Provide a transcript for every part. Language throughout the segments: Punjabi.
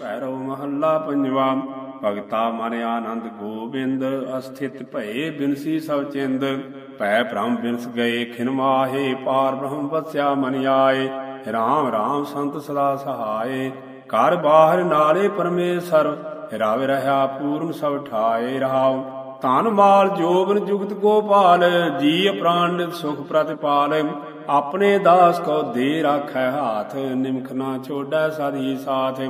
ਭੈਰਵ ਮਹੱਲਾ ਪੰਜਵਾ। ਭਗਤਾ ਮਨ ਆਨੰਦ ਗੋਬਿੰਦ, ਅਸਥਿਤ ਭਏ ਬਿਨਸੀ ਸਭ ਚਿੰਦ। ਭੈ ਭ੍ਰਮ ਬਿਨਸ ਗਏ, ਖਿਨ ਪਾਰ ਬ੍ਰਹਮ ਵਸਿਆ ਮਨ ਆਏ। ਰਾਮ ਰਾਮ ਸੰਤ ਸਦਾ ਸਹਾਏ। ਘਰ ਬਾਹਰ ਨਾਲੇ ਪਰਮੇਸ਼ਰ, ਰਵ ਰਹਾ ਪੂਰਨ ਸਭ ਠਾਏ ਰਹਾਉ। ਧਨ ਮਾਲ ਜੋਬਨ ਜੁਗਤ ਗੋਪਾਲ ਜੀ ਪ੍ਰਾਨ ਨਿਤ ਸੁਖ ਪ੍ਰਤਿਪਾਲ। ਆਪਣੇ ਦਾਸ ਕੋ ਦੇ ਰਾਖੈ ਹਾਥ, ਨਿਮਖ ਨਾ ਛੋੜੈ ਸਦੀ ਸਾਥ।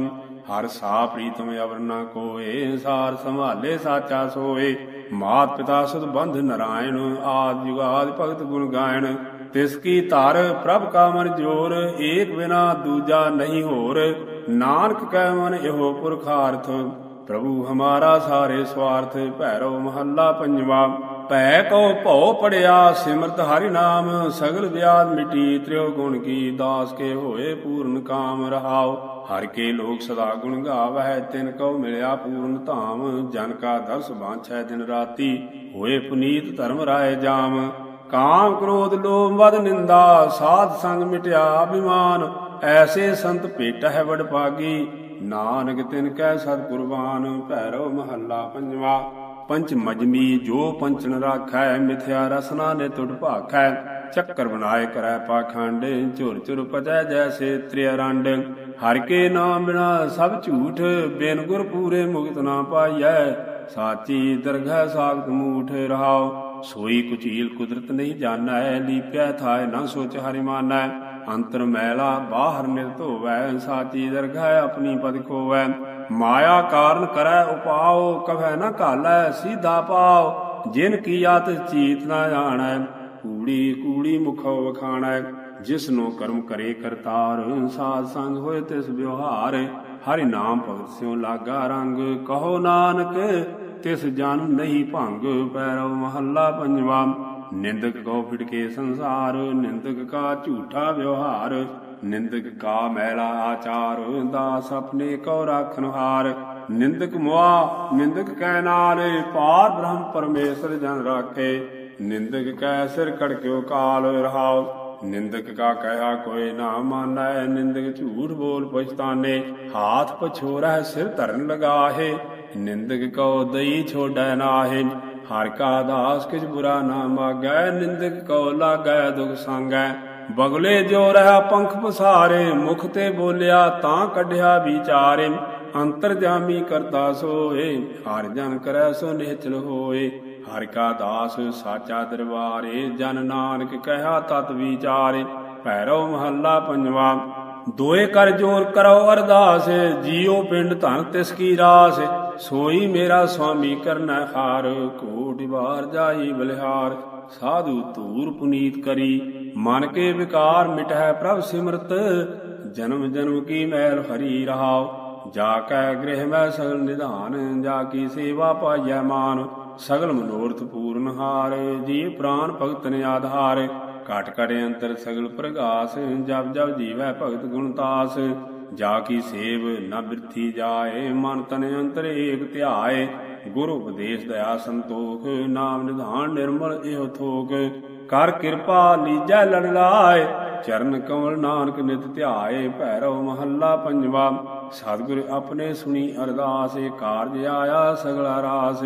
ਹਰ ਸਾ ਪ੍ਰੀਤਮ ਅਵਰ ਨਾ ਕੋਏ, ਸਾਰ ਸੰਭਾਲੇ ਸਾਚਾ ਸੋਏ। ਮਾਤ ਪਿਤਾ ਸੁਧ ਬੰਧ ਨਰਾਇਣ, ਆਦ ਜੁਗਾਦ ਭਗਤ ਗੁਣ ਗਾਇਣ। ਤਿਸ ਕੀ ਧਰ ਪ੍ਰਭ ਕਾ ਮਨ ਜੋਰ, ਏਕ ਬਿਨਾ ਦੂਜਾ ਨਹੀਂ ਹੋਰ। ਨਾਨਕ ਕਹਿ ਮਨ ਇਹੋ ਪੁਰਖਾਰਥ, ਪ੍ਰਭੂ ਹਮਾਰਾ ਸਾਰੇ ਸਵਾਰਥ, ਭੈਰੋ ਮਹੱਲਾ ਪੰਜਵਾ। ਭੈ ਕੋ ਭਉ ਪੜਿਆ ਸਿਮਰਤ ਹਰਿ ਨਾਮ, ਸਗਲ ਵਿਆਦ ਮਿਟੀ, ਤ੍ਰਿਉ ਗੁਣ ਕੀ ਦਾਸ ਕੇ ਹੋਏ ਪੂਰਨ ਕਾਮ ਰਹਾਉ। ਹਰ ਕੇ ਲੋਕ ਸਦਾ ਗੁਣ ਗਾਵਹਿ, ਤਿਨ ਕਉ ਮਿਲਿਆ ਪੂਰਨ ਧਾਮ, ਜਨ ਕਾ ਦਰਸ ਬਾਂਛੈ ਦਿਨ ਰਾਤੀ, ਹੋਏ ਪੁਨੀਤ ਧਰਮ ਰਾਏ ਜਾਮ। ਕਾਮ ਕ੍ਰੋਧ ਲੋਭ ਮਦ ਨਿੰਦਾ, ਸਾਧ ਸੰਗ ਮਿਟਿਆ ਅਭਿਮਾਨ, ਐਸੇ ਸੰਤ ਭੇਟ ਹੈ ਵਡ ਭਾਗੀ ਨਾਨਕ ਤਿਨ ਕੈ ਸਤ ਕੁਰਬਾਨ ਭੈਰਵ ਮਹੱਲਾ ਪੰਜਵਾ। ਪੰਚ ਮਜਮੀ ਜੋ ਪੰਚਨ ਰਾਖੈ, ਮਿਥਿਆ ਰਸਨਾ ਨੇ ਟੁੱਟ ਭਾਖੈ। ਚੱਕਰ ਬਨਾਏ ਕਰੈ ਪਾਖੰਡ, ਝੁਰ ਝੁਰ ਪਜੈ ਜੈਸੇ ਤ੍ਰਿਅਰੰਡ ਹਰ ਕੇ ਨਾਮ ਬਿਨਾ ਸਭ ਝੂਠ, ਬਿਨ ਗੁਰ ਪੂਰੇ ਮੁਕਤ ਨਾ ਪਾਈਐ। ਸਾਚੀ ਦਰਗਹਿ ਸਾਖਤ ਮੂਠ ਰਹਾਉ। ਸੋਈ ਕੁਚੀਲ ਕੁਦਰਤ ਨਹੀਂ ਜਾਣੈ, ਲੀਪਿਆ ਥਾਇ ਨਾ ਸੋਚ ਹਰਿ ਮਾਨੈ। ਅੰਤਰ ਮੈਲਾ ਬਾਹਰ ਨਿਰਤ ਹੋਵੈ ਸਾਚੀ ਦਰਗਹਿ ਆਪਣੀ ਪਦ ਖੋਵੈ। ਮਾਇਆ ਕਾਰਨ ਕਰੈ ਉਪਾਉ ਕਭੈ ਨ ਘਾਲੈ, ਸੀਧਾ ਪਾਉ ਜਿਨ ਕੀ ਆਤ ਚੀਤ ਨਾ ਜਾਣੈ, ਕੂੜੀ ਕੂੜੀ ਮੁਖੋ ਵਖਾਣੈ। ਜਿਸ ਨੂੰ ਕਰਮ ਕਰੇ ਕਰਤਾਰ, ਸਾਧ ਸੰਗ ਹੋਏ ਤਿਸ ਵਿਵਹਾਰ। ਹਰਿ ਨਾਮ ਭਗਤ ਸਿਉ ਲਾਗਾ ਰੰਗ, ਕਹੋ ਨਾਨਕ ਤਿਸ ਜਨ ਨਹੀਂ ਭੰਗ ਪੈਰਵ ਮਹੱਲਾ ਪੰਜਵਾ। ਨਿੰਦਕ ਕੋ ਫਿਟਕੇ ਸੰਸਾਰ, ਨਿੰਦਕ ਕਾ ਝੂਠਾ ਵਿਵਹਾਰ, ਨਿੰਦਕ ਕਾ ਮੈਲਾ ਆਚਾਰ, ਦਾਸ ਆਪਣੇ ਕੋ ਰਾਖਨ ਹਾਰ। ਨਿੰਦਕ ਮੁਆ, ਨਿੰਦਕ ਕੈ ਨਾਲ, ਪਾਰ ਬ੍ਰਹਮ ਪਰਮੇਸ਼ਰ ਜਨ ਰਾਖੇ। ਨਿੰਦਕ ਕੈ ਸਿਰ ਕੜਕਿਓ ਕਾਲ ਰਹਾਓ ਨਿੰਦਕ ਕਾ ਕਹਿਆ ਕੋਈ ਨਾ ਮਾਨੈ, ਨਿੰਦਕ ਝੂਠ ਬੋਲ ਪਛਤਾਨੇ। ਹਾਥ ਪਛੋਰੈ ਸਿਰ ਧਰਨ ਲਗਾਹੇ। ਨਿੰਦਕ ਕਉ ਦਈ ਛੋੜੈ ਨਾਹੇ, ਹਰ ਕਾ ਦਾਸ ਕਿਛ ਬੁਰਾ ਨਾ ਮਾਗੈ, ਨਿੰਦਕ ਕਉ ਲਾਗੈ ਦੁਖ ਸੰਗੈ। ਬਗਲੇ ਜੋ ਰਹਾ ਪੰਖ ਪਸਾਰੇ, ਮੁਖ ਤੇ ਬੋਲਿਆ ਤਾਂ ਕੱਢਿਆ ਵਿਚਾਰੇ। ਅੰਤਰ ਜਾਮੀ ਕਰਤਾ ਸੋਏ, ਹਰ ਜਨ ਕਰੈ ਸੋ ਨਿਹਚਲ ਹੋਏ। ਹਰ ਕਾ ਦਾਸ ਸਾਚਾ ਦਰਬਾਰੇ, ਜਨ ਨਾਨਕ ਕਹਿਆ ਤਤ ਵਿਚਾਰੇ। ਭੈਰਵ ਮਹੱਲਾ ਪੰਜਵਾ, ਦੋਏ ਕਰ ਜੋਰ ਕਰੋ ਅਰਦਾਸ, ਜੀਉ ਪਿੰਡ ਧਨ ਤਿਸ ਕੀ ਰਾਸ। ਸੋਈ ਮੇਰਾ ਸੁਆਮੀ ਕਰਨਾ ਹਾਰ, ਕੋਟਿ ਵਾਰ ਜਾਈ ਬਲਿਹਾਰ। ਸਾਧੂ ਧੂਰ ਪੁਨੀਤ ਕਰੀ, ਮਨ ਕੇ ਵਿਕਾਰ ਮਿਟੈ ਪ੍ਰਭ ਸਿਮਰਤ। ਜਨਮ ਜਨਮ ਕੀ ਮੈਲ ਹਰੀ ਰਹਾਉ, ਜਾ ਕੈ ਗ੍ਰਹਿ ਮੈਂ ਸਗਲ ਨਿਧਾਨ, ਜਾ ਕੀ ਸੇਵਾ ਪਾਈਐ ਮਾਨ। ਸਗਲ ਮਨੋਰਥ ਪੂਰਨ ਹਾਰ, ਜੀ ਪ੍ਰਾਨ ਭਗਤ ਨੇ ਆਧਾਰ। ਘਟ ਘਟ ਅੰਤਰ ਸਗਲ ਪ੍ਰਗਾਸ, ਜਬ ਜਬ ਜੀਵੈ ਭਗਤ ਗੁਣਤਾਸ ਜਾ ਕੀ ਸੇਵ ਨ ਬਿਰਥੀ ਜਾਏ, ਮਨ ਤਨ ਅੰਤਰ ਏਕ ਧਿਆਏ। ਗੁਰ ਉਪਦੇਸ਼ ਦਇਆ ਸੰਤੋਖ, ਨਾਮ ਨਿਧਾਨ ਨਿਰਮਲ ਇਹੋ ਥੋਕ। ਕਰ ਕਿਰਪਾ ਲੀਜੈ ਲੜ ਲਾਏ, ਚਰਨ ਕਮਲ ਨਾਨਕ ਨਿਤ ਧਿਆਏ, ਭੈਰਵ ਮਹੱਲਾ ਪੰਜਵਾ। ਸਤਿਗੁਰ ਆਪਣੇ ਸੁਣੀ ਅਰਦਾਸ ਏ ਕਾਰਜ ਆਇਆ ਸਗਲਾ ਰਾਸ।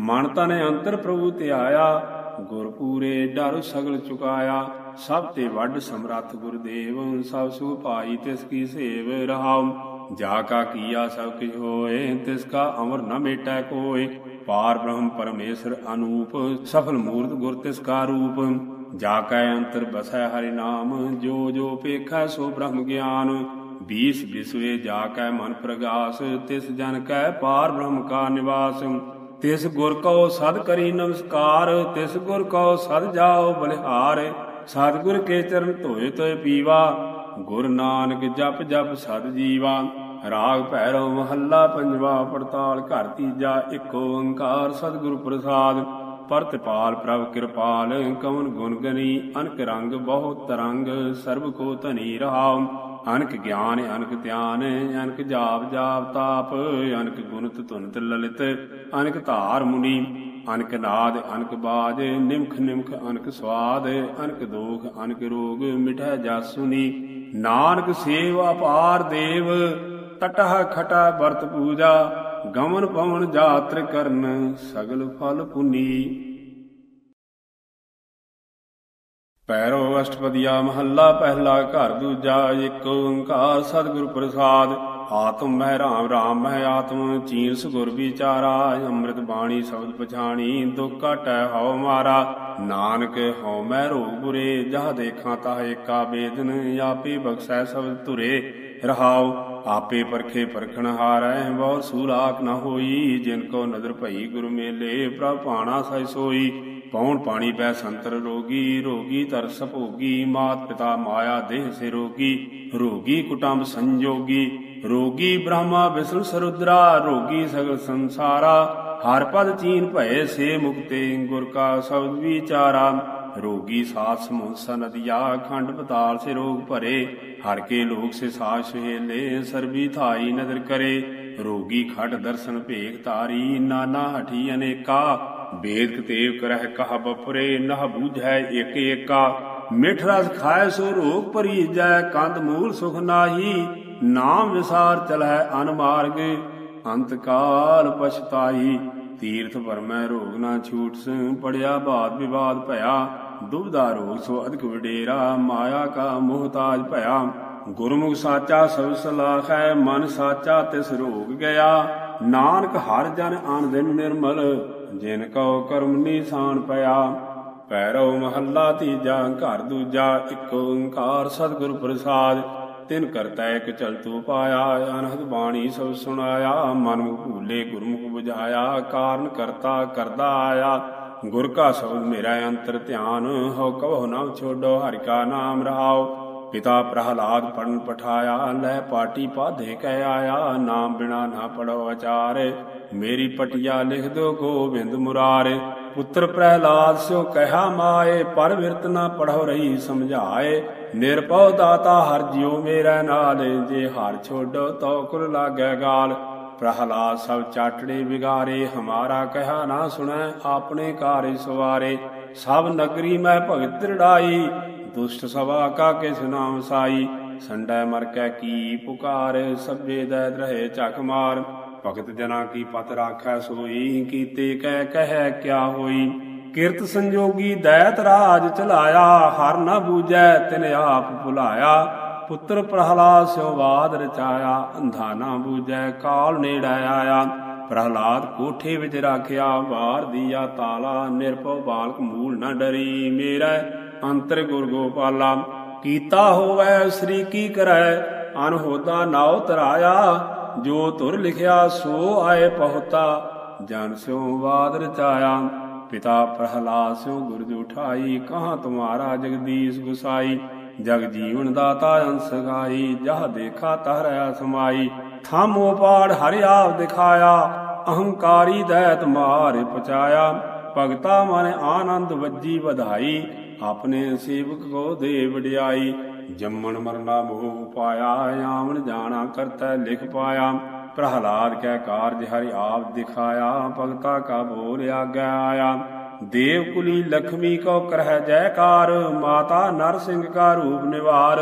ਮਨ ਤਨ ਅੰਤਰ ਪ੍ਰਭੂ ਧਿਆਇਆ, ਗੁਰ ਪੂਰੇ ਡਰ ਸਗਲ ਚੁਕਾਇਆ। ਸਭ ਤੇ ਵੱਡ ਸਮਰੱਥ ਗੁਰਦੇਵ, ਸਭ ਸੁ ਭਾਈ ਤਿਸ ਕੀ ਸੇਵ ਰਹਾਉ। ਜਾ ਕਾ ਕੀਆ ਸਭ ਕਿਛ ਹੋਏ, ਤਿਸ ਕਾ ਅਮਰ ਨ ਮੇਟੈ ਕੋਏ। ਪਾਰ ਬ੍ਰਹਮ ਪਰਮੇਸ਼ਰ ਅਨੂਪ, ਸਫਲ ਮੂਰਤ ਗੁਰ ਤਿਸ ਕਾ ਰੂਪ। ਜਾ ਕੈ ਅੰਤਰ ਬਸੈ ਹਰਿ ਨਾਮ, ਜੋ ਜੋ ਪੇਖੈ ਸੋ ਬ੍ਰਹਮ ਗਿਆਨ। ਬੀਸ ਬਿਸਵੇ ਜਾ ਕੈ ਮਨ ਪ੍ਰਗਾਸ, ਤਿਸ ਜਨ ਕੈ ਪਾਰ ਬ੍ਰਹਮ ਕਾ ਨਿਵਾਸ। ਤਿਸ ਗੁਰ ਕਉ ਸਦ ਕਰੀ ਨਮਸਕਾਰ, ਤਿਸ ਗੁਰ ਕਉ ਸਦ ਜਾਓ ਬਲਿਹਾਰ। ਸਤਿਗੁਰ ਕੇ ਚਰਨ ਧੋਏ ਤੋਏ ਪੀਵਾ, ਗੁਰ ਨਾਨਕ ਜਪ ਜਪ ਸਦ ਜੀਵਾ, ਰਾਗ ਭੈਰਵ ਮਹੱਲਾ ਪੰਜਵਾ, ਪੜਤਾਲ ਘਰ ਤੀਜਾ, ਇੱਕ ਓੰਕਾਰ ਸਤਿਗੁਰ ਪ੍ਰਸਾਦ ਪਰਤਪਾਲ ਪ੍ਰਭ ਕਿਰਪਾਲ, ਕਵਨ ਗੁਣ ਗਨੀ, ਅਨਕ ਰੰਗ ਬਹੁ ਤਰੰਗ, ਸਰਬ ਕੋ ਧਨੀ ਰਹਾਉ, ਅਨਕ ਗਿਆਨ, ਅਨਕ ਧਿਆਨ, ਅਨਕ ਜਾਪ ਜਾਪ ਤਾਪ, ਅਨਕ ਗੁਣਤ ਧੁਨਤ ਲਲਿਤ, ਅਨਕ ਧਾਰ ਮੁਨੀ। ਅਨਕ ਨਾਦ, ਅਨਕ ਬਾਜ, ਨਿਮਖ ਨਿਮਖ ਅਨਕ ਸਵਾਦ, ਅਨਕ ਦੋਖ, ਅਨਕ ਰੋਗ ਮਿਟੈ ਜਸ ਨਾਨਕ ਸੇਵਾ ਪਾਰ ਦੇਵ, ਤਟਹ ਖਟਾ ਵਰਤ ਪੂਜਾ, ਗਮਨ ਪਵਨ ਜਾਤਰ ਕਰਨ, ਸਗਲ ਫਲ ਪੁਨੀ। ਪੈਰੋ ਅਸ਼ਟਪਦੀਆ ਮਹੱਲਾ, ਪਹਿਲਾ ਘਰ ਦੂਜਾ ਏਕ ਓੰਕਾਰ ਸਤਿਗੁਰ ਪ੍ਰਸਾਦ। ਆਤਮ ਮਹਿ ਰਾਮ ਰਾਮ ਮਹਿ ਆਤਮ ਚੀਨ ਸੁਗੁਰ ਵਿਚਾਰਾ, ਅੰਮ੍ਰਿਤ ਬਾਣੀ ਸ਼ਬਦ ਪਛਾਣੀ, ਦੁਖ ਘਟੈ ਹਉ ਮਾਰਾ। ਨਾਨਕ ਹਉ ਮੈਂ ਰੋਗ ਬੁਰੇ, ਜਹ ਦੇਖਾਂ ਤਾਹ ਏਕਾ ਬੇਦਨ, ਆਪੇ ਬਖਸ਼ੈ ਸਬਦ ਧੁਰੇ। ਰਹਾਉ, ਆਪੇ ਪਰਖੇ ਪਰਖਣ ਹਾਰੈ ਬਹੁ ਸੂਲਾਕ ਨ ਹੋਈ, ਜਿਨ ਕੋ ਨਦਰ ਭਈ ਗੁਰ ਮੇਲੇ, ਪ੍ਰਭ ਪਾਣਾ ਸੈ ਸੋਈ। ਪੌਣ ਪਾਣੀ ਪੈ ਸੰਤਰ ਰੋਗੀ ਰੋਗੀ ਤਰਸ ਭੋਗੀ, ਮਾਤ ਪਿਤਾ ਮਾਇਆ ਦੇਹ ਸੇ ਰੋਗੀ। ਰੋਗੀ ਕੁਟੰਬ ਸੰਜੋਗੀ ਰੋਗੀ ਬ੍ਰਹਮਾ ਵਿਸ਼ਨੂੰ ਸਰੁਦਰਾ ਰੋਗੀ ਸਗਲ ਸੰਸਾਰਾ ਹਰ ਪਦ ਚੀਨ ਭਏ ਸੇ ਮੁਕਤੇ ਗੁਰ ਕਾ ਸ਼ਬਦ ਵਿਚਾਰਾ ਰੋਗੀ ਸਾਥ ਸਮੁੰਸਾ ਨਦੀਆ ਖੰਡ ਪਤਾਲ ਸੇ ਰੋਗ ਭਰੇ ਹਰ ਕੇ ਲੋਕ ਸੇ ਸਾਥ ਸੁਹੇਲੇ ਸਰਬੀ ਥਾਈ ਨਦਰ ਕਰੇ ਰੋਗੀ ਖੜ ਦਰਸ਼ਨ ਭੇਖ ਤਾਰੀ ਨਾਨਾ ਹਠੀ ਅਨੇਕਾ ਵੇਦ ਕਤੇਵ ਕਰਹਿ ਕਹ ਬਪਰੇ ਨਹ ਬੂਝੈ ਏਕ ਏਕਾ ਮਿਠ ਰਸ ਖਾਏ ਸੋ ਰੋਗ ਭਰੀ ਜੈ ਕੰਦ ਮੂਲ ਸੁਖ ਨਾਹੀ ਨਾਮ ਵਿਸਾਰ ਚਲੈ ਅਨਮਾਰਗ ਅੰਤ ਕਾਲ ਪਛਤਾਈ। ਤੀਰਥ ਪਰਮੈ ਰੋਗ ਨਾ ਛੂਟ ਪੜਿਆ ਬਾਦ ਵਿਵਾਦ ਭਇਆ। ਦੁਬਦਾ ਰੋਗ ਸੋ ਅਧਿਕ ਵਡੇਰਾ, ਮਾਇਆ ਕਾ ਮੋਹਤਾਜ ਭਇਆ। ਗੁਰਮੁਖ ਸਾਚਾ ਸਭ ਸਲਾਖ ਹੈ ਮਨ ਸਾਚਾ ਤਿਸ ਰੋਗ ਗਿਆ। ਨਾਨਕ ਹਰ ਜਨ ਆਨ ਦਿਨ ਨਿਰਮਲ, ਜਿਨ ਕਉ ਕਰਮ ਨੀਸਾਨ ਪਿਆ। ਪੈਰੋ ਮਹੱਲਾ ਤੀਜਾ, ਘਰ ਦੂਜਾ, ਇੱਕ ਓੰਕਾਰ ਸਤਿਗੁਰ ਪ੍ਰਸਾਦ। ਤਿਨ ਕਰਤਾ ਇਕ ਚਲਤੂ ਪਾਇਆ, ਅਨਹਦ ਬਾਣੀ ਸਭ ਸੁਣਾਇਆ, ਮਨ ਭੂਲੇ ਗੁਰਮੁਖ 부ਝਾਇਆ ਕਾਰਨ ਕਰਤਾ ਕਰਦਾ ਆਇਆ। ਗੁਰ ਕਾ ਸ਼ਬਦ ਮੇਰਾ ਅੰਤਰ ਧਿਆਨ ਹੋ ਕਬਹੁ ਨਾ ਛੋਡੋ, ਹਰਿ ਕਾ ਨਾਮ ਰਹਾਓ ਪਿਤਾ ਪ੍ਰਹਲਾਦ ਪੜਨ ਪਠਾਇਆ, ਲੈ ਪਾਟੀ ਪਾਧੇ ਕਹਿ ਆਇਆ, ਨਾਮ ਬਿਨਾ ਨਾ ਪੜੋ ਅਚਾਰ ਮੇਰੀ ਪਟਿਆ ਲਿਖ ਦੋ ਗੋਬਿੰਦ ਮੁਰਾਰੇ। ਪੁੱਤਰ ਪ੍ਰਹਿਲਾਦ ਸਿਓ ਕਹਿਆ ਮਾਏ, ਪਰ ਵਿਰਤ ਨਾ ਪੜੋ ਰਹੀ ਸਮਝਾਏ। ਨਿਰਭਉ ਦਾਤਾ ਹਰ ਜਿਉ ਮੇਰਾ ਨਾਲ, ਜੇ ਹਰ ਛੋਡੋ ਤਉ ਕੁਲ ਲਾਗੈ ਗਾਲ। ਪ੍ਰਹਲਾਦ ਸਭ ਚਾਟੜੇ ਵਿਗਾਰੇ, ਹਮਾਰਾ ਕਹਿਆ ਨਾ ਸੁਣੈ, ਆਪਣੇ ਕਾਰੇ ਸਵਾਰੇ ਸਭ ਨਗਰੀ ਮੈਂ ਭਗਤ ਰੜਾਈ, ਦੁਸ਼ਟ ਸਵਾ ਕਾ ਕਿਸ ਨਾਮ ਸਾਈ। ਸੰਡੈ ਮਰ ਕੈ ਕੀ ਪੁਕਾਰ, ਸਭੇ ਦੈ ਰਹੇ ਝਕ ਮਾਰ। ਭਗਤ ਜਨਾ ਕੀ ਪਤ ਰਾਖੈ ਸੋਈ ਕੀਤੇ ਕਹਿ ਕਹਿ ਕਿਆ ਹੋਈ? ਕਿਰਤ ਸੰਜੋਗੀ ਦੈਤ ਰਾਜ ਚਲਾਇਆ, ਹਰ ਨ ਬੂਝੈ ਤਿਨ ਆਪ ਭੁਲਾਇਆ। ਪੁੱਤਰ ਪ੍ਰਹਲਾਦ ਸਿਉ ਬਾਦ ਰਚਾਇਆ, ਅੰਧਾ ਨਾ ਬੂਝੈ ਕਾਲ ਨੇੜ ਆਇਆ। ਪ੍ਰਹਲਾਦ ਕੋਠੇ ਵਿੱਚ ਰਾਖਿਆ ਬਾਹਰ ਦੀਆ ਤਾਲਾ, ਨਿਰਭਉ ਬਾਲਕ ਮੂਲ ਨਾ ਡਰੀ। ਮੇਰਾ ਅੰਤਰ ਗੁਰ ਗੋਪਾਲਾ, ਕੀਤਾ ਹੋਵੇ ਸ੍ਰੀ ਕੀ ਕਰੈ? ਅਨਹੋਦਾ ਨਾਉ ਤਰਾਇਆ ਜੋ ਧੁਰ ਲਿਖਿਆ ਸੋ ਆਏ ਪਹੁਤਾ ਜਨ ਸਿਉ ਬਾਦ ਰਚਾਇਆ, ਪਿਤਾ ਪ੍ਰਹਲਾਦ ਸਿਉ ਗੁਰਜ ਉਠਾਈ, ਕਹਾਂ ਤੁਮਾਰਾ ਜਗਦੀਸ਼ ਗੁਸਾਈ। ਜਗ ਜੀਵਨ ਦਾਤਾ ਅੰਸ ਗਾਈ, ਜਹ ਦੇਖਾ ਤਹਰਿਆ ਸਮਾਈ। ਥਾਮੋ ਪਾੜ ਹਰਿ ਆਪ ਦਿਖਾਇਆ, ਅਹੰਕਾਰੀ ਦੈਤ ਮਾਰ ਪਚਾਇਆ ਭਗਤਾ ਮਨ ਆਨੰਦ ਵੱਜੀ ਵਧਾਈ, ਆਪਣੇ ਸੇਵਕ ਕੋ ਦੇ ਵਡਿਆਈ। ਜੰਮਣ ਮਰਨਾ ਮੋਹ ਪਾਇਆ, ਆਵਣ ਜਾਣਾ ਕਰਤਾ, ਲਿਖ ਪਾਇਆ। ਪ੍ਰਹਲਾਦ ਕੈ ਕਾਰਜ ਹਰਿ ਆਪ ਦਿਖਾਇਆ, ਭਗਤਾ ਕਾ ਬੋਲ ਆਗੈ ਆਇਆ। ਦੇਵ ਕੁਲੀ ਲਖਮੀ ਕੋ ਕਰਹਿ ਜੈਕਾਰ, ਮਾਤਾ ਨਰਸਿੰਘ ਕਾ ਰੂਪ ਨਿਵਾਰ।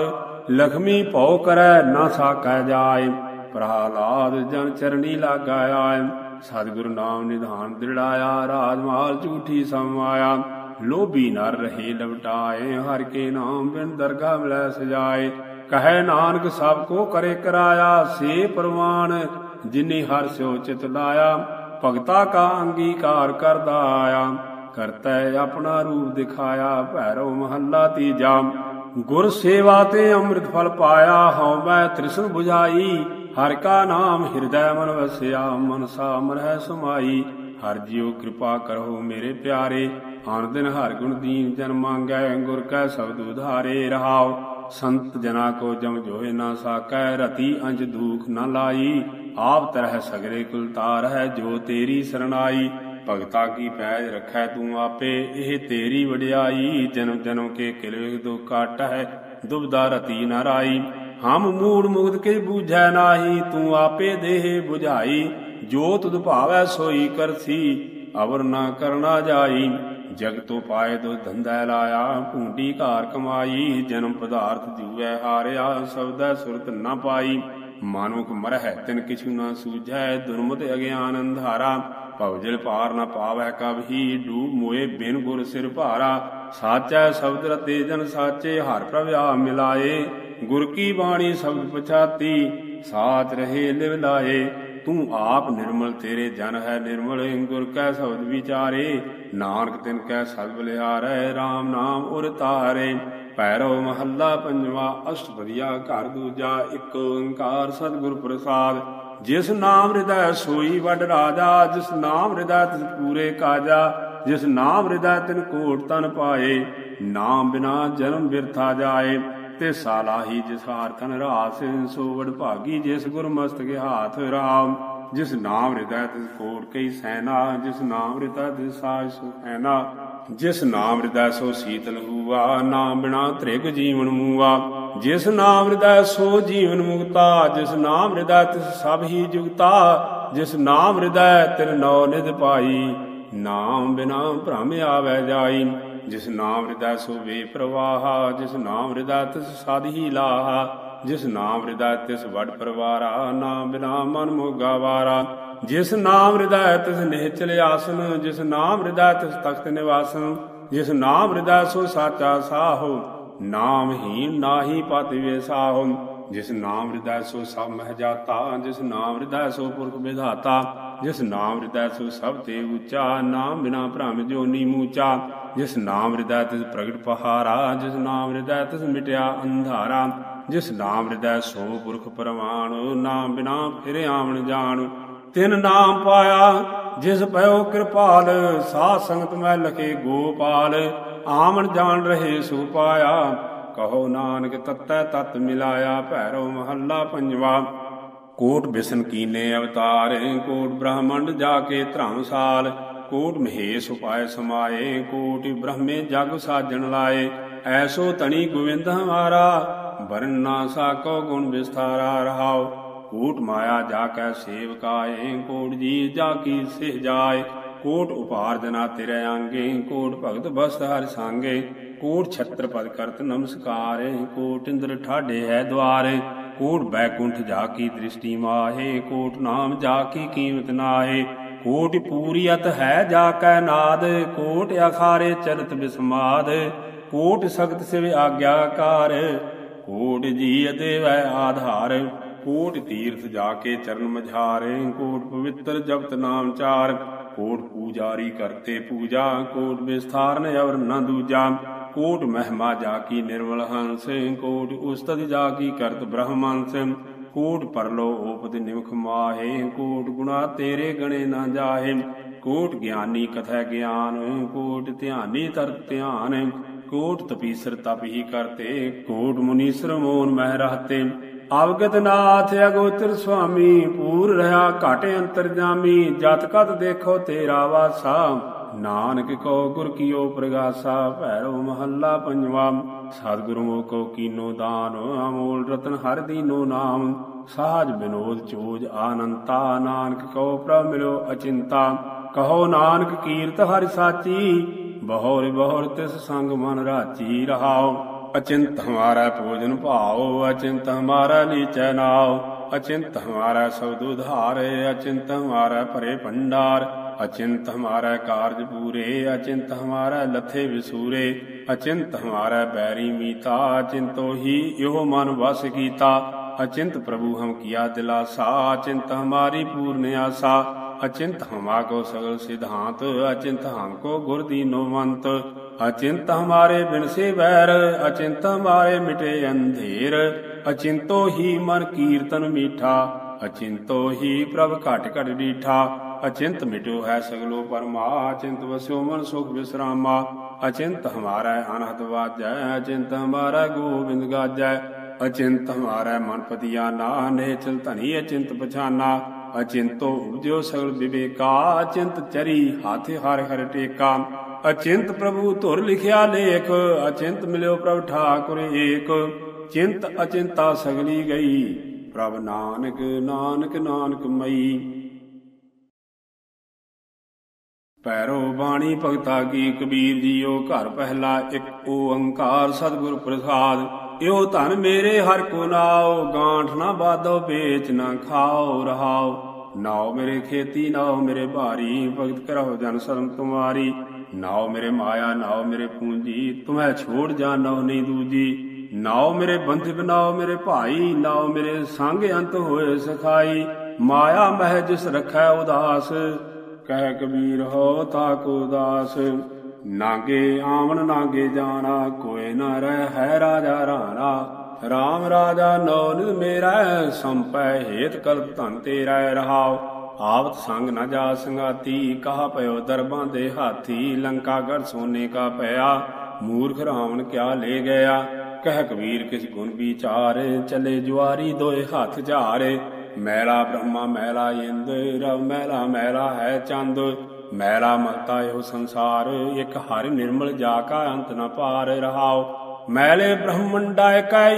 ਲਖਮੀ ਭਉ ਕਰੈ ਨਾ ਸਾਕੈ ਜਾਏ, ਪ੍ਰਹਲਾਦ ਜਨ ਚਰਣੀ ਲਾਗਾ ਆਏ। ਸਤਿਗੁਰੂ ਨਾਮ ਨਿਧਾਨ ਦ੍ਰਿੜਾਇਆ ਰਾਜਮਾਲ ਝੂਠੀ ਸਮਾਇਆ ਲੋਭੀ ਨਰ ਰਹੇ ਲਵਟਾਏ, ਹਰ ਕੇ ਨਾਮ ਬਿਨ ਦਰਗਾ ਮਿਲੈ ਸਜਾਏ। ਕਹੈ ਨਾਨਕ, ਸਭ ਕੋ ਕਰੇ ਕਰਾਇਆ, ਸੇ ਪ੍ਰਵਾਨ, ਜਿਨੇ ਹਰ ਸਿਓ ਚਿਤ ਲਾਇਆ, ਭਗਤਾ ਕਾ ਅੰਗੀਕਾਰ ਕਰਦਾ ਆਇਆ। ਕਰਤੈ ਆਪਣਾ ਰੂਪ ਦਿਖਾਇਆ ਭੈਰੋ ਮਹੱਲਾ ਤੀਜਾ। ਗੁਰ ਸੇਵਾ ਤੇ ਅੰਮ੍ਰਿਤ ਫਲ ਪਾਇਆ, ਹਉ ਮੈਂ ਤ੍ਰਿਸ਼ਨ 부ਝਾਈ ਹਰ ਕਾ ਨਾਮ ਹਿਰਦੈ ਮਨ ਵਸਿਆ, ਮਨਸਾ ਮਰਹਿ ਸਮਾਈ। ਹਰ ਜੀਉ ਕਿਰਪਾ ਕਰੋ ਮੇਰੇ ਪਿਆਰੇ, ਆਨ ਦਿਨ ਹਰ ਗੁਣ ਦੀਨ ਜਨ ਮੰਗੈ, ਗੁਰ ਕੈ ਸ਼ਬਦ ਉਧਾਰੇ ਰਹਾਉ। ਸੰਤ ਜਨਾ ਕੋ ਜਮ ਜੋਏ ਨਾ ਸਾਕੈ, ਰਤੀ ਅੰਜ ਦੂਖ ਨ ਲਾਈ। ਆਪ ਤਰਹਿ ਸਗਰੇ ਕੁਲ ਹੈ, ਜੋ ਤੇਰੀ ਸਰਣਾਈ। ਭਗਤਾ ਕੀ ਪੈਜ ਰਖੈ ਤੂੰ ਆਪੇ, ਇਹ ਤੇਰੀ ਵਡਿਆਈ। ਜਨਮ ਜਨਮ ਕੇ ਕਿਲੇ ਦੋ ਕਾਟ ਹੈ, ਦੁਬਦਾ ਰਤੀ ਨਾ ਰਾਈ। ਹਮ ਮੂੜ ਮੁਗਦ ਕੇ ਬੂਝੈ ਨਾਹੀ, ਤੂੰ ਆਪੇ ਦੇਹ 부ਝਾਈ ਜੋ ਤੁਧ ਭਾਵੈ ਸੋਈ ਕਰਸੀ, ਅਵਰ ਨਾ ਕਰਨਾ ਜਾਈ। ਜਗ ਤੋ ਪਾਏ ਦੋ ਧੰਦਾ ਲਾਇਆ, ਭੂੰਡੀ ਘਾਰ ਕਮਾਈ। ਜਨਮ ਪਦਾਰਥ ਜੂਐ ਹਾਰਿਆ, ਸਬਦੈ ਸੁਰਤ ਨਾ ਪਾਈ। ਮਾਨੁਕ ਮਰਹਿ, ਤਿਨ ਕਿਛੂ ਨਾ ਸੂਝੈ, ਦੁਰਮਤ ਅਗਿਆਨ ਅੰਧਾਰਾ। ਭਵਜਲ ਪਾਰ ਨ ਪਾਵੈ ਕਬਹੀ ਡੂਬ ਮੋਏ ਬਿਨ ਗੁਰ ਸਿਰ ਭਾਰਾ। ਸਾਚੈ ਸ਼ਬਦ ਰਤੇ ਜਨ ਸਾਚੇ, ਹਰ ਪ੍ਰਭ ਆ ਮਿਲਾਏ। ਗੁਰ ਕੀ ਬਾਣੀ ਸ਼ਬਦ ਪਛਾਤੀ, ਸਾਚ ਰਹੇ ਲਿਵ ਲਾਏ। ਤੂੰ ਆਪ ਨਿਰਮਲ, ਤੇਰੇ ਜਨ ਹੈ ਨਿਰਮਲ। ਗੁਰ ਕੈ ਸ਼ਬਦ ਵਿਚਾਰੇ, ਨਾਨਕ ਤਿਨ ਕੈ ਸਦ ਬਲਿਹਾਰੈ RAM ਨਾਮ ਉਰ ਤਾਰੇ ਪੈਰੋ ਮਹੱਲਾ ਪੰਜਵਾ ਅਸ਼ਟਪਦੀਆ ਘਰ ਦੂਜਾ, ਇੱਕ ਓੰਕਾਰ ਸਤਿਗੁਰ ਪ੍ਰਸਾਦ। ਜਿਸ ਨਾਮ ਹਿਰਦੈ ਸੋਈ ਵੱਡ ਰਾਜਾ, ਜਿਸ ਨਾਮ ਹਿਰਦੈ ਤਿਸ ਪੂਰੇ ਕਾਜਾ, ਜਿਸ ਨਾਮ ਹਿਰਦੈ ਤਿਨ ਕੋਟ ਤਨ ਪਾਏ, ਨਾਮ ਬਿਨਾ ਜਨਮ ਬਿਰਥਾ ਜਾਏ। ਤੇ ਸਾਲਾਹੀ ਜਿਸ ਹਾਰ ਰਾਸ ਸੋ ਵਡ ਭਾਗੀ ਜਿਸ ਗੁਰ ਮਸਤਕ ਹਾਥ ਰਾਮ। ਜਿਸ ਨਾਮ ਹਿਰਦੈ ਤਿਸ ਕੋਟ ਕਈ ਸੈਨਾ, ਜਿਸ ਨਾਮ ਹਿਰਦੈ ਤਿਸ ਸਾਜ ਸੁਖੈਨਾ ਜਿਸ ਨਾਮ ਹਿਰਦੈ ਸੋ ਸੀਤਲ ਹੂਆ, ਨਾਮ ਬਿਨਾ ਤ੍ਰਿਗ ਜੀਵਨ ਮੂਆ। ਜਿਸ ਨਾਮ ਹਿਰਦੈ ਸੋ ਜੀਵਨ ਮੁਕਤਾ, ਜਿਸ ਨਾਮ ਹਿਰਦੈ ਤਿਸ ਸਭ ਹੀ ਜੁਗਤਾ। ਜਿਸ ਨਾਮ ਹਿਰਦੈ ਤਿਨ ਨੌ ਨਿਧ ਪਾਈ, ਨਾਮ ਬਿਨਾ ਭ੍ਰਮ ਆਵੈ ਜਾਈ। ਜਿਸ ਨਾਮ ਹਿਰਦੈ ਸੋ ਵੇ ਪ੍ਰਵਾਹਾ, ਜਿਸ ਨਾਮ ਹਿਰਦੈ ਤਿਸ ਸਦ ਲਾਹਾ, ਜਿਸ ਨਾਮ ਹਿਰਦੈ ਤਿਸ ਵਡ ਪਰਵਾਰਾ ਨਾਮ ਬਿਨਾ ਮਨ ਮੋਗਾ ਵਾਰਾ। ਜਿਸ ਨਾਮ ਹਿਰਦੈ ਤਿਸ ਨਿਹਚਲ ਆਸਨ ਜਿਸ ਨਾਮ ਹਿਰਦੈ ਤਿਸ ਤਖਤ ਨਿਵਾਸਨ, ਜਿਸ ਨਾਮ ਹਿਰਦੈ ਸੋ ਸਾਚਾ ਸਾਹੋ, ਨਾਮ ਹੀ ਨਾਹੀ ਪਤ ਵੇਸਾਹੋ। ਜਿਸ ਨਾਮ ਹਿਰਦੈ ਸੋ ਸਭ ਮਹਿ ਜਾਤਾ, ਜਿਸ ਨਾਮ ਹਿਰਦੈ ਸੋ ਪੁਰਖ ਵਿਧਾਤਾ। ਜਿਸ ਨਾਮ ਹਿਰਦੈ ਸੋ ਸਭ ਤੇ ਉੱਚਾ, ਨਾਮ ਬਿਨਾ ਭ੍ਰਮ ਜੋਨੀ ਮੂਚਾ। ਜਿਸ ਨਾਮ ਹਿਰਦੈ ਤਿਸ ਪ੍ਰਗਟ ਪਹਾਰਾ ਜਿਸ ਨਾਮ ਹਿਰਦੈ ਤਿਸ ਮਿਟਿਆ ਅੰਧਾਰਾ। ਜਿਸ ਨਾਮ ਹਿਰਦੈ ਸੋ ਪੁਰਖ ਪਰਵਾਣ, ਨਾਮ ਬਿਨਾ ਫਿਰ ਆਵਣ ਜਾਣ। ਤਿਨ ਨਾਮ ਪਾਇਆ, ਜਿਸ ਭਇਓ ਕਿਰਪਾਲ, ਸਾਧ ਸੰਗਤ ਮੈਂ ਲਖੇ ਗੋਪਾਲ। ਆਵਣ ਜਾਣ ਰਹੇ ਸੋ ਪਾਇਆ, ਕਹੋ ਨਾਨਕ ਤਤੈ ਤਤ ਮਿਲਾਇਆ, ਭੈਰੋ ਮਹੱਲਾ ਪੰਜਵਾ। ਕੋਟ ਬਿਸ਼ਨ ਕੀਨੇ ਅਵਤਾਰ, ਕੋਟ ਬ੍ਰਹਮੰਡ ਜਾ ਕੇ ਧਰਮਸਾਲ ਕੋਟ ਮਹੇਸ਼ ਉਪਾਏ ਸਮਾਏ, ਕੋਟ ਬ੍ਰਹਮੇ ਜਗ ਸਾਜਣ ਲਾਏ। ਐਸੋ ਤਣੀ ਗੋਵਿੰਦ ਹਮਾਰਾ, ਵਰਨਾ ਸਾਕੋ ਗੁਣ ਵਿਸਥਾਰਾ ਰਹਾਓ। ਕੋਟ ਮਾਇਆ ਜਾ ਕੈ ਸੇਵਕਾਏ, ਕੋਟ ਜੀ ਜਾ ਕੀ ਸਿਹ ਜਾਏ। ਕੋਟ ਉਪਾਰਜਨਾ ਤੇਰੇ ਆਂਗੇ ਕੋਟ ਭਗਤ ਬਸਤ ਹਰਿ ਸੰਗੇ। ਕੋਟ ਛਤਰ ਪਦ ਕਰਤ ਨਮਸਕਾਰ, ਕੋਟ ਇੰਦਰ ਠਾਡੇ ਹੈ ਦੁਆਰੇ। ਕੋਟ ਬੈਕੁੰਠ ਜਾ ਕੀ ਦ੍ਰਿਸ਼ਟੀ ਮਾਹੇ, ਕੋਟ ਨਾਮ ਜਾ ਕੀ ਕੀਮਤ ਨਾਹੇ। ਕੋਟ ਪੂਰੀਅਤ ਹੈ ਜਾ ਕੈ ਨਾਦ, ਕੋਟ ਅਖਾਰੇ ਚਰਤ ਬਿਸਮਾਦ। ਕੋਟ ਸਖਤ ਸਿਵ ਆਗਿਆਕਾਰ, ਕੋਟ ਜੀ ਦੇਵੈ ਆਧਾਰ। ਕੋਟ ਤੀਰਥ ਜਾ ਕੇ ਚਰਨ ਮਝਾਰੇ, ਕੋਟ ਪਵਿੱਤਰ ਜਪਤ ਨਾਮ ਚਾਰ। ਕੋਟ ਪੂਜਾਰੀ ਕਰਤੇ ਪੂਜਾ, ਕੋਟ ਵਿਸਥਾਰਨ ਅਵਰ ਨਾ ਦੂਜਾ। ਕੋਟ ਮਹਿਮਾ ਜਾ ਕੀ ਨਿਰਮਲ ਹੰਸ ਕੋਟ ਉਸਤਤ ਜਾ ਕੀ ਕਰਤ ਬ੍ਰਹਮੰਸ ਕੋਟ ਪਰਲੋ ਓਪਦ ਨਿਮਖ ਮਾਹੇ ਕੋਟ ਗੁਣਾ ਤੇਰੇ ਗਣੇ ਨਾ ਜਾਹੇ ਕੋਟ ਗਿਆਨੀ ਕਥੈ ਗਿਆਨ ਕੋਟ ਧਿਆਨੀ ਤਰ ਧਿਆਨ ਕੋਟ ਤਪੀਸਰ ਤਪ ਹੀ ਕਰਤੇ ਕੋਟ ਮੁਨੀਸਰ ਮੋਨ ਮਹਿ ਰਹਤੇ ਅਵਗਤ ਨਾਥ ਅਗੋਚਰ ਸੁਆਮੀ ਪੂਰ ਰਹਾ ਅੰਤਰ ਜਾਮੀ ਜਤ ਕਤ ਦੇਖੋ ਤੇਰਾ ਵਾਸਾ ਨਾਨਕ ਕੋ ਗੁਰ ਕੀਓ ਪ੍ਰਗਾਸਾ, ਭੈਰੋ ਮਹੱਲਾ ਪੰਜਵਾ। ਸਤਿਗੁਰੂ ਕੋ ਕੀਨੋ ਦਾਨ, ਅਮੋਲ ਰਤਨ ਹਰ ਦੀਨੋ ਨਾਮ। ਸਾਜ ਬਿਨੋਦ ਚੋਜ ਆਨੰਤਾ, ਨਾਨਕ ਕੋ ਪ੍ਰਭ ਮਿਲੋ ਅਚਿੰਤਾ। ਕਹੋ ਨਾਨਕ ਕੀਰਤ ਹਰਿ ਸਾਚੀ, ਬਹੁਰ ਬਹੁਰ ਤਿਸ ਸੰਗ ਮਨ ਰਾਚੀ ਰਹਾਓ ਅਚਿੰਤ ਹਮਾਰਾ ਭੋਜਨ ਭਾਓ ਅਚਿੰਤ ਹਮਾਰਾ ਨੀਚੈ ਨਾਉ। ਅਚਿੰਤ ਹਮਾਰਾ ਸਬਦ ਉਧਾਰ, ਅਚਿੰਤ ਹਮਾਰਾ ਭਰੇ ਭੰਡਾਰ। ਅਚਿੰਤ ਹਮਾਰਾ ਕਾਰਜ ਪੂਰੇ, ਅਚਿੰਤ ਹਮਾਰਾ ਲਥੇ ਵਿਸੂਰੇ, ਅਚਿੰਤ ਹਮਾਰਾ ਬੈਰੀ ਮੀਤਾ, ਅਚਿੰਤੋ ਹੀ ਇਹੋ ਮਨ ਵਸ ਕੀਤਾ। ਅਚਿੰਤ ਪ੍ਰਭੂ ਹਮ ਕੀਆ ਦਿਲਾਸਾ, ਅਚਿੰਤ ਹਮਾਰੀ ਪੂਰਨ ਆਸਾ। ਅਚਿੰਤ ਹਮਾ ਕੋ ਸਗਲ ਸਿਧਾਂਤ, ਅਚਿੰਤ ਹਮ ਕੋ ਗੁਰ ਦੀਨੋਵੰਤ ਅਚਿੰਤ ਹਮਾਰੇ ਬਿਨਸੇ ਵੈਰ, ਅਚਿੰਤ ਹਮਾਰੇ ਮਿਟੇ ਅੰਧੇਰ। ਅਚਿੰਤੋ ਹੀ ਮਨ ਕੀਰਤਨ ਮੀਠਾ, ਅਚਿੰਤੋ ਹੀ ਪ੍ਰਭ ਘਟ ਘਟ ਡੀਠਾ। ਅਚਿੰਤ ਮਿਟਿਓ ਹੈ ਸਗਲੋ ਪਰਮਾ, ਅਚਿੰਤ ਵਸਿਓ ਮਨ ਸੁਖ ਵਿਸਰਾਮਾ। ਅਚਿੰਤ ਹਮਾਰਾ ਅਨਹਤ ਵਾਜੈ, ਅਚਿੰਤ ਹਮਾਰਾ ਗੋਬਿੰਦ ਗਾਜੈ। ਅਚਿੰਤ ਹਮਾਰਾ ਮਨ ਪਤਿਆ ਨਾ ਨੇਚਲ ਧਨੀ ਅਚਿੰਤ ਪਛਾਨਾ। ਅਚਿੰਤੋ ਉਪਜਿਓ ਸਗਲ ਵਿਵੇਕਾ, ਅਚਿੰਤ ਚਰੀ ਹਾਥੇ ਹਰ ਹਰ ਟੇਕਾ। ਅਚਿੰਤ ਪ੍ਰਭੂ ਧੁਰ ਲਿਖਿਆ ਲੇਖ, ਅਚਿੰਤ ਮਿਲਿਓ ਪ੍ਰਭ ਠਾਕੁਰ ਏਕ। ਚਿੰਤ ਅਚਿੰਤਾ ਸਗਲੀ ਗਈ, ਪ੍ਰਭ ਨਾਨਕ ਨਾਨਕ ਨਾਨਕ ਮਈ। ਪੈਰੋ ਬਾਣੀ ਭਗਤਾ ਕੀ ਕਬੀਰ ਜੀਓ, ਘਰ ਪਹਿਲਾ ਇੱਕ ਓੰਕਾਰ ਸਤਿਗੁਰ ਪ੍ਰਸਾਦ। ਇਹੋ ਧਨ ਮੇਰੇ ਹਰ ਕੋ ਨਾਓ ਗਾਂਠ ਨਾ ਬਾਦੋ, ਵੇਚ ਨਾ ਖਾਓ ਰਹਾਓ ਨਾਓ ਮੇਰੇ ਖੇਤੀ ਨਾਓ ਮੇਰੇ ਭਾਰੀ, ਭਗਤ ਕਰੋ ਜਨ ਸਰਮ ਤੁਮਾਰੀ। ਨਾਓ ਮੇਰੇ ਮਾਇਆ ਨਾਓ ਮੇਰੇ ਪੂੰਜੀ, ਤੁਮੈ ਛੋੜ ਜਾਣੋ ਨਹੀਂ ਦੂਜੀ। ਨਾਓ ਮੇਰੇ ਬੰਧਿ ਬਨਾਓ ਮੇਰੇ ਭਾਈ ਨਾਓ ਮੇਰੇ ਸੰਗ ਅੰਤ ਹੋਏ ਸਖਾਈ। ਮਾਇਆ ਮਹਿ ਜਿਸ ਰਖੈ ਉਦਾਸ ਕਹਿ ਕਬੀਰ ਹੋ ਤਾ ਕੋ ਦਾਸ ਨਾਗੇ ਆਵਣ ਨਾਗੇ ਜਾਣਾ ਕੋਏ ਨਾ ਰਹਿ ਹੈ ਰਾਜਾ ਰਾਣਾ। RAM ਰਾਜਾ ਨੋ ਮੇਰਾ, ਸੰਪੈ ਹੇਤ ਕਲਪ ਧਨ ਤੇਰਾ ਰਹਾਉ ਆਵਤ ਸੰਗ ਨਾ ਜਾ ਸੰਗਾਤੀ, ਕਹਾ ਪਇਓ ਦਰਬਾਂ ਦੇ ਹਾਥੀ। ਲੰਕਾ ਗੜ ਸੋਨੇ ਕਾ ਪਿਆ, ਮੂਰਖ ਰਾਵਣ ਕਿਆ ਲੈ ਗਿਆ। ਕਹਿ ਕਬੀਰ ਕਿਸ ਗੁਣ ਵਿਚਾਰ, ਚਲੇ ਜੁਆਰੀ ਦੋਏ ਹੱਥ ਝਾਰੇ। ਮੈਲਾ ਬ੍ਰਹਮਾ, ਮੈਲਾ ਇੰਦ, ਰਵ ਮੈਲਾ ਮੈਲਾ ਹੈ ਚੰਦ। ਮੈਲਾ ਮਲਤਾ ਇਹੋ ਸੰਸਾਰ, ਇਕ ਹਰਿ ਨਿਰਮਲ ਜਾ ਕਾ ਅੰਤ ਨ ਪਾਰ ਰਹਾਓ ਮੈਲੇ ਬ੍ਰਹਮੰਡਾ ਕੈ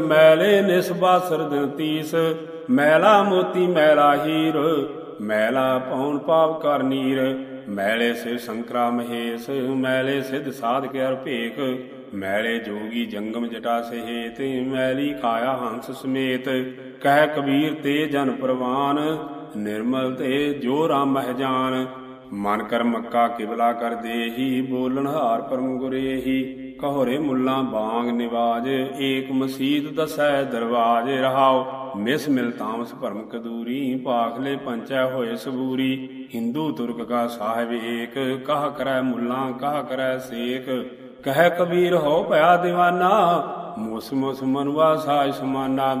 ਮੈਲੇ ਨਿਸਬਾ ਸਰਦਨ ਤੀਸ। ਮੈਲਾ ਮੋਤੀ, ਮੈਲਾ ਹੀਰ, ਮੈਲਾ ਪੌਣ ਪਾਪ ਕਰ ਨੀਰ। ਮੈਲੇ ਸੇ ਸੰਕਰਾ ਮਹੇਸ਼, ਮੈਲੇ ਸਿਧ ਸਾਧ ਕੇ ਭੇਖ। ਮੈਲੇ ਜੋਗੀ ਜੰਗਮ ਜਟਾ ਸਹੇਤ, ਮੈਲੀ ਕਾਇਆ ਹੰਸ ਸਮੇਤ। ਕਹਿ ਕਬੀਰ ਤੇ ਜਨ ਪ੍ਰਵਾਨ, ਨਿਰਮਲ ਤੇ ਜੋ ਰਾਮ ਮਹਿ ਜਾਨ। ਮਨ ਕਰ ਮੱਕਾ ਕਿਬਲਾ ਕਰ ਦੇਹੀ, ਬੋਲਣ ਹਾਰ ਪਰਮ ਗੁਰੇਹੀ ਕਹੋਰੇ ਮੁੱਲਾ ਬਾਗ ਨਿਵਾਜ, ਏਕ ਮਸੀਤ ਦਸੈ ਦਰਵਾਜ। ਰਹਾਓ ਮਿਸ ਮਿਲ ਤਾਮਸ ਭਰਮ ਕਦੂਰੀ ਪਾਖਲੇ ਪੰਚੈ ਹੋਏ ਸਬੂਰੀ। ਹਿੰਦੂ ਤੁਰਕ ਕਾ ਸਾਹਿਬ ਏਕ, ਕਹ ਕਰੈ ਮੁੱਲਾ, ਕਹ ਕਰੈ ਸੇਖ ਕਹਿ ਕਬੀਰ ਹੋ ਭਇਆ دیਵਾਨਾ ਮੁਸ ਮੁਸ ਮਨਵਾ ਸਾਜ ਸਮਾਨਾ।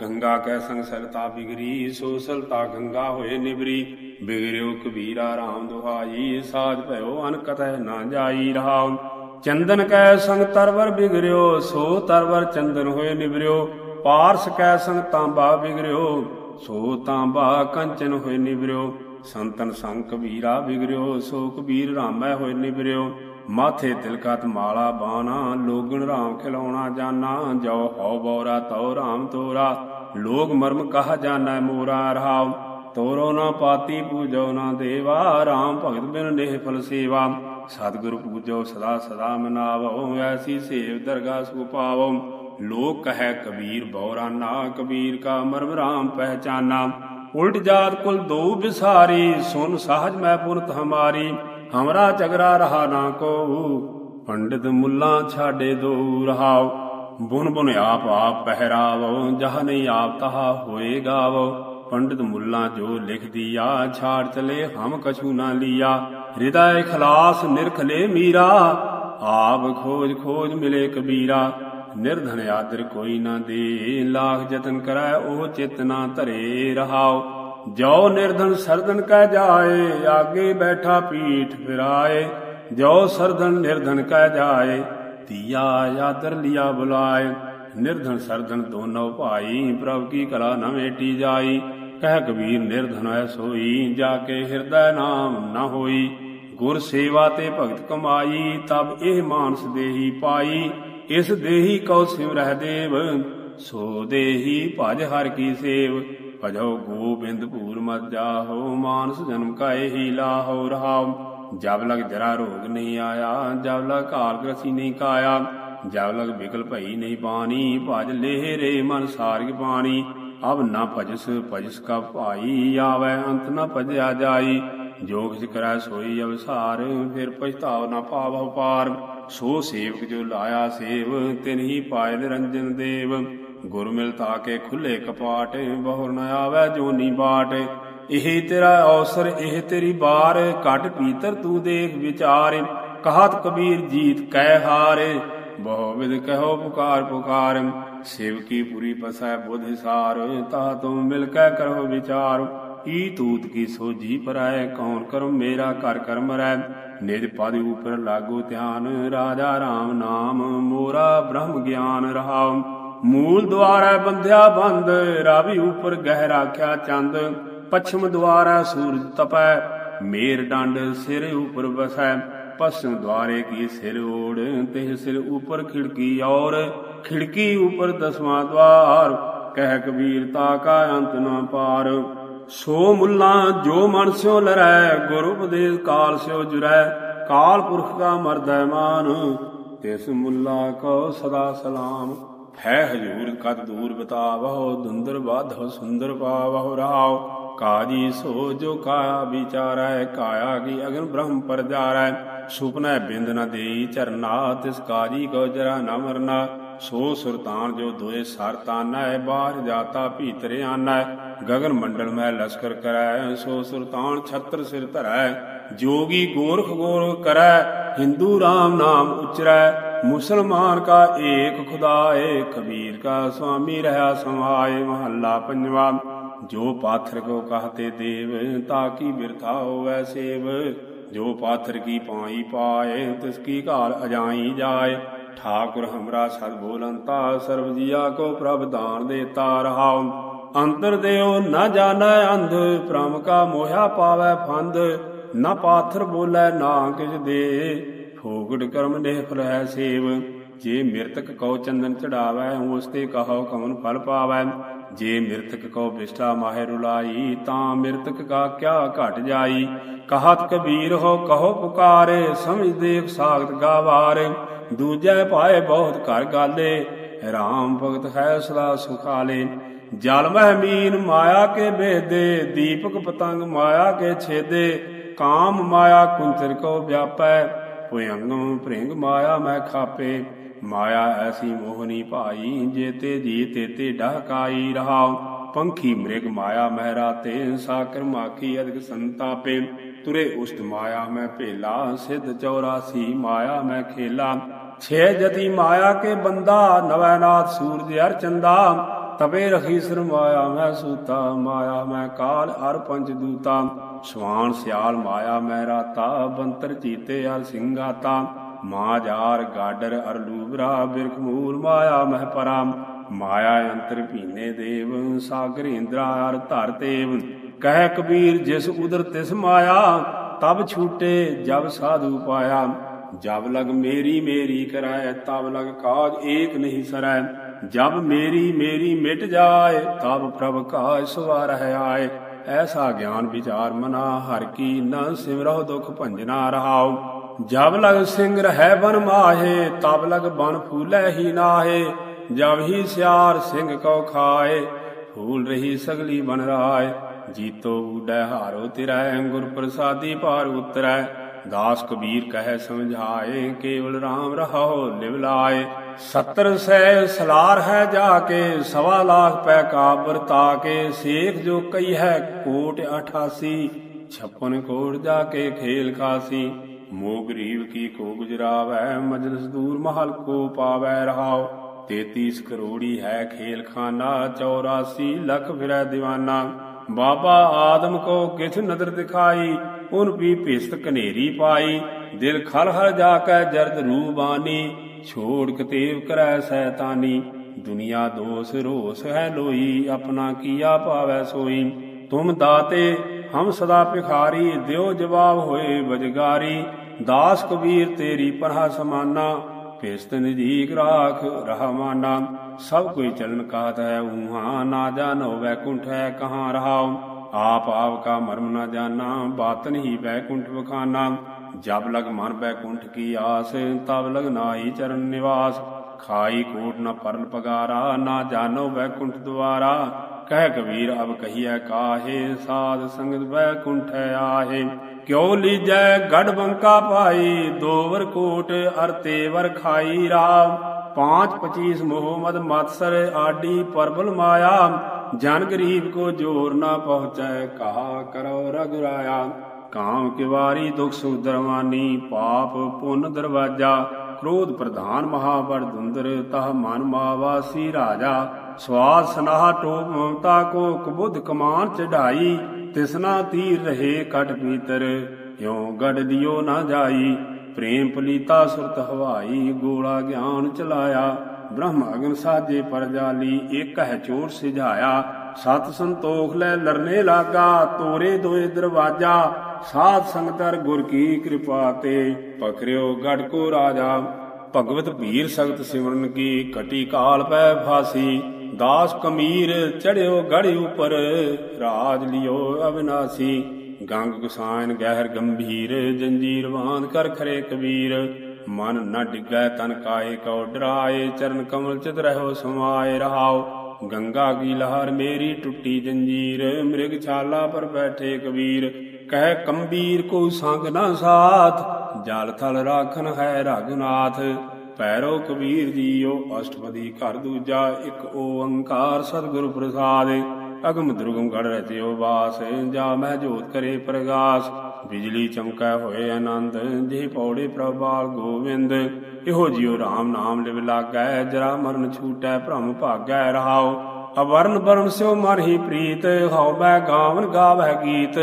ਗੰਗਾ ਕੈ ਸੰਗ ਸਰਤਾ ਬਿਗਰੀ, ਸੋ ਸਲਤਾ ਗੰਗਾ ਹੋਏ ਨਿਬਰੀ ਬਿਗਰਿਓ ਕਬੀਰਾ ਰਾਮ ਦੁਹਾਈ, ਸਾਜ ਭਇਓ ਅਨ ਕਤੈ ਨਾ ਜਾਈ ਰਹਾਉ। ਚੰਦਨ ਕੈ ਸੰਗ ਤਰਵਰ ਬਿਗਰਿਓ, ਸੋ ਤਰਵਰ ਚੰਦਨ ਹੋਏ ਨਿਬਰਿਓ ਪਾਰਸ ਕੈ ਸੰਗ ਤਾਂਬਾ ਬਿਗਰਿਓ, ਸੋ ਤਾਂਬਾ ਕੰਚਨ ਹੋਏ ਨਿਬਰਿਓ ਸੰਤਨ ਸੰਗ ਕਬੀਰਾ ਬਿਗਰਿਓ, ਸੋ ਕਬੀਰ ਰਾਮੈ ਹੋਏ ਨਿਬਰਿਓ ਮਾਥੇ ਤਿਲਕਤ ਮਾਲਾ ਬਾਣਾ, ਲੋਗਣ ਰਾਮ ਖਿਲਾਉਣਾ ਜਾਣਾ ਜੋ ਹਉ ਬੋਰਾ, ਤਉ ਰਾਮ ਤੋਰਾ। ਲੋਗ ਮਰਮ ਕਹਾ ਜਾਣਾ ਮੋਰਾ ਰਹਾਉ, ਤੋਰੋ ਨਾ ਪਾਤੀ ਪੂਜੋ ਨਾ ਦੇਵਾ, ਰਾਮ ਭਗਤ ਬਿਨ ਨੇਹ ਫਲ ਸੇਵਾ। ਸਤਿਗੁਰ ਪੂਜੋ ਸਦਾ ਸਦਾ ਮਨਾਵੋ, ਐਸੀ ਸੇਵ ਦਰਗਾ ਸੁ ਪਾਵੋ। ਲੋਕ ਕਹੈ ਕਬੀਰ ਬੌਰਾਨਾ, ਕਬੀਰ ਕਾ ਮਰਮ ਰਾਮ ਪਹਿਚਾਨਾ। ਉਲਟ ਜਾਤ ਕੁਲ ਦੋ ਵਿਸਾਰੀ ਸੁਨ ਸਾਹਜ ਮੈਂ ਪੁਰਤ ਹਮਾਰੀ। ਹਮਰਾ ਚਗਰਾ ਰਹਾ ਨਾ ਕੋ ਪੰਡਿਤ ਮੁੱਲਾ ਛਾੜੇ ਦੋ ਰਹਾਉ ਬੁਨ ਬੁਨ ਆਪ ਆਪ ਪਹਿਰਾਵੋ, ਜਹ ਨਹੀਂ ਆਪ ਤਹਾ ਹੋਏ ਗਾਵੋ। ਪੰਡਿਤ ਮੁੱਲਾ ਜੋ ਲਿਖ ਦਿਆ ਛਾੜ ਚਲੇ ਹਮ ਕਛੂ ਨਾ ਲੀਆ। ਹਿਰਦੈ ਖਲਾਸ ਨਿਰਖਲੇ ਮੀਰਾ, ਆਪ ਖੋਜ ਖੋਜ ਮਿਲੇ ਕਬੀਰਾ। ਨਿਰਧਨ ਆਦਰ ਕੋਈ ਨਾ ਦੇ, ਲਾਖ ਯਤਨ ਕਰੈ ਉਹ ਚਿਤ ਨਾ ਧਰੇ ਰਹਾਓ ਜੋ ਨਿਰਧਨ ਸਰਦਨ ਕਹਿ ਜਾਏ, ਆਗੇ ਬੈਠਾ ਪੀਠ ਫਿਰਾਏ। ਜੋ ਸਰਦਨ ਨਿਰਧਨ ਕਹਿ ਜਾਏ ਤੀਆ ਆਦਰ ਲਿਆ ਬੁਲਾਏ। ਨਿਰਧਨ ਸਰਦਨ ਦੋਨੋਂ ਭਾਈ, ਪ੍ਰਭ ਕੀ ਕਲਾ ਨ ਜਾਈ। ਕਹਿ ਕਬੀਰ ਨਿਰਧਨ ਐ ਸੋਈ, ਜਾ ਕੇ ਹਿਰਦੈ ਨਾਮ ਨਾ ਹੋਈ। ਗੁਰ ਸੇਵਾ ਤੇ ਭਗਤ ਕਮਾਈ, ਤਬ ਇਹ ਮਾਨਸ ਦੇਹੀ ਪਾਈ। ਇਸ ਦੇਹੀ ਕਉ ਸਿਮਰਹਿ ਦੇਵ, ਸੋ ਦੇਹੀ ਭਜ ਹਰ ਕੀ ਸੇਵ। ਭਜੋ ਗੋਬਿੰਦ ਭੂਰ ਮਤ ਜਾਹੋ, ਮਾਨਸ ਜਨਮ ਕਾਏ ਹੀ ਲਾਹੋ ਰਹਾਉ। ਜਬ ਲਗ ਜਰਾ ਰੋਗ ਨਹੀਂ ਆਇਆ, ਜਬ ਲਗ ਕਾਲ ਗ੍ਰਸੀ ਨਹੀਂ ਕਾਇਆ। ਜਬ ਲਗ ਬਿਕਲ ਭਈ ਨਹੀਂ ਪਾਣੀ ਭਜ ਲੇਹ ਮਨ ਸਾਰਗ ਪਾਣੀ। ਅਬ ਨਾ ਭਜਸ ਭਜਸ ਕਾ ਭਾਈ ਆਵੇ, ਅੰਤ ਨਾ ਭਜਿਆ ਜਾਈ। ਜੋ ਕਿਛ ਕਰੈ ਸੋਈ ਅਵਸਾਰ, ਫਿਰ ਪਛਤਾਵ ਨਾ ਪਾਵਹੁ ਪਾਰ ਸੋ ਸੇਵਕ ਜੋ ਲਾਇਆ ਸੇਵ, ਤਿਨ ਹੀ ਪਾਇ ਨਿਰੰਜਨ ਦੇਵ। ਗੁਰ ਮਿਲ ਤਾਕੇ ਖੁੱਲੇ ਕਪਾਟ, ਬਹੁਰ ਨ ਆਵੈ ਜੋਨੀ ਬਾਟ। ਇਹ ਤੇਰਾ ਅਵਸਰ ਇਹ ਤੇਰੀ ਬਾਰ ਘਟ ਪੀਤਰ ਤੂੰ ਦੇਖ ਵਿਚਾਰ। ਕਹਾਤ ਕਬੀਰ ਜੀਤ ਕਹਿ ਹਾਰੇ, ਬਹੁ ਵਿਦ ਕਹੋ ਪੁਕਾਰ ਪੁਕਾਰ ਸੇਵਕੀ ਪੁਰੀ ਪਸੈ ਬੁਧ ਹਿਸਾਰ ਤਾ ਤੁਮ ਮਿਲ ਕੈ ਕਰੋ ਵਿਚਾਰ। ਈ ਤੂਤ ਕੀ ਸੋਜੀ ਪਰਾਏ ਕੌਣ ਕਰਮ ਮੇਰਾ ਕਰ ਕਰਮ ਰੈ। ਨਿਜ ਪਦ ਉਪਰ ਲਾਗੋ ਧਿਆਨ, ਰਾਜਾ RAM ਨਾਮ, ਮੋਰਾ ਬ੍ਰਹਮ ਗਿਆਨ ਰਹਾਉ। ਮੂਲ ਦੁਆਰਾ ਬੰਧਿਆ ਬੰਦ, ਰਾਵੀ ਉਪਰ ਗਹਿ ਰਾਖਿਆ ਚੰਦ। ਪਛਮ ਦੁਆਰਾ ਸੂਰਜ ਤਪੈ, ਮੇਰ ਡੰਡ ਸਿਰ ਉਪਰ ਵਸੈ। ਪਛਮ ਦੁਆਰੇ ਕੀ ਸਿਰ ਓੜ ਤੇ ਸਿਰ ਉਪਰ ਖਿੜਕੀ ਔਰ। ਖਿੜਕੀ ਉਪਰ ਦਸਵਾਂ ਦਵਾਰ ਕਹਿ ਕਬੀਰ ਤਾ ਕਾ ਅੰਤ ਨਾ ਪਾਰ। ਸੋ ਮੁੱਲਾ ਜੋ ਮਨ ਸਿਓ ਲਰੈ, ਗੁਰ ਉਪਦੇਸ਼ ਕਾਲ ਸਿਓ ਜੁਰੈ। ਕਾਲ ਪੁਰਖ ਕਾ ਮਰਦੈ ਮਾਨ, ਤਿਸ ਮੁੱਲਾ ਕੋ ਸਦਾ ਸਲਾਮ। ਹੈ ਹਜੂਰ ਕਦ ਦੂਰ ਬਤਾਵਹੁ ਦੁੰਦਰ ਬਾਧੋ ਸੁੰਦਰ ਪਾਵਹੁ ਰਾਵ ਕਾਜੀ ਸੋ ਜੋ ਕਾਇਆ ਵਿਚਾਰੈ, ਕਾਇਆ ਕੀ ਅਗਨ ਬ੍ਰਹਮ ਪਰ ਜਾਰੈ। ਸੁਪਨੈ ਬਿੰਦ ਨ ਦੇਈ ਚਰਨਾ, ਤਿਸ ਕਾਜੀ ਕੋ ਜਰਾ ਨ ਮਰਨਾ। ਸੋ ਸੁਰਤਾਨ ਜੋ ਦੋਏ ਸਰ ਤਾਨੈ, ਬਾਹਰ ਜਾਤਾ ਭੀਤਰ ਆਨੈ। ਗਗਨ ਮੰਡਲ ਮੈਂ ਲਸ਼ਕਰ ਕਰੈ, ਸੋ ਸੁਰਤਾਨ ਛਤਰ ਸਿਰ ਧਰੈ। ਜੋਗੀ ਗੋਰਖ ਗੋਰਖ ਕਰੈ, ਹਿੰਦੂ RAM ਨਾਮ ਉਚਰੈ। ਮੁਸਲਮਾਨ ਕਾ ਏਕ ਖੁਦਾਏ ਕਬੀਰ ਕਾ ਸੁਆਮੀ ਰਹਾ ਸਮਾਏ ਮਹੱਲਾ ਪੰਜਵਾ। ਜੋ ਪਾਥਰ ਕੋ ਕਹਤੇ ਦੇਵ ਤਾਕੀ ਬਿਰਥਾ ਹੋਵੈ ਸੇਵ। ਜੋ ਪਾਥਰ ਕੀ ਪਾਈ ਪਾਏ, ਤਿਸ ਕੀ ਘਾਲ ਅਜਾਈ ਜਾਏ। ਠਾਕੁਰ ਹਮਰਾ ਸਦ ਬੋਲੰਤਾ, ਸਰਬ ਜੀਆ ਕੋ ਪ੍ਰਭ ਦਾਨ ਦੇਤਾ ਰਹਾਉ। ਅੰਤਰ ਦੇਉ ਨਾ ਜਾਣੈ ਅੰਧ ਪ੍ਰਮ ਕਾ ਮੋਹਿਆ ਪਾਵੈ ਫੰਦ ਨਾ ਪਾਥਰ ਬੋਲੇ ਨਾ ਕਿਛ ਦੇ। ਫੋਗੜ ਕਰਮ ਨੇ ਹੈ ਸੇਵ, ਜੇ ਮਿਰਤਕ ਕਉ ਚੰਦਨ ਚੜਾਵੈ ਉਸ ਤੇ ਕਹੋ ਕਮਨ ਫਲ ਪਾਵੈ। ਜੇ ਮਿਰਤਕ ਕਉ ਬਿਸ਼ਟਾ ਮਾਹਿ ਰੁਲਾਈ, ਤਾਂ ਮਿਰਤਕ ਕਾ ਕਿਆ ਘਟ ਜਾਈ। ਕਹਤ ਕਬੀਰ ਹੋ ਕਹੋ ਪੁਕਾਰੇ, ਸਮਝ ਦੇਖ ਸਾਖਤ ਗਾਵਾਰੇ। ਦੂਜੈ ਪਾਏ ਬਹੁਤ ਘਰ ਗਾਲੇ, ਰਾਮ ਭਗਤ ਹੈ ਸਦਾ ਸੁਖਾਲੇ। ਜਲ ਮਹਿ ਮੀਨ ਮਾਇਆ ਕੇ ਬੇਦੇ, ਦੀਪਕ ਪਤੰਗ ਮਾਇਆ ਕੇ ਛੇਦੇ। ਕਾਮ ਮਾਇਆ ਕੁੰਤਰ ਕੋ ਵਿਆਪੈ ਭੁਯੰਗਮ ਭ੍ਰਿੰਗ ਮਾਇਆ ਮੈਂ ਖਾਪੇ। ਮਾਇਆ ਐਸੀ ਮੋਹਨੀ ਭਾਈ ਜੇਤੇ ਜੀ ਤੇਤੇ ਡਹਕਾਈ ਰਹਾਉ। ਪੰਖੀ ਮ੍ਰਿਗ ਮਾਇਆ ਮਹਿ ਰਾਤੇ ਸਾਕਰ ਮਾਖੀ ਅਦਿਕ ਸੰਤਾਪੇ। ਤੁਰੇ ਉਸਤ ਮਾਇਆ ਮੈਂ ਭੇਲਾ, ਸਿੱਧ 84 ਮਾਇਆ ਮੈਂ ਖੇਲਾ। ਛੇ ਜਤੀ ਮਾਇਆ ਕੇ ਬੰਦਾ ਨਵੈਨਾਥ ਸੂਰਜ ਅਰ ਚੰਦਾ ਤਬੇ ਰਖੀ ਸਰ ਮਾਇਆ ਮੈਂ ਸੂਤਾ, ਮਾਇਆ, ਮੈਂ ਕਾਲ ਅਰ ਪੰਜ ਦੂਤਾ। ਸਵਾਨ ਸਿਆਲ ਮਾਇਆ, ਮੈਂ ਰਾਤਾ, ਬੰਤਰ ਚੀਤੇ ਅਰ ਸਿੰਘਾਤਾ। ਮਾ ਗਾਡਰ ਅਰ ਲੂਬਰਾ, ਬਿਰਖ ਮੂਲ ਮਾਇਆ, ਮਹਿ ਪਰਾ ਮਾਇਆ ਅੰਤਰ ਭੀਨੇ ਦੇਵ, ਸਾਗਰ ਇੰਦਰਾ ਅਰ ਧਰ ਤੇਵ। ਕਹਿ ਕਬੀਰ, ਜਿਸ ਉਦਰ ਤਿਸ ਮਾਇਆ, ਤਬ ਛੂਟੇ ਜਬ ਸਾਧੂ ਪਾਇਆ। ਜਬ ਲਗ ਮੇਰੀ ਮੇਰੀ ਕਰਾਏ ਤਬ ਲਗ ਕਾਜ ਏਕ ਨਹੀਂ ਸਰੈ। ਜਬ ਮੇਰੀ ਮੇਰੀ ਮਿਟ ਜਾਏ, ਤਬ ਪ੍ਰਭ ਕਾਜ ਸਵਾਰਹਿ ਆਏ ਐਸਾ ਗਿਆਨ ਵਿਚਾਰ ਮਨਾ, ਹਰ ਕੀ ਨ ਸਿਮਰਹੁ ਦੁਖ ਭੰਜਨਾ ਰਹਾਉ। ਜਬ ਲਗ ਸਿੰਘ ਰਹਿ ਬਨ ਮਾਹੇ, ਤਬ ਲਗ ਬਨ ਫੂਲੇ ਹੀ ਨਾਹੇ। ਜਬ ਹੀ ਸਿਆਰ ਸਿੰਘ ਕਉ ਖਾਏ, ਫੂਲ ਰਹੀ ਸਗਲੀ ਬਨ ਰਾਏ। ਜੀਤੋ ਉਡੈ ਹਾਰੋ ਤਿਰੈ, ਗੁਰ ਪ੍ਰਸਾਦੀ ਭਾਰ ਉਤਰੈ। ਦਾਸ ਕਬੀਰ ਕਹੈ ਸਮਝਾਏ, ਕੇਵਲ RAM ਰਹਾਓ ਲਿਵ ਲਾਏ। 70 ਸੈ ਸਲਾਰ ਹੈ ਜਾ ਕੇ, ਸਵਾ ਲਾਖ ਪੈ ਕਾਬਰ ਤਾ ਕੇ, ਸੇਖ ਜੋ ਕਈ ਹੈ ਕੋਟ 88 56 ਕੋਟ ਜਾ ਕੇ ਖੇਲ ਖਾਸੀ। ਮੋ ਗਰੀਬ ਕੀ ਕੋ ਗੁਜਰਾਵੈ, ਮਜਲਸ ਦੂਰ ਮਹਲ ਕੋ ਪਾਵੈ ਰਹਾਓ 33 ਕਰੋੜੀ ਹੈ ਖੇਲ ਖਾਨਾ 84 ਲੱਖ ਫਿਰੈ دیਵਾਨਾ ਬਾਬਾ ਆਦਮ ਕੋ ਕਿਛ ਨਦਰ ਦਿਖਾਈ, ਉਨ ਵੀ ਭਿਸਤ ਕਨੇਰੀ ਪਾਈ। ਦਿਲ ਖਲ ਹਰ ਜਾ ਕੇ ਜਰਦ ਰੂਬਾਨੀ ਛੋੜ ਕਤੇਵ ਕਰੈ ਸੈਤਾਨੀ, ਦੁਨੀਆ ਦੋਸ ਰੋਸ ਹੈ ਲੋਈ, ਆਪਣਾ ਕੀਆ ਪਾਵੈ ਸੋਈ। ਤੁਮ ਦਾਤੇ, ਹਮ ਸਦਾ ਭਿਖਾਰੀ, ਦਿਓ ਜਵਾਬ ਹੋਏ ਬਜਗਾਰੀ ਦਾਸ ਕਬੀਰ ਤੇਰੀ ਪਰਹਾ ਸਮਾਨਾ, ਭਿਸਤ ਨਜੀਕ ਰਾਖ ਰਹਿਮਾਨਾ ਸਭ ਕੋਈ ਚਲਨ ਕਾਤ ਹੈ ਊਹਾ ਨਾ ਜਾਣੋ ਵੈਕੁੰਠ ਹੈ ਕਹਾਂ ਰਹਾਉ। ਆਪ ਆਪ ਕਾ ਮਰਮ ਨਾ ਜਾਣਾ ਬਾਤਨ ਹੀ ਬੈਕੁੰਠ ਬਖਾਨਾ ਜਬ ਲਗ ਮਨ ਬੈਕੁੰਠ ਕੀ ਆਸ, ਤਬ ਲਗ ਨਾਹੀ ਚਰਨ ਨਿਵਾਸ। ਖਾਈ ਕੋਟ ਨਾ ਪਰਲ ਪਗਾਰਾ, ਨਾ ਜਾਣੋ ਬੈਕੁੰਠ ਦੁਆਰਾ। ਕਹਿ ਕਬੀਰ, ਅਬ ਕਹੀਐ ਕਾਹੇ, ਸਾਧ ਸੰਗਤ ਬੈਕੁੰਠ ਆਹੇ। ਕਿਉ ਲੀਜੈ ਗੜ ਬੰਕਾ ਭਾਈ, ਦੋਵਰ ਕੋਟ ਅਰਤੇ ਵਰ ਖਾਈ ਰਾਮ ਪਾਂਚ 25 ਮੋਹ ਮਤਸਰ ਆਡੀ ਪਰਬਲ ਮਾਇਆ। ਜਨ ਗਰੀਬ ਕੋ ਜੋਰ ਨਾ ਪਹੁੰਚੈ, ਕਹਾ ਕਰੋ ਰਗੁਰਾਇਆ ਕਾਮ ਕਿਵਾਰੀ ਦੁਖ ਸੁਖ ਦਰਮਾਨੀ ਪਾਪ ਪੁੰਨ ਦਰਵਾਜਾ, ਕ੍ਰੋਧ ਪ੍ਰਧਾਨ ਮਹਾਬਰ ਦੁੰਦਰ, ਤਹ ਮਨ ਮਾਵਾਸੀ ਰਾਜਾ। ਸਵਾਦ ਸਨਾਹ ਟੋਪ ਮਮਤਾ ਕੋ ਕਬੁੱਧ ਕਮਾਨ ਚੜਾਈ ਤਿਸਨਾ ਤੀਰ ਰਹੇ ਕਟ ਪੀਤਰ, ਕਿਉ ਗੜ ਦਿਓ ਨਾ ਜਾਈ। ਪ੍ਰੇਮ ਪਲੀਤਾ ਸੁਰਤ ਹਵਾਈ, ਗੋਲਾ ਗਿਆਨ ਚਲਾਇਆ। ਬ੍ਰਹਮ ਅਗਨ ਸਾਜੇ ਪਰਜਾਲੀ ਇਕ ਹੈ ਚੋਰ ਸਿਝਾਇਆ। ਸਤ ਸੰਤੋਖ ਲੈ ਲਰਨੇ ਲਾਗਾ, ਤੋਰੇ ਦੋਏ ਦਰਵਾਜਾ। ਸਾਧ ਸੰਗਤਰ ਗੁਰ ਕੀ ਕਿਰਪਾ ਤੇ ਪਖਰਿਓ ਗੜ ਕੋ ਰਾਜਾ। ਭਗਵਤ ਭੀਰ ਸਖਤ ਸਿਮਰਨ ਕੀ, ਕਟੀ ਕਾਲ ਪੈ ਫਾਸੀ। ਦਾਸ ਕਮੀਰ ਚੜਿਓ ਗੜ ਉਪਰ, ਰਾਜ ਲਿਓ ਅਵਿਨਾਸੀ। ਗੰਗ ਗੁਸਾਨ ਗਹਿਰ ਗੰਭੀਰ, ਜੰਜੀਰ ਬਾਂਧ ਕਰ ਖਰੇ ਕਬੀਰ। ਮਨ ਨਾ ਡਿਗੈ ਤਨ ਕਾਏ ਕਉ ਡਰਾਏ, ਚਰਨ ਕਮਲ ਚਿਤ ਰਹੋ ਸਮਾਏ ਰਹਾਓ ਗੰਗਾ ਕੀ ਲਹਰ ਮੇਰੀ ਟੁੱਟੀ ਜੰਜੀਰ, ਮ੍ਰਿਗ ਛਾਲਾ ਪਰ ਬੈਠੇ ਕਬੀਰ। ਕਹਿ ਕੰਬੀਰ ਕੋ ਸੰਗ ਨਾ ਸਾਥ, ਜਲ ਥਲ ਰਾਖਨ ਹੈ ਰਘੁਨਾਥ। ਪੈਰੋ ਕਬੀਰ ਜੀਓ ਅਸ਼ਟਪਦੀ ਘਰ ਦੂਜਾ, ਇੱਕ ਓੰਕਾਰ ਸਤਿਗੁਰ ਪ੍ਰਸਾਦ। ਅਗਮ ਦੁਰਗਮ ਗੜ ਰਚਿਓ ਬਾਸ ਜਾ ਮੈਂ ਜੋਤ ਕਰੇ ਪ੍ਰਗਾਸ। ਬਿਜਲੀ ਚਮਕੈ ਹੋਏ ਆਨੰਦ ਜੇ ਪੌੜੇ ਪ੍ਰਭਾਲ ਗੋਵਿੰਦ। ਇਹੋ ਜਿਉ RAM ਨਾਮ ਲਿਵ ਲਾਗੈ, ਜਰਾ ਮਰਨ ਛੂਟੈ ਭ੍ਰਮ ਭਾਗੈ ਰਹਾਉ। ਅਵਰਨ ਬਰਨ ਸਿਓ ਮਨ ਹੀ ਪ੍ਰੀਤ, ਹਉ ਬੈ ਗਾਵਨ ਗਾਵੈ ਗੀਤ।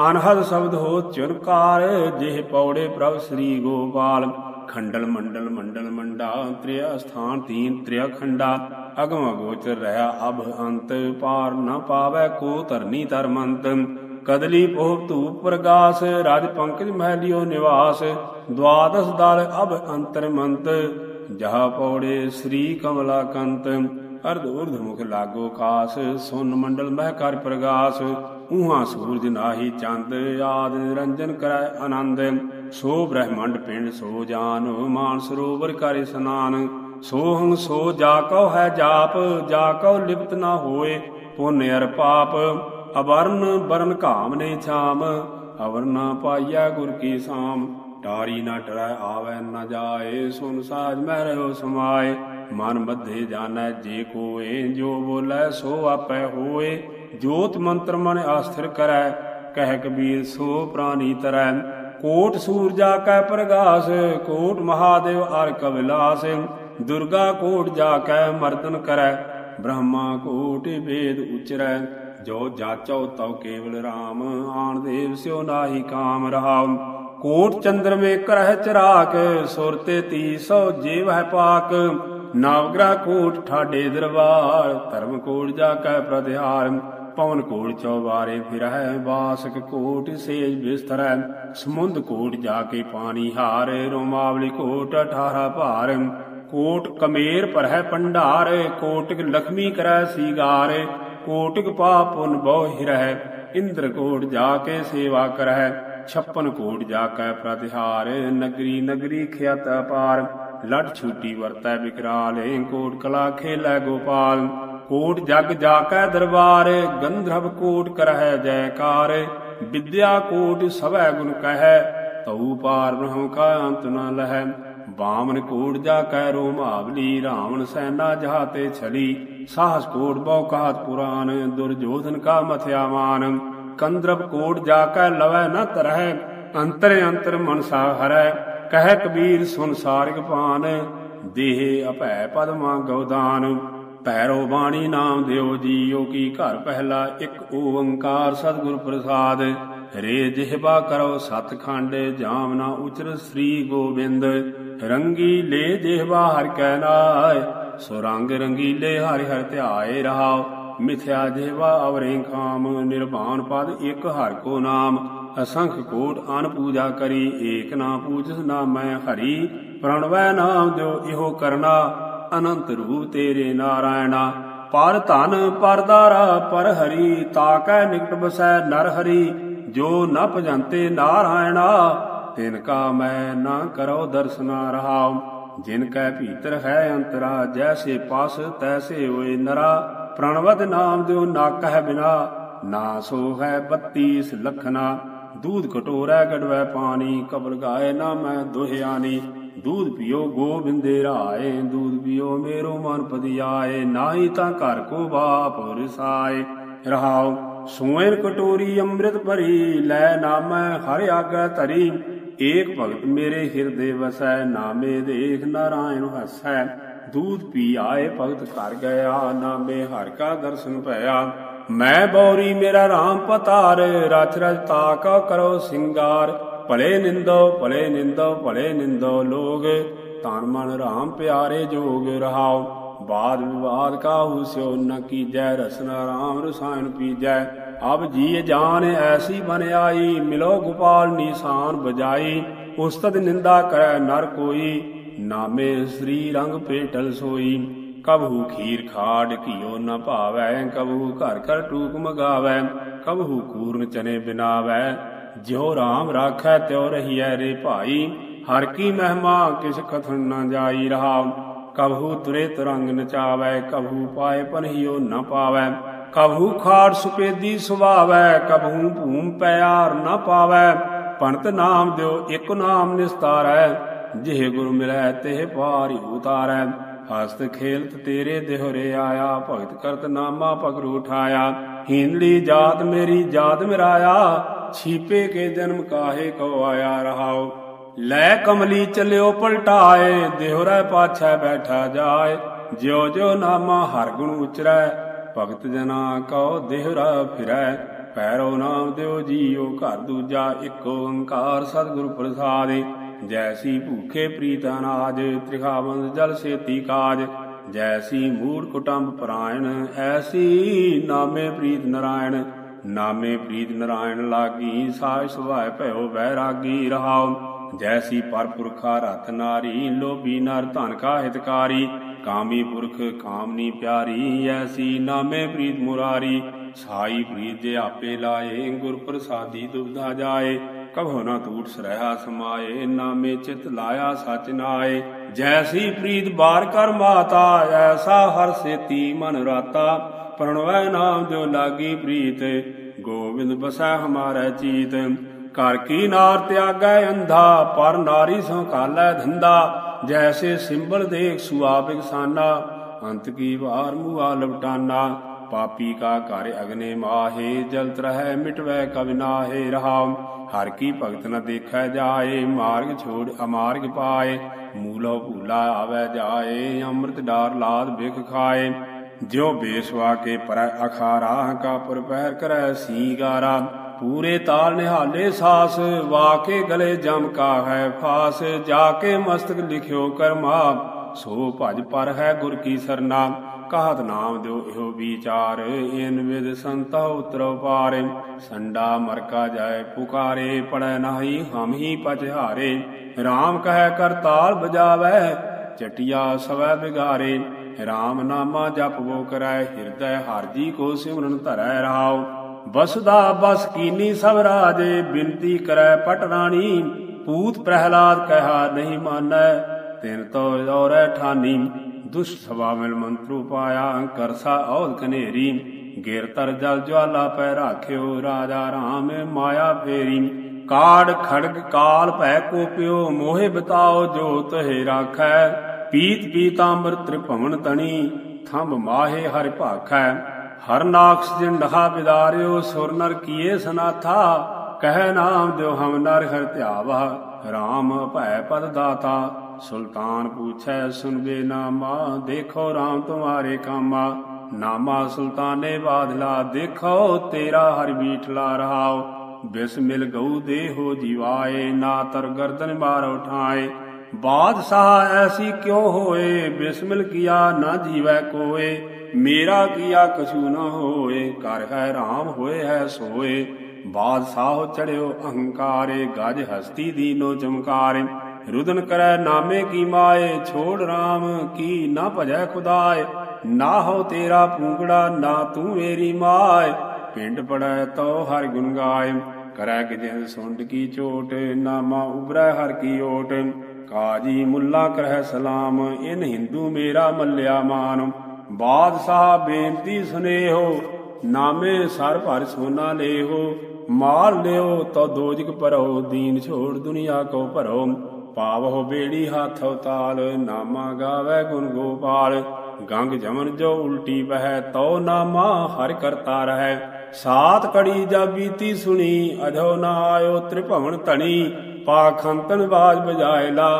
ਅਨਹਦ ਸ਼ਬਦ ਹੋ ਚੁਰਕਾਰ ਜਿਹ ਪੌੜੇ ਪ੍ਰਭ ਸ੍ਰੀ ਗੋਪਾਲ। ਖੰਡਲ ਮੰਡਲ ਮੰਡਲ ਮੰਡਾ, ਤ੍ਰਿਆ ਸਥਾਨ ਤੀਨ ਤ੍ਰਿਆ ਖੰਡਾ। ਅਗਮ ਅਗੋਚਰ ਰਹਾ ਅਬ ਅੰਤ, ਪਾਰ ਨ ਪਾਵੈ ਕੋ ਧਰਨੀ ਧਰਮੰਤ। ਕਦਲੀ ਪੋਹ ਧੂਪ ਪ੍ਰਗਾਸ, ਰਾਜ ਪੰਕਜ ਮਹਿਲਿਓ ਨਿਵਾਸ। ਦਵਾਦਸ ਦਲ ਅਭ ਅੰਤਰ ਮੰਤ ਜਹਾ ਪੌੜੇ ਸ੍ਰੀ ਕਮਲਾ ਕੰਤ ਅਰਧ ਉਰਧ ਮੁਖ ਲਾਗੋ ਕਾਸ, ਸੁਨ ਮੰਡਲ ਮਹਿ ਕਰ ਪ੍ਰਗਾਸ। ਉਹਾਂ ਸੂਰਜ ਨਾਹੀ ਚੰਦ ਆਦ ਨਿਰੰਜਨ ਕਰੈ ਆਨੰਦ। ਸੋ ਬ੍ਰਹਮੰਡ ਪਿੰਡ, ਸੋ ਜਾਨ, ਮਾਨ ਸਰੋਵਰ ਕਰੇ ਇਸਨਾਨ ਸੋ ਹੰ ਸੋ ਜਾ ਕਉ ਹੈ ਜਾਪ, ਜਾ ਕਉ ਲਿਪਤ ਨਾ ਹੋਏ ਪੁੰਨ ਅਰ ਪਾਪ। ਅਵਰਨ ਬਰਨ ਘਾਮ ਨੇ ਛਾਮ, ਅਵਰ ਨਾ ਪਾਈਆ ਗੁਰ ਕੀ ਸਾਮ। ਟਾਰੀ ਨਾ ਟਰੈ ਆਵੈ ਨਾ ਜਾਏ, ਸੁਨ ਸਾਜ ਮਹਿ ਰਹਿਓ ਸਮਾਏ। ਮਨ ਬੱਧੇ ਜਾਣੈ ਜੇ ਕੋਏ, ਜੋ ਬੋਲੇ ਸੋ ਆਪੈ ਹੋਏ। ਜੋਤ ਮੰਤਰ ਮਨ ਆਸਥਿਰ ਕਰੈ, ਕਹਿ ਕਬੀਰ ਸੋ ਪ੍ਰਾਨੀ ਤਰੈ। ਕੋਟ ਸੂਰਜਾ ਕੈ ਪ੍ਰਗਾਸ, ਕੋਟ ਮਹਾਦੇਵ ਅਰ ਕਵਿਲਾਸ ਦੁਰਗਾ ਕੋਟ ਜਾ ਕੈ ਮਰਦਨ ਕਰੈ, ਬ੍ਰਹਮਾ ਕੋਟ ਵੇਦ ਉਚਰੈ। ਜੋ ਜਾਚੋ ਤਉ ਕੇਵਲ RAM ਆਣ ਦੇਵ ਸਿਓ ਨਾਹੀ ਕਾਮ ਰਹਾਉ। ਕੋਟ ਚੰਦਰ ਮੇ ਕਰਹਿ ਚਰਾਕ ਸੁਰ ਤੇ 300 ਜੀਵ ਹੈ ਪਾਕ। ਨਵਗ੍ਰਹ ਕੋਟ ਠਾਡੇ ਦਰਬਾਰ, ਧਰਮ ਕੋਟ ਜਾ ਕੈ ਪ੍ਰਧਿਆਰ ਪਵਨ ਕੋਟ ਚੌਬਾਰੇ ਫਿਰਹਿ ਬਾਸਕ ਕੋਟ ਸੇਜ ਬਿਸਤਰੈ ਸਮੁੰਦ ਕੋਟ ਜਾ ਕੇ ਪਾਣੀ ਹਾਰ ਰੋਮਾਵਲੀ ਕੋਟ 18 ਭਾਰ ਕੋਟ ਕਮੇਰ ਪਰਹਿ ਪੰਡਾਰ ਕੋਟਿਕ ਲਖਮੀ ਕਰੈ ਸੀਗਾਰ ਕੋਟਿਕ ਪਾਪ ਪੁਨ ਬਹੁ ਹਿਰਹਿ ਇੰਦਰ ਕੋਟ ਜਾ ਕੇ ਸੇਵਾ ਕਰਹਿ ਛੱਪਨ ਕੋਟ ਜਾ ਕੈ ਪ੍ਰਤਿਹਾਰ ਨਗਰੀ ਨਗਰੀ ਖਿਆਤ ਅਪਾਰ ਲੜ ਛੂਟੀ ਵਰਤੈ ਵਿਕਰਾਲ ਕੋਟ ਕਲਾ ਖੇਲੇ ਗੋਪਾਲ ਕੋਟ ਜਗ ਜਾ ਕੈ ਦਰਬਾਰ, ਗੰਧਰਵ ਕੋਟ ਕਰਹਿ ਜੈਕਾਰ, ਵਿਦਿਆ ਕੋਟ ਸਭੈ ਗੁਣ ਕਹੈ, ਤਉ ਪਾਰ ਬ੍ਰਹਮ ਕਾ ਅੰਤ ਨ ਲਹੈ। ਬਾਮਨ ਕੋਟ ਜਾ ਕੈ ਰੋਮਾਵਲੀ, ਰਾਵਣ ਸੈਨਾ ਜਹਾਤੇ ਛਲੀ। ਸਾਹਸ ਕੋਟ ਬਹੁ ਕਾਤ ਪੁਰਾਨ ਦੁਰਜੋਧਨ ਕਾ ਮਥਿਆ ਮਾਨ। ਕੰਦਰਵ ਕੋਟ ਜਾ ਕੈ ਲਵੈ ਨ ਤਰਹਿ, ਅੰਤਰ ਅੰਤਰ ਮਨਸਾ ਹਰੈ। ਕਹਿ ਕਬੀਰ ਸੁਨ ਸਾਰਿਗ ਪਾਨ, ਦੇਹ ਅਭੈ ਪਦਮਾ ਗਉਦਾਨ ਭੈਰੋ ਬਾਣੀ ਨਾਮ ਦਿਓ ਜੀਓ ਕੀ ਘਰ ਪਹਿਲਾ ਇੱਕ ਓੰਕਾਰ ਸਤਿਗੁਰ ਪ੍ਰਸਾਦ। ਰੇ ਜਿਹਬਾ ਕਰੋ ਸਤਖੰਡ, ਜਾਮ ਨਾ ਉਚਰ ਸ੍ਰੀ ਗੋਬਿੰਦ। ਰੰਗੀ ਲੇ ਜਿਹਬਾ ਹਰ ਕੈ ਨਾਏ ਸੋ ਰੰਗ ਰੰਗੀਲੇ ਹਰਿ ਹਰਿ ਧਿਆਏ ਰਹਾਓ ਮਿਥਿਆ ਜਿਹਵਾ ਅਵਰੇ ਕਾਮ ਨਿਰਵਾਣ ਪਦ ਇੱਕ ਹਰ ਕੋ ਨਾਮ। ਅਸੰਖ ਕੋਟ ਅਨ ਪੂਜਾ ਕਰੀ, ਏਕ ਨਾ ਪੂਜਸ ਨਾਮੈ ਹਰੀ। ਪ੍ਰਣਵੈ ਨਾਮ ਦਿਓ ਇਹੋ ਕਰਨਾ। ਅਨੰਤ ਰੂਪ ਤੇਰੇ ਨਾਰਾਇਣਾ। ਪਰ ਧਨ ਪਰਦਾਰਾ ਪਰ ਹਰੀ ਤਾਕੈ ਨਿਕਟ ਬਸੈ ਨਰ ਹਰੀ। ਜੋ ਨ ਭਜੰਤੇ ਨਾਰਾਇਣਾ, ਤਿਨ ਕਾ ਮੈਂ ਨਾ ਕਰੋ ਦਰਸ਼ਨਾ ਰਹਾਉ। ਜਿਨ ਕੈ ਭੀਤਰ ਹੈ ਅੰਤਰਾ, ਜੈਸੇ ਪਾਸ ਤੈਸੇ ਹੋਏ ਨਰਾ। ਪ੍ਰਣਵਤ ਨਾਮ ਦਿਓ ਨਾ ਕਹਿ ਬਿਨਾ, ਨਾ ਸੋ ਹੈ 32 ਲਖਨਾ ਦੂਧ ਕਟੋਰਾ ਗੜਵੈ ਪਾਣੀ, ਕਬਰ ਗਾਏ ਨਾ ਮੈਂ ਦੁਹਿਆਨੀ। ਦੂਧ ਪੀਓ, ਗੋਬਿੰਦੇ ਰਾਏ। ਦੂਧ ਪੀਓ, ਮੇਰੋ ਮਨ ਪਦਿਆਏ ਨਾਹੀ ਤਾਂ ਘਰ ਕੋ ਬਾਪ ਰਸਾਏ। ਰਹਾਉ ਸੋਇਨ ਕਟੋਰੀ ਅੰਮ੍ਰਿਤ ਭਰੀ। ਲੈ ਨਾਮੈ ਹਰਿ ਆਗੈ ਧਰੀ। ਏਕ ਭਗਤ ਮੇਰੇ ਹਿਰਦੇ ਵਸੈ। ਨਾਮੇ ਦੇਖ ਨਾਰਾਇਣ ਹਸੈ। ਦੂਧ ਪੀ ਆਏ ਭਗਤ ਘਰ ਗਿਆ। ਨਾਮੇ ਹਰ ਕਾ ਦਰਸ਼ਨ ਭਇਆ। ਮੈਂ ਬੌਰੀ ਮੇਰਾ RAM ਪਤਾਰ। ਰਚ ਰਚ ਤਾਕਾ ਕਰੋ ਸਿੰਗਾਰ। ਭਲੇ ਨਿੰਦੋ ਭਲੇ ਨਿੰਦੋ ਭਲੇ ਨਿੰਦੋ ਲੋਗ। ਤਨ ਮਨ ਰਾਮ ਪਿਆਰੇ ਜੋਗ ਰਹਾਉ ਬਾਦ ਵਿਵਾਦ ਕਾਹੂ ਸਿਓ ਨ ਕੀਜੈ, ਰਸਨਾ RAM ਰਸਾਇਣ ਪੀਜੈ। ਅਬ ਜੀ ਜਾਨ ਐਸੀ ਬਨ ਆਈ, ਮਿਲੋ ਗੋਪਾਲ ਨੀਸਾਨ ਬਜਾਈ। ਉਸਤਦ ਨਿੰਦਾ ਕਰੈ ਨਰ ਕੋਈ, ਨਾਮੇ ਸ੍ਰੀ ਰੰਗ ਪੇਟਲ ਸੋਈ। ਕਬਹੂ ਖੀਰ ਖਾੜ ਘਿਓ ਨ ਭਾਵੈ, ਕਬਹੂ ਘਰ ਘਰ ਟੂਕ ਮਗਾਵੈ। ਕਬਹੂ ਕੂਰਨ ਚਨੇ ਬਿਨਾਵੈ। ਜਿਉ ਰਾਮ ਰਾਖੈ ਤਿਉ ਰਹੀਐ ਰੇ ਭਾਈ, ਹਰ ਕੀ ਮਹਿਮਾ ਕਿਛ ਕਥਨ ਨ ਜਾਈ ਰਹਾ। ਕਬਹੂ ਤੁਰੇ ਤਰੰਗ ਨਚਾਵੈ ਕਬਹੂ ਪਾਏ ਪਨਹਿਓ ਨ ਪਾਵੈ। ਕਬਹੂ ਖਾੜ ਸੁਪੇਦੀ ਸੁਭਾਵੈ ਕਬਹੂ ਭੂਮ ਪਿਆਰ ਨ ਪਾਵੈ। ਪੰਤ ਨਾਮ ਦਿਓ ਇਕ ਨਾਮ ਨਿਸਤਾਰੈ, ਜਿਹ ਗੁਰ ਮਿਲੈ ਤਿਹ ਪਾਰਿ ਉਤਾਰੈ। ਹਸਤ ਖੇਲਤ ਤੇਰੇ ਦੇਹਰੇ ਆਇਆ, ਭਗਤ ਕਰਤ ਨਾਮਾ ਪਗਰੂ ਉਠਾਇਆ। ਹੀਨੜੀ ਜਾਤ ਮੇਰੀ ਜਾਤ ਮਿਰਾਇਆ ਛੀਪੇ ਕੇ ਜਨਮ ਕਾਹੇ ਕੋ ਆਇਆ ਰਹਾਓ? ਲੈ ਕਮਲੀ ਚੱਲਿਓ ਪਲਟਾਏ, ਦੇਹਰਾ ਪਾਛੈ ਬੈਠਾ ਜਾਏ। ਜਿਉ ਜਿਉ ਨਾਮਾ ਹਰ ਗੁਣ ਉਚਰੈ, ਭਗਤ ਜਨਾ ਕਉ ਦੇਹਰਾ ਫਿਰੈ। ਪੈਰੋ ਨਾਮ ਦਿਓ ਜੀਓ ਘਰ ਦੂਜਾ ਇੱਕ ਓੰਕਾਰ ਸਤਿਗੁਰ ਪ੍ਰਸਾਦਿ। ਜੈਸੀ ਭੂਖੇ ਪ੍ਰੀਤ ਅਨਾਜ, ਤ੍ਰਿਖਾਵੰਦ ਜਲ ਸੇਤੀ ਕਾਜ। ਜੈਸੀ ਮੂੜ ਕੁਟੰਬ ਪਰਾਇਣ, ਐਸੀ ਨਾਮੇ ਪ੍ਰੀਤ ਨਰਾਇਣ। ਨਾਮੇ ਪ੍ਰੀਤ ਨਰਾਇਣ ਲਾਗੀ, ਸਾਜ ਸੁਭਾਇ ਭਇਓ ਵੈਰਾਗੀ ਰਹਾਉ। ਜੈਸੀ ਪਰਪੁਰਖਾ ਰਤ ਨਾਰੀ, ਲੋਭੀ ਨਰ ਧਨ ਕਾ ਹਿਤਕਾਰੀ। ਕਾਮੀ ਪੁਰਖ ਕਾਮਨੀ ਪਿਆਰੀ, ਐਸੀ ਨਾਮੇ ਪ੍ਰੀਤ ਮੁਰਾਰੀ। ਸਾਈ ਪ੍ਰੀਤ ਦੇ ਆਪੇ ਲਾਏ, ਗੁਰ ਪ੍ਰਸਾਦੀ ਦੁਬਧਾ ਜਾਏ। ਕਭੋ ਨਾ ਟੂਟ ਸਰਹਾ ਸਮਾਏ, ਨਾਮੇ ਚਿਤ ਲਾਇਆ ਸਚ ਨਾਏ। ਜੈਸੀ ਪ੍ਰੀਤ ਬਾਰ ਕਰ ਮਾਤਾ, ਐਸਾ ਹਰ ਸੇਤੀ ਮਨ ਰਾਤਾ। ਪ੍ਰਣਵੈ ਨਾਮ ਜੋ ਲਾਗੀ ਪ੍ਰੀਤ, ਗੋਬਿੰਦ ਬਸੈ ਹਮਾਰੇ ਚੀਤ। ਘਰ ਕੀ ਨਾਰ ਤਿਆਗੈ ਅੰਧਾ, ਪਰ ਨਾਰੀ ਸੰਕਾਲੈ ਧੰਦਾ। ਜੈਸੇ ਸਿੰਬਲ ਦੇਖ ਸੁਆਬਿਕ ਸਾਨਾ ਅੰਤ ਕੀ ਵਾਰ ਮੁਆ ਲਵਟਾਨਾ ਪਾਪੀ ਕਾ ਘਰ ਅਗਨੇ ਮਾਹੇ, ਜਲਤ ਰਹਿ ਮਿਟਵੈ ਕਵਿਨਾਹੇ ਰਹਾਉ ਹਰ ਕੀ ਭਗਤ ਨ ਦੇਖੈ ਜਾਏ, ਮਾਰਗ ਛੋੜ ਅਮਾਰਗ ਪਾਏ। ਮੂਲੋ ਭੂਲਾ ਆਵੈ ਜਾਏ, ਅੰਮ੍ਰਿਤ ਡਾਰ ਲਾਦ ਬਿਖ ਖਾਏ। ਜਿਉ ਬੇਸਵਾ ਕੇ ਪਰੈ ਅਖਾਰਾ ਕਾ ਪੁਰ ਪਹਿਰ ਕਰੈ ਸੀਗਾਰਾ, ਪੂਰੇ ਤਾਲ ਨਿਹਾਲੇ ਸਾਸ, ਵਾਕੇ ਗਲੇ ਜਮ ਕਾ ਹੈ ਫਾਸ ਜਾ ਕੇ ਮਸਤਕ ਲਿਖਿਓ ਕਰਮਾ, ਸੋ ਭਜ ਪਰ ਹੈ ਗੁਰ ਕੀ ਸਰਨਾ, ਕਹਤ ਨਾਮ ਦਿਓ ਇਹੋ ਵਿਚਾਰ ਇਨ ਵਿਦ ਸੰਤਾ ਉਤਰੋ ਪਾਰੇ, ਸੰਡਾ ਮਰਕਾ ਜਾਏ ਪੁਕਾਰੇ, ਪੜੈ ਨਾਹੀ ਹਮ ਹੀ ਪਚਹਾਰੇ RAM ਕਹੈ ਕਰਤਾਲ ਬਜਾਵੈ, ਚਟਿਆ ਸਵੈ ਬਿਗਾਰੇ RAM ਨਾਮਾ ਜਪਵੋ ਕਰੈ ਹਿਰਦੈ ਹਰ ਜੀ ਕੋ ਸਿਮਰਨ ਧਰੈ ਰਹਾਉ। ਬਸਦਾ ਬਸ ਕੀਨੀ ਸਭ ਰਾਜੇ, ਬਿਨਤੀ ਕਰੈ ਪਟ ਰਾਣੀ। ਪੂਤ ਪ੍ਰਹਿਲਾਦ ਕਹਾ ਨਹੀਂ ਮਾਨੈ, ਤਿਨ ਤੋ ਔਰੈ ਠਾਨੀ। ਦੁਸ਼ਟ ਸਭਾ ਮਿਲ ਮੰਤਰੂ ਪਾਇਆ ਕਰਸਾ ਔਲ ਕਨੇਰੀ। ਗਿਰ ਤਰ ਜਲ ਜਵਾਲਾ ਪੈ ਰਾਖਿਓ, ਰਾਜਾ ਰਾਮ ਮਾਇਆ ਫੇਰੀ। ਕਾੜ ਖੜਗ ਕਾਲ ਭੈ ਕੋਪਿਓ ਮੋਹਿ ਬਤਾਓ ਜੋ ਤਹਿ ਰਾਖੈ। ਪੀਤ ਪੀਤਾੰਬਰ ਤ੍ਰਿਭਵਨ ਤਣੀ, ਥੰਬ ਮਾਹੇ ਹਰਿ ਭਾਖੈ। ਹਰ ਨਾਕਸ ਜਿੰਡਹਾ ਬਿਦਾਰਿਓ, ਸੁਰ ਨਰ ਕੀਏ ਸਨਾਥਾ। ਕਹਿ ਨਾਮ ਦਿਓ ਹਮ ਨਰ ਹਰ ਧਿਆਵਾ RAM ਭੈ ਪਦ ਦਾਤਾ। ਸੁਲਤਾਨ ਪੁੱਛੈ ਸੁਨਬੇ ਨਾਮਾ, ਦੇਖੋ RAM ਤੁਮਾਰੇ ਕਾਮਾ। ਨਾਮਾ ਸੁਲਤਾਨੇ ਬਾਦਲਾ, ਦੇਖੋ ਤੇਰਾ ਹਰ ਬੀਠਲਾ ਰਹਾਓ। ਬਿਸ ਮਿਲ ਗਉ ਦੇਹੋ ਜੀਵਾਏ, ਨਾ ਤਰ ਗਰਦਨ ਮਾਰ ਉਠਾਏ ਬਾਦਸ਼ਾਹ ਐਸੀ ਕਿਉ ਹੋਏ? ਬਿਸਮਿਲ ਕੀਆ ਨਾ ਜੀਵੈ ਕੋਏ, ਮੇਰਾ ਕੀਆ ਕਛੂ ਨ ਹੋਏ ਕਰ ਹੈ ਰਾਮ ਹੋਏ ਹੈ ਸੋਏ। ਬਾਦਸ਼ਾਹ ਚੜਿਓ ਅਹੰਕਾਰੇ, ਗਜ ਹਸਤੀ ਦੀਨੋ ਚਮਕਾਰੇ। ਰੁਦਨ ਕਰੈ ਨਾਮੇ ਕੀ ਮਾਏ, ਛੋੜ RAM ਕੀ ਨਾ ਭਜੈ ਖੁਦਾਏ। ਨਾ ਹੋ ਤੇਰਾ ਪੂੰਗੜਾ, ਨਾ ਤੂੰ ਮੇਰੀ ਮਾਏ। ਪਿੰਡ ਪੜੈ ਤੋ ਹਰ ਗੁਣ ਗਾਏ। ਕਰੈ ਜਿੰਦ ਸੁੰਡ ਕੀ ਚੋਟ, ਨਾਮਾ ਉਬਰੈ ਹਰ ਕੀ ਓਟ। ਕਾਜੀ ਮੁੱਲਾ ਕਰਹਿ ਸਲਾਮ, ਇਨ ਹਿੰਦੂ ਮੇਰਾ ਮੱਲਿਆ ਮਾਨ। ਬਾਦਸ਼ਾਹ ਬੇਨਤੀ ਸੁਨੇਹੋ, ਨਾਮੇ ਸਰ ਭਰ ਸੋਨਾ ਲੇਹੋ। ਮਾਲ ਲਿਓ ਤੋ ਦੋਜਕ ਪਰੋ ਦੀਨ ਛੋੜ ਦੁਨੀਆ ਕੋ ਭਰੋ। ਪਾਵਹੁ ਬੇੜੀ ਹੱਥ ਉਤਾਲ, ਨਾਮਾ ਗਾਵੇ ਗੁਣ ਗੋਪਾਲ। ਗੰਗ ਜਮਨ ਜੋ ਉਲਟੀ ਬਹਿ ਤਉ ਨਾਮਾ ਹਰ ਕਰਤਾ ਰਹੈ। ਸਾਤ ਕੜੀ ਜਾ ਬੀਤੀ ਸੁਣੀ, ਅਧੋ ਨਾ ਆਇਓ ਤ੍ਰਿਭਵਨ ਧਣੀ। ਪਾਖੰਤਨ ਬਾਜ ਬਜਾਇਲਾ,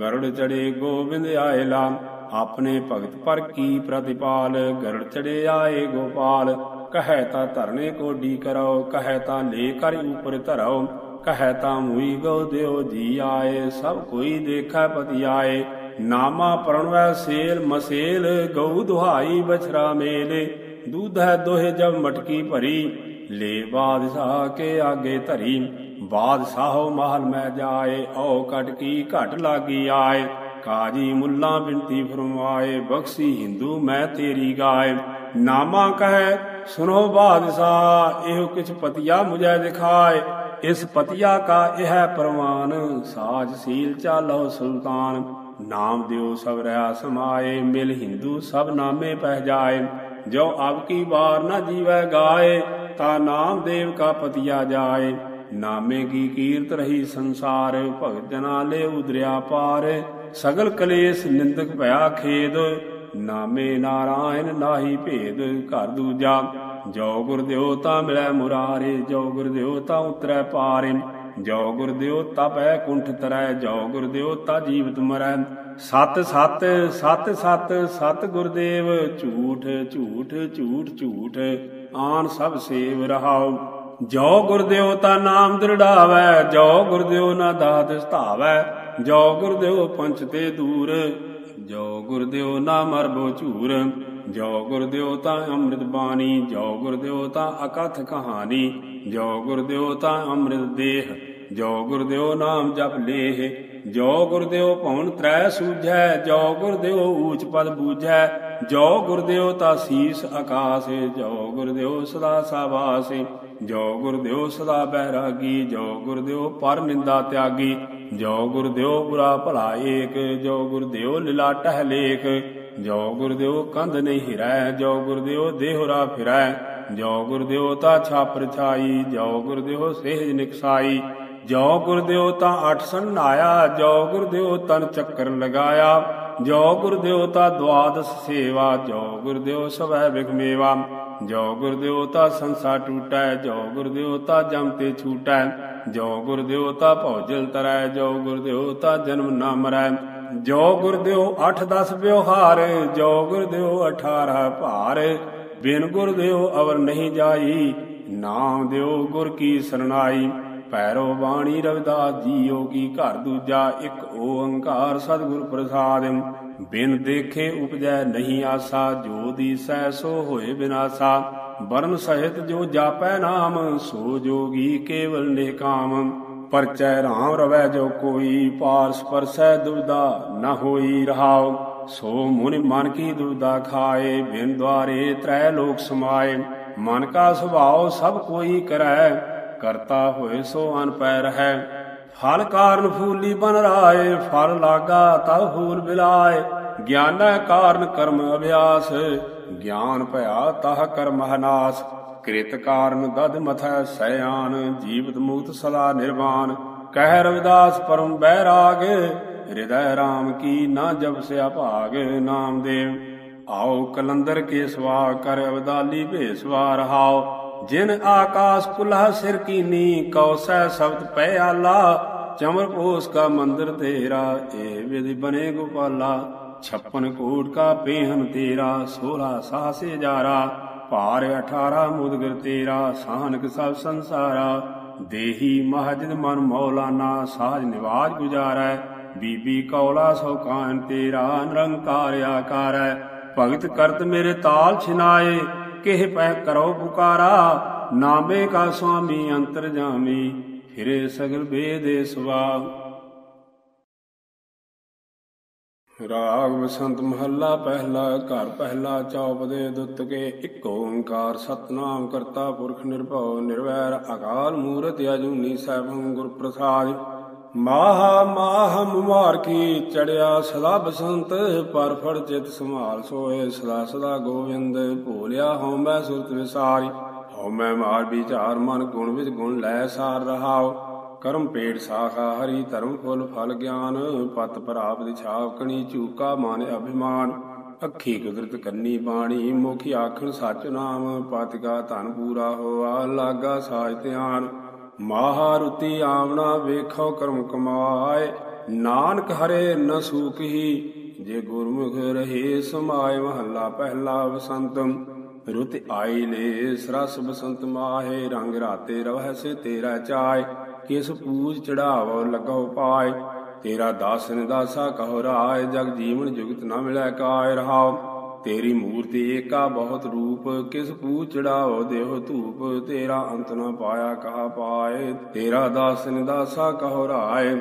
ਗਰੜ ਚੜੇ ਗੋਬਿੰਦ ਆਇਲਾ। ਆਪਣੇ ਭਗਤ ਪਰ ਕੀ ਪ੍ਰਤਿਪਾਲ, ਗਰੜ ਚੜੇ ਆਏ ਗੋਪਾਲ। ਕਹੈ ਤਾ ਧਰਨੇ ਕੋਡੀ ਕਰੋ ਕਹੈ ਤਾ ਲੇ ਕਰ ਉਪਰ ਧਰੋ ਕਹੈ ਤਾ ਮੂਈ ਗਉ ਦਿਓ ਜੀ ਆਏ, ਸਭ ਕੋਈ ਦੇਖੈ ਪਤੀ ਆਏ ਨਾਮਾ ਪਰਣਵੈ ਸੇਲ ਮਸੇਲ ਗਉ ਦੁਹਾਈ ਬਛਰਾ ਮੇਲੇ। ਦੂਧੈ ਦੋਹੇ ਜਬ ਮਟਕੀ ਭਰੀ ਲੇ ਬਾਦਸ਼ਾਹ ਕੇ ਆਗੇ ਧਰੀ। ਬਾਦਸ਼ਾਹੋ ਮਹਲ ਮੈਂ ਜਾਏ, ਔ ਕਟਕੀ ਘਟ ਲਾਗੀ ਆਏ। ਕਾਜੀ ਮੁੱਲਾ ਬਿਨਤੀ ਫਰਮਾਏ, ਬਖਸ਼ੀ ਹਿੰਦੂ ਮੈਂ ਤੇਰੀ ਗਾਏ। ਨਾਮਾ ਕਹੈ ਸੁਨੋ ਬਾਦਸ਼ਾਹ, ਇਹੋ ਕਿਛ ਪਤਿਆ ਮੁਝੈ ਦਿਖਾਏ। ਇਸ ਪਤਿਆ ਕਾ ਇਹ ਪ੍ਰਵਾਨ ਸਾਜ ਸੀਲ ਚਾਲੋ ਸੁਲਤਾਨ। ਨਾਮ ਦਿਓ ਸਭ ਰਿਆ ਸਮਾਏ, ਮਿਲ ਹਿੰਦੂ ਸਭ ਨਾਮੇ ਪਹਿ ਜਾਏ। ਜੋ ਅਬ ਕੀ ਵਾਰ ਨਾ ਜੀਵੈ ਗਾਏ, ਤਾ ਨਾਮ ਦੇਵ ਕਾ ਪਤਿਆ ਜਾਏ। ਨਾਮੇ ਕੀ ਕੀਰਤ ਰਹੀ ਸੰਸਾਰ ਭਗਤ ਜਨਾ ਲੈ ਉਦਰਿਆ ਪਾਰ। ਸਗਲ ਕਲੇਸ਼ ਨਿੰਦਕ ਭਇਆ ਖੇਦ, ਨਾਮੇ ਨਾਰਾਇਣ ਨਾਹੀ ਭੇਦ ਘਰ ਦੂਜਾ। ਜੋ ਗੁਰ ਦਿਓ ਤਾ ਮਿਲੈ ਮੁਰਾਰੇ, ਜੋ ਗੁਰ ਦਿਓ ਤਾ ਉਤਰੈ ਪਾਰੇ। ਜੋ ਗੁਰ ਦਿਓ ਤਪੈ ਕੁੰਠ ਤਰੈ, ਜੋ ਗੁਰ ਦਿਓ ਤਾ ਜੀਵਤ ਮਰੈ। ਸਤ ਸਤ ਸਤ ਸਤ ਸਤ ਗੁਰਦੇਵ, ਝੂਠ ਝੂਠ ਝੂਠ ਝੂਠ, ਆਨ ਸਭ ਸੇਵ ਰਹਾਉ। ਜੋ ਗੁਰਦੇਵ ਤਾ ਨਾਮ ਦ੍ਰਿੜਾਵੈ ਜੋ ਗੁਰਦੇਵ ਨਾ ਦਾਤ ਸਤਾਵੈ ਜੋ ਗੁਰਦੇਵ ਪੰਚ ਤੇ ਦੂਰ ਜੋ ਗੁਰਦੇਵ ਨਾ ਮਰਬੋ ਝੂਰ ਜੋ ਗੁਰਦੇਵ ਤਾ ਅੰਮ੍ਰਿਤ ਬਾਣੀ ਜੋ ਗੁਰਦੇਵ ਤਾ ਅਕਥ ਕਹਾਣੀ ਜੋ ਗੁਰਦੇਵ ਤਾ ਅੰਮ੍ਰਿਤ ਦੇਹ ਜੋ ਗੁਰਦੇਵ ਨਾਮ ਜਪ ਲੇਹ ਜੋ ਗੁਰਦੇਵ ਭਉਨ ਤ੍ਰੈ ਸੂਝੈ ਜੋ ਗੁਰਦੇਵ ਊਚ ਪਦ ਬੂਝੈ ਜੋ ਗੁਰਦੇਵ ਤਾ ਸੀਸ ਆਕਾਸ ਜੋ ਗੁਰਦੇਵ ਸਦਾ ਸਾਵਾਸ ਜੋ ਗੁਰਦੇਵ ਸਦਾ ਬਹਿਰਾਗੀ ਜੋ ਗੁਰਦੇਵ ਪਰ ਨਿੰਦਾ ਤਿਆਗੀ ਜੋ ਗੁਰਦਿਓ ਬੁਰਾ ਭਲਾ ਏਕ ਜੋ ਗੁਰਦੇਵ ਲੀਲਾ ਟਹਿ ਲੇਖ ਜੋ ਗੁਰਦੇਵ ਕੰਧ ਨਹੀਂ ਹਿਰੈ ਜੋ ਗੁਰਦੇਵ ਦੇਹੁਰਾ ਫਿਰੈ ਜੋ ਗੁਰਦੇਵ ਤਾ ਛਾਪਰ ਛਾਈ ਜੋ ਗੁਰਦੇਵ ਸਹਿਜ ਨਿਕਸਾਈ ਜੋ ਗੁਰਦੇਵ ਤਾ ਅਠ ਸੰਨਾਇਆ ਜੋ ਗੁਰਦਿਓ ਤਨ ਚੱਕਰ ਲਗਾਇਆ ਜੋ ਗੁਰਦੇਵ ਤਾ ਦਵਾਦਸ ਸੇਵਾ ਜੋ ਗੁਰਦਿਓ ਸਵੈ ਵਿਖਮੇਵਾ ਜੋ ਗੁਰਦੇਵ ਤਾ ਸੰਸਾ ਟੂਟੈ, ਜੋ ਗੁਰਦੇਵ ਤਾ ਜਮ ਤੇ ਛੂਟੈ, ਜੋ ਗੁਰਦੇਵ ਤਾ ਭੌਜਲ ਤਰੈ, ਜੋ ਗੁਰਦੇਵ ਤਾ ਜਨਮ ਨਾ ਮਰੈ ਜੋ ਗੁਰਦੇਵ 8-10 ਵਿਵਹਾਰ, ਜੋ ਗੁਰਦੇਵ 18 ਭਾਰ। ਬਿਨ ਗੁਰਦੇਵ ਅਵਰ ਨਹੀਂ ਜਾਈ, ਨਾਮ ਦਿਓ ਗੁਰ ਕੀ ਸਰਨਾਈ। ਪੈਰੋ ਬਾਣੀ ਰਵਿਦਾਸ ਜੀਓ ਕੀ ਘਰ ਦੂਜਾ, ਇੱਕ ਓੰਕਾਰ ਸਤਿਗੁਰ ਪ੍ਰਸਾਦਿ। ਬਿਨ ਦੇਖੇ ਉਪਜੈ ਨਹੀਂ ਆਸਾ, ਜੋ ਦੀਸੈ ਸੋ ਹੋਏ ਬਿਨਾਸਾ। ਬਰਨ ਸਹਿਤ ਜੋ ਜਾਪੈ ਨਾਮ, ਸੋ ਜੋਗੀ ਕੇਵਲ ਨਿਕਾਮ ਪਰਚੈ ਰਾਮ ਰਵੈ ਜੋ ਕੋਈ ਪਾਰਸ ਪਰਸੈ ਦੁਬਦਾ ਨ ਹੋਈ ਰਹਾਉ। ਸੋ ਮੁਨਿ ਮਨ ਕੀ ਦੁਬਦਾ ਖਾਏ, ਬਿਨ ਦੁਆਰੇ ਤ੍ਰੈ ਲੋਕ ਸਮਾਏ। ਮਨ ਕਾ ਸੁਭਾਉ ਸਭ ਕੋਈ ਕਰੈ, ਕਰਤਾ ਹੋਏ ਸੋ ਅਨਪੈ ਰਹੈ। ਫਲ ਕਾਰਨ ਫੂਲੀ ਬਨ ਰਾਏ, ਫਲ ਲਾਗਾ ਤਬ ਫੂਲ ਬਿਲਾਏ। ਗਿਆਨੈ ਕਾਰਨ ਕਰਮ ਅਭਿਆਸ, ਗਿਆਨ ਭਇਆ ਤਹ ਕਰਮ ਹਨਾਸ। ਕ੍ਰਿਤ ਕਾਰਨ ਦਦ ਮਥੈ ਸਯਾਨ ਜੀਵਤ ਮੁਕਤ ਸਦਾ ਨਿਰਵਾਨ। ਕਹਿ ਰਵਿਦਾਸ, ਪਰਮ ਬੈਰਾਗ, ਹਿਰਦੈ RAM ਕੀ ਨਾ ਜਬ ਸਿਆ ਭਾਗ ਨਾਮਦੇਵ। ਆਓ ਕਲੰਦਰ ਕੇ ਸਵਾ ਕਰ ਅਵਦਾਲੀ ਭੇਸਵਾ ਰਹਾਓ। ਜਿਨ ਆਕਾਸ ਕੁਲਹ ਸਿਰ ਕੀਨੀ ਕੌਸੈ ਸ਼ਬਦ ਪੈ ਆਲਾ। ਚਮਰ ਕਾ ਮੰਦਰ ਤੇਰਾ, ਏ ਵਿਧਿ ਬਨੇ ਗੋਪਾਲਾ। ਛੱਪਨ ਕੋਟ ਕਾ ਪੇਹਨ ਤੇਰਾ 16 ਸਾਸੇ ਜਾਰਾ ਭਾਰ 18 ਮੁਦਗਰ ਤੇਰਾ, ਸਾਨਕ ਸਭ ਸੰਸਾਰਾ। ਦੇਹੀ ਮਹਜਨ ਮਨ ਮੌਲਾਨਾ, ਸਾਜ ਨਿਵਾਜ ਗੁਜਾਰੈ। ਬੀਬੀ ਕੌਲਾ ਸੋ ਕਾਨ ਤੇਰਾ, ਨਿਰੰਕਾਰ ਆਕਾਰੈ। ਭਗਤ ਕਰਤ ਮੇਰੇ ਤਾਲ ਛਿਨਾਏ। ਕਿਹ ਪੈ ਕਰੋ ਪੁਕਾਰਾ, ਨਾਮੇ ਕਾ ਸੁਆਮੀ ਅੰਤਰ ਜਾਮੀ, ਫਿਰੇ ਸਗਲ ਬੇਦੇ ਸੁਭਾਵ ਰਾਗ ਬਸੰਤ ਮਹੱਲਾ ਪਹਿਲਾ, ਘਰ ਪਹਿਲਾ, ਚੌਪ ਦੇ ਦੁੱਤ ਕੇ ਇੱਕ ਓੰਕਾਰ, ਸਤਨਾਮ ਕਰਤਾ ਪੁਰਖ ਨਿਰਭਉ, ਨਿਰਵੈਰ, ਅਕਾਲ ਮੂਰਤ ਅਜੂਨੀ ਸੈਭੰ ਗੁਰ ਪ੍ਰਸਾਦਿ ਮਾਹ ਮਾਹ ਮੁਹਾਰ ਕੀ ਚੜਿਆ ਸਦਾ ਬਸੰਤ ਪਰਫੜ ਚਿਤ ਸੰਭਾਲ ਸੋਏ ਸਦਾ ਸਦਾ ਗੋਵਿੰਦ, ਭੋਲਿਆ ਹਉ ਸੁਰਤ ਵਿਸਾਰੀ, ਹਉ ਮੈਂ ਮਾਰ ਵਿਚਾਰ ਮਨ ਗੁਣ ਵਿੱਚ ਗੁਣ ਲੈ ਸਾਰ ਰਹਾਓ ਕਰਮ ਪੇਟ ਸਾਖਾ ਹਰੀ ਧਰਮ ਫੁੱਲ ਫਲ ਗਿਆਨ, ਪਤ ਪ੍ਰਾਪਤ ਛਾਪ ਕਣੀ ਝੂਕਾ ਮਾਨ ਅਭਿਮਾਨ। ਅੱਖੀ ਕੁਦਰਤ ਕੰਨੀ ਬਾਣੀ, ਮੁਖ ਆਖਣ ਸਚ ਨਾਮ, ਪਤਿਕਾ ਧਨ ਪੂਰਾ ਹੋਆ, ਲਾਗਾ ਸਾਜ ਧਿਆਨ। ਮਾਹਾਰੁਤੀ ਆਵਣਾ ਵੇਖੋ ਕਰਮ ਕਮਾਏ। ਨਾਨਕ ਹਰੇ ਨ ਸੂਕਹੀ, ਜੇ ਗੁਰਮੁਖ ਰਹੇ ਸਮਾਏ, ਮਹੱਲਾ ਪਹਿਲਾ ਬਸੰਤ। ਰੁਤ ਆਈ ਲੈ ਸਰਸ ਬਸੰਤ ਮਾਹੇ, ਰੰਗ ਰਾਤੇ ਰਵਹਿ ਸੇ ਤੇਰਾ ਚਾਏ। ਕਿਸ ਪੂਜ ਚੜਾਵੋ ਲਗੋ ਪਾਏ। ਤੇਰਾ ਦਾਸਨ ਦਾਸਾ ਕਹੋ ਰਾਏ, ਜਗ ਜੀਵਨ ਜੁਗਤ ਨਾ ਮਿਲੈ ਕਾਇ ਰਹਾਓ ਤੇਰੀ ਮੂਰਤੀ ਏਕਾ ਬਹੁਤ ਰੂਪ, ਕਿਸ ਪੂ ਚੜਾਓ ਦੇਹ ਧੂਪ, ਤੇਰਾ ਅੰਤ ਨ ਪਾਇਆ ਕਹਾ ਪਾਏ, ਤੇਰਾ ਦਾਸਨ ਦਾਸਾ ਕਹੋ ਰਾਏ।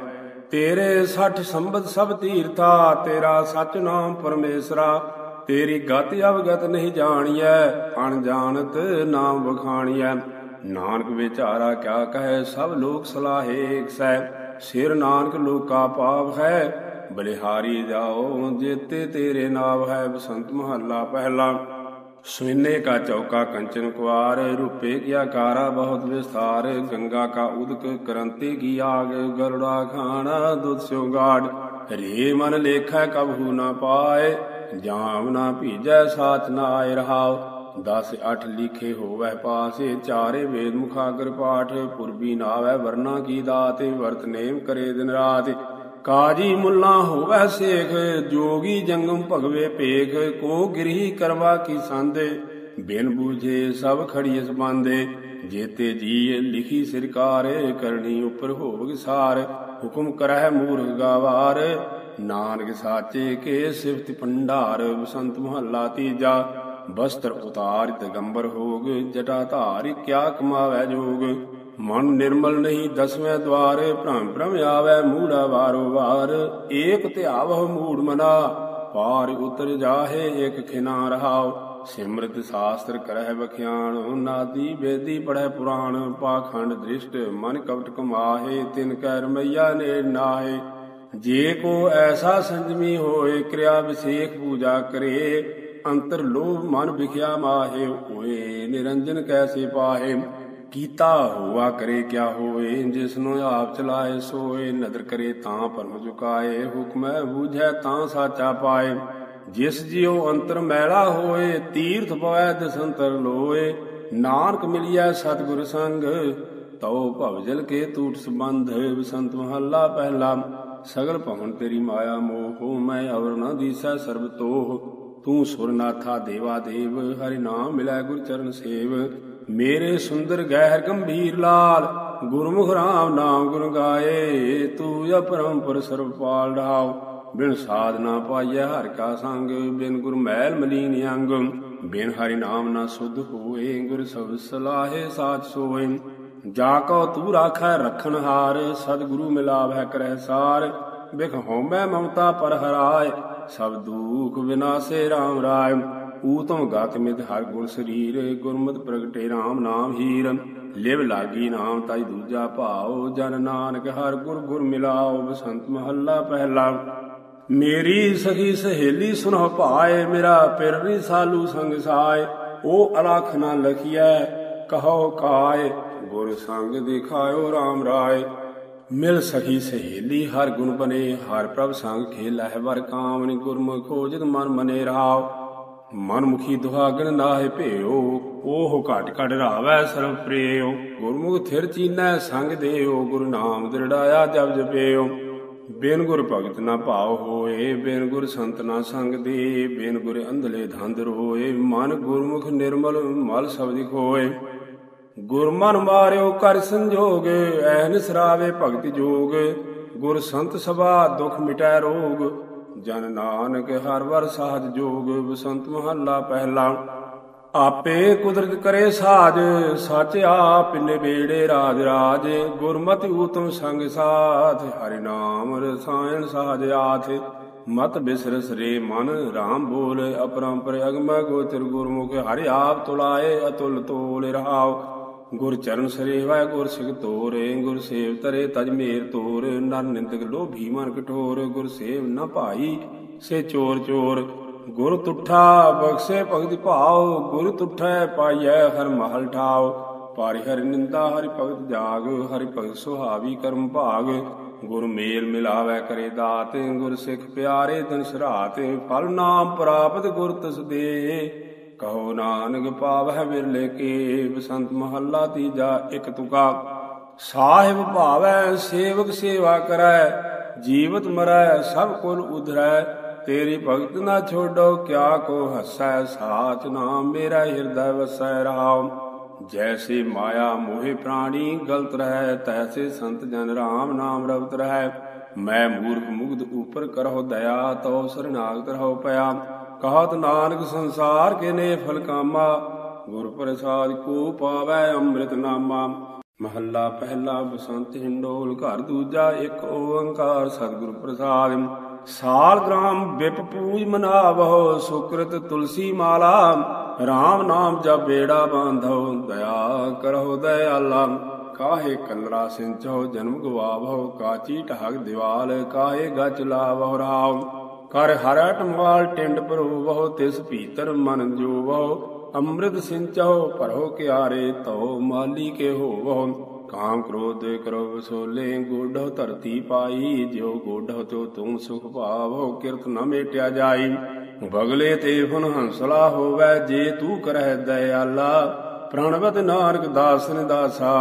ਤੇਰੇ ਸੱਠ ਸੰਬਤ ਸਭ ਤੀਰਥਾ ਤੇਰਾ ਸਚ ਨਾਮ ਪਰਮੇਸ਼ਰਾ। ਤੇਰੀ ਗਤ ਅਵਗਤ ਨਹੀਂ ਜਾਣੀਐ, ਅਣਜਾਣਤ ਨਾਮ ਬਖਾਣੀਐ ਨਾਨਕ ਵਿਚਾਰਾ ਕਿਆ ਕਹੈ, ਸਭ ਲੋਕ ਸਲਾਹੇ ਏਕ ਸੈ ਸਿਰ ਨਾਨਕ ਲੋਕਾ ਪਾਪ ਹੈ ਬਲਿਹਾਰੀ ਜਾਓ, ਜੇਤੇ ਤੇਰੇ ਨਾਮ ਹੈ ਬਸੰਤ ਮਹੱਲਾ ਪਹਿਲਾ। ਸੁਨੇ ਕਾ ਚੌਕਾ ਕੰਚਨ ਕੁਆਰ ਰੂਪੇ ਕੀ ਆਕਾਰਾ ਬਹੁਤ ਵਿਸਥਾਰ। ਗੰਗਾ ਕਾ ਉਦਕ ਕਰੰਤੀ ਕੀ ਆਗ, ਗਰੁੜਾ ਖਾਣਾ ਦੁਧ ਸਿਉ ਗਾੜ। ਰੇ ਮਨ ਲੇਖੈ ਕਬਹੂ ਨਾ ਪਾਏ, ਜਾਮ ਨਾ ਭੀਜੈ ਸਾਚ ਨਾ ਆਏ ਰਹਾਉ। 10 8 ਲਿਖੇ ਹੋਵੈ ਪਾਸੇ, ਚਾਰੇ ਵੇਦ ਮੁਖਾਗਰ ਪਾਠ। ਪੁਰਬੀ ਨਾਵੈ ਵਰਨਾ ਕੀ ਦਾਤੇ, ਵਰਤ ਨੇਮ ਕਰੇ ਦਿਨ ਰਾਤ। ਕਾਜੀ ਮੁੱਲਾ ਹੋਵੈ ਸੇਖ, ਜੋਗੀ ਜੰਗਮ ਭਗਵੇ ਪੇਖ ਕੋ ਗਿਰਹੀ ਕਰਵਾ ਕੀ ਸੰਦੇ? ਬਿਨ ਬੂਝੇ ਸਭ ਖੜੀਸ ਬੰਦੇ, ਜੇਤੇ ਜੀ ਲਿਖੀ ਸਰਕਾਰ, ਕਰਨੀ ਉਪਰ ਹੋਵਗ ਸਾਰ, ਹੁਕਮ ਕਰਹਿ ਮੂਰਖ ਗਾਵਾਰ। ਨਾਨਕ ਸਾਚੇ ਕੇ ਸਿਫਤ ਭੰਡਾਰ, ਬਸੰਤ ਮਹੱਲਾ ਤੀਜਾ। ਬਸਤਰ ਉਤਾਰਿ ਦਿਗੰਬਰ ਹੋਗ, ਜਟਾ ਧਾਰਿ, ਕਿਆ ਕਮਾਵੈ ਜੋਗ? ਮਨ ਨਿਰਮਲ ਨਹੀਂ ਦਸਵੇਂ ਦਵਾਰ ਭ੍ਰਮ ਭ੍ਰਮ ਆਵੈ ਮੂੜਾ ਵਾਰੋ ਵਾਰ। ਏਕ ਧਿਆਵਹ ਮੂੜ ਮਨਾ, ਪਾਰ ਉਤਰ ਜਾਹੇ ਇਕ ਖਿਨਾ ਰਹਾਉ। ਸਿਮਰਤ ਸ਼ਾਸਤਰ ਕਰਹਿ ਬਖਿਆਣ ਨਾਦੀ ਵੇਦੀ ਪੜੈ ਪੁਰਾਣ। ਪਾਖੰਡ ਦ੍ਰਿਸ਼ਟ ਮਨ ਕਪਟ ਕਮਾਹੇ, ਤਿਨ ਕੈ ਰਮਈਆ ਨੇ ਨਾਹੇ। ਜੇ ਕੋ ਐਸਾ ਸੰਜਮੀ ਹੋਏ, ਕਿਰਿਆ ਵਿਸੇਖ ਪੂਜਾ ਕਰੇ। ਅੰਤਰ ਲੋਭ ਮਨ ਵਿਖਿਆ ਮਾਹੇ, ਹੋਏ ਨਿਰੰਜਨ ਕੈਸੇ ਪਾਹੇ। ਕੀਤਾ ਹੋਆ ਕਰੇ ਕਿਆ ਹੋਏ ਜਿਸਨੂੰ ਆਪ ਚਲਾਏ ਸੋਏ, ਨਦਰ ਕਰੇ ਤਾਂ ਪਰਮ ਝੁਕਾਏ ਹੁਕਮੈ ਬੂਝੈ ਤਾਂ ਸਾਚਾ ਪਾਏ। ਜਿਸ ਜਿਉ ਅੰਤਰ ਮੈਲਾ ਹੋਏ, ਤੀਰਥ ਪਵੈ ਦਸੰਤਰ ਲੋਏ। ਨਾਨਕ ਮਿਲਿਆ ਸਤਿਗੁਰ ਸੰਗ, ਤਉ ਭਵਜਲ ਕੇ ਤੂਟ ਸੰਬੰਧ। ਬਸੰਤ ਮਹੱਲਾ ਪਹਿਲਾ, ਸਗਲ ਭਵਨ ਤੇਰੀ ਮਾਇਆ ਮੋਹ, ਮੈਂ ਅਵਰ ਨ ਦੀਸੈ ਸਰਬ ਤੋਹ। ਤੂੰ ਸੁਰਨਾਥਾ ਦੇਵਾ ਦੇਵ, ਹਰਿ ਨਾਮ ਮਿਲੈ ਗੁਰ ਚਰਨ ਸੇਵ। ਮੇਰੇ ਸੁੰਦਰ ਗਹਿਰ ਗੰਭੀਰ ਲਾਲ, ਗੁਰਮੁਖ ਰਾਮ ਨਾਮ ਗੁਣ ਗਾਏ, ਤੂੰ ਅਪਰੰਪਰ ਸਰਬ ਪਾਲ ਰਹਾਉ ਬਿਨ ਸਾਧਨਾ ਪਾਈਐ ਹਰਿ ਕਾ ਸੰਗ, ਬਿਨ ਗੁਰ ਮੈਲ ਮਲੀਨ ਅੰਗ। ਬਿਨ ਹਰਿ ਨਾਮ ਨਾ ਸੁਧ ਹੋਏ, ਗੁਰ ਸਭ ਸਲਾਹੇ ਸਾਚ ਸੋਏ। ਜਾ ਕੋ ਤੂ ਰਾਖੈ ਰਖਨ ਹਾਰ, ਸਤਿਗੁਰੂ ਮਿਲਾਵੈ ਕਰੈ ਸਾਰ। ਬਿਖ ਹਉਮੈ ਮਮਤਾ ਪਰ ਹਰਾਏ, ਸਭ ਦੂਖ ਵਿਨਾਸੇ RAM ਰਾਏ। ਊਤਮ ਗਤ ਮਿਤ ਹਰ ਗੁਣ ਸਰੀਰ, ਗੁਰਮਤ ਪ੍ਰਗਟੇ RAM ਨਾਮ ਹੀਰ। ਲਿਵ ਲਾਗੀ ਨਾਮ ਤਾਈ ਦੂਜਾ ਭਾਉ, ਜਨ ਨਾਨਕ ਹਰ ਗੁਰ ਗੁਰ ਮਿਲਾਓ ਬਸੰਤ ਮਹੱਲਾ ਪਹਿਲਾ। ਮੇਰੀ ਸਖੀ ਸਹੇਲੀ ਸੁਨਹੁ ਭਾਏ, ਮੇਰਾ ਪਿਰਨੀ ਸਾਲੂ ਸੰਗ ਸਾਏ। ਉਹ ਅਲਖ ਨਾ ਲਖੀਐ, ਕਹੋ ਕਾਏ, ਗੁਰ ਸੰਗ ਦਿਖਾਇਓ RAM ਰਾਏ। ਮਿਲ ਸਖੀ ਸਹੇਲੀ ਹਰ ਗੁਣ ਬਨੇ ਹਰ ਪ੍ਰਭ ਸੰਗ ਖੇਲਹਿ ਵਰ ਕਾਮਨੀ ਗੁਰਮੁਖ ਖੋਜਤ ਮਨ ਮਨੇ ਰਹਾਉ ਮਨ ਮੁਖੀ ਦੁਹਾਗਣ ਨਾਹਿ ਭੇਓ ਉਹ ਘਟ ਘਟ ਰਾਵੈ ਸਰਬ ਪ੍ਰੇਉ ਗੁਰਮੁਖ ਥਿਰ ਚੀਨੈ ਸੰਗ ਦੇਓ ਗੁਰੂ ਨਾਮ ਦ੍ਰਿੜਾਇਆ ਜਪ ਜਪੇਉ। ਬਿਨ ਗੁਰ ਭਗਤ ਨਾ ਭਾਵ ਹੋਏ, ਬਿਨ ਗੁਰ ਸੰਤ ਨਾ ਸੰਗ ਦੇ, ਬਿਨ ਗੁਰ ਅੰਧਲੇ ਧੰਦ ਰੋਏ। ਮਨ ਗੁਰਮੁਖ ਨਿਰਮਲ ਮਲ ਸਬਦਿ ਹੋਏ ਗੁਰਮਨ ਮਾਰਿਓ ਕਰ ਸੰਜੋਗ, ਐਨ ਸਰਾਵੇ ਭਗਤ ਜੋਗ। ਗੁਰ ਸੰਤ ਸਭਾ ਦੁਖ ਮਿਟੈ ਰੋਗ ਜਨ ਨਾਨਕ ਹਰ ਵਰ ਸਾਜ ਜੋਗ, ਬਸੰਤ ਮਹੱਲਾ ਪਹਿਲਾ। ਆਪੇ ਕੁਦਰਤ ਕਰੇ ਸਾਜ, ਸਚ ਆਪ ਨਿਬੇੜੇ ਰਾਜ ਰਾਜ। ਗੁਰਮਤਿ ਊਤਮ ਸੰਗ ਸਾਥ, ਹਰਿ ਨਾਮ ਰਸਾਇਣ ਸਾਜ ਆਥ। ਮਤ ਬਿਸਰਸ ਰੇ ਮਨ RAM ਬੋਲ, ਅਪਰੰਪਰ ਅਗਮ ਗੋਚਰ ਗੁਰਮੁਖ, ਹਰਿ ਆਪ ਤੁਲਾਏ, ਅਤੁਲ ਤੋਲ ਰਹਾਉ ਗੁਰ ਚਰਨ ਸਰੇਵਾ ਗੁਰ ਸਿਖ ਤੋਰੇ ਗੁਰ ਸੇਵ ਤਰੇ ਤਜ ਮੇਰ ਤੋਰ ਨਰ ਨਿੰਦਕ ਲੋਭੀ ਮਨ ਕਠੋਰ, ਗੁਰ ਸੇਵ ਨ ਭਾਈ ਸੇ ਚੋਰ ਚੋਰ। ਗੁਰ ਤੁਠਾ ਬਖਸ਼ੇ ਭਗਤਿ ਭਾਉ, ਗੁਰ ਤੁਠੈ ਪਾਈਐ ਹਰ ਮਹਲ ਠਾਉ। ਪਾਰਿ ਹਰਿ ਨਿੰਦਾ ਹਰਿ ਭਗਤ ਜਾਗ, ਹਰਿ ਭਗਤ ਸੁਹਾਵੀ ਕਰਮ ਭਾਗ। ਗੁਰ ਮੇਲ ਮਿਲਾਵੈ ਕਰੇ ਦਾਤ, ਗੁਰ ਸਿੱਖ ਪਿਆਰੇ ਦਿਨ ਸਰਾਤ, ਫਲ ਨਾਮ ਪ੍ਰਾਪਤ ਗੁਰ ਤਸ ਦੇ। ਕਹੋ ਨਾਨਕ ਪਾਵਹਿ ਵਿਰਲੇ ਕੇ ਬਸੰਤ ਮਹੱਲਾ ਤੀਜਾ ਇਕ ਤੁਕਾ। ਸਾਹਿਬ ਭਾਵੈ, ਸੇਵਕ ਸੇਵਾ ਕਰੈ, ਜੀਵਤ ਮਰੈ, ਸਭ ਕੁਲ ਉਧਰੈ। ਤੇਰੀ ਭਗਤ ਨਾ ਛੋਡੋ, ਕਿਆ ਕੋ ਹਸੈ, ਸਾਚ ਨਾਮ ਮੇਰਾ ਹਿਰਦੈ ਵਸੈ ਰਹਾਉ ਜੈਸੇ ਮਾਇਆ ਮੋਹਿ ਪ੍ਰਾਣੀ ਗਲਤ ਰਹਿ, ਤੈਸੇ ਸੰਤ ਜਨ ਰਾਮ ਨਾਮ ਰਵਤ ਰਹਿ। ਮੈਂ ਮੂਰਖ ਮੁਗਧ ਉਪਰ ਕਰਹੁ ਦਇਆ ਤੋ ਸਰਨਾਗਤ ਰਹੋ ਪਿਆ। ਕਹਤ ਨਾਨਕ ਸੰਸਾਰ ਕੇ ਨੇ ਫਲ ਗੁਰ ਪ੍ਰਸਾਦ ਕੋ ਪਾਵੈ ਅੰਮ੍ਰਿਤ ਨਾਮਾ। ਮਹੱਲਾ ਪਹਿਲਾ ਬਸੰਤ ਹਿੰਡੋਲ, ਘਰ ਦੂਜਾ ਇੱਕ ਓੰਕਾਰ, ਸਤਿਗੁਰ ਪ੍ਰਸਾਦਿ। ਸਾਲ ਗ੍ਰਾਮ ਵਿਪ ਪੂਜ ਮਨਾਵਹੁ, ਸੁਕ੍ਰਿਤ ਤੁਲਸੀ ਮਾਲਾ। RAM ਨਾਮ ਜਪ ਬੇੜਾ ਬਾਂਧੋ ਦਇਆ ਕਰੋ ਦਇਆਲਾ। ਕਾਹੇ ਕਲਰਾ ਸਿੰਚੋ ਜਨਮ ਗਵਾਵੋ ਕਾਚੀ ਢਾਗ ਦਿਵਾਲ, ਕਾਹੇ ਗਚ ਲਾਵੋ ਰਾਵ। ਕਰ ਹਰਟ ਮਾਲ ਟਿੰਡ ਭਰੋਵੋ, ਤਿਸ ਭੀਤਰ ਮਨ ਜੋ ਵਹੁ ਅੰਮ੍ਰਿਤ ਸਿੰਚੋ, ਭਰੋ ਕਿਆਰੇ ਤੋ ਮਾਲੀ ਕੇ ਹੋਵੋ। ਕਾਮ ਕ੍ਰੋਧ ਕਰੋ ਵਸੋਲੇ ਗੋਢੋ ਧਰਤੀ ਪਾਈ, ਜਿਉ ਗੋਢੋ ਤਿਉ ਤੂੰ ਸੁਖ ਭਾਵੋ, ਕਿਰਤ ਨ ਮੇਟਿਆ ਜਾਈ। ਬਗਲੇ ਤੇ ਫੁਨ ਹੰਸਲਾ ਹੋਵੇ, ਜੇ ਤੂੰ ਕਰਹਿ ਦਇਆਲਾ। ਪ੍ਰਣਵਤ ਨਾਨਕ ਦਾਸ ਨੇ ਦਾਸਾ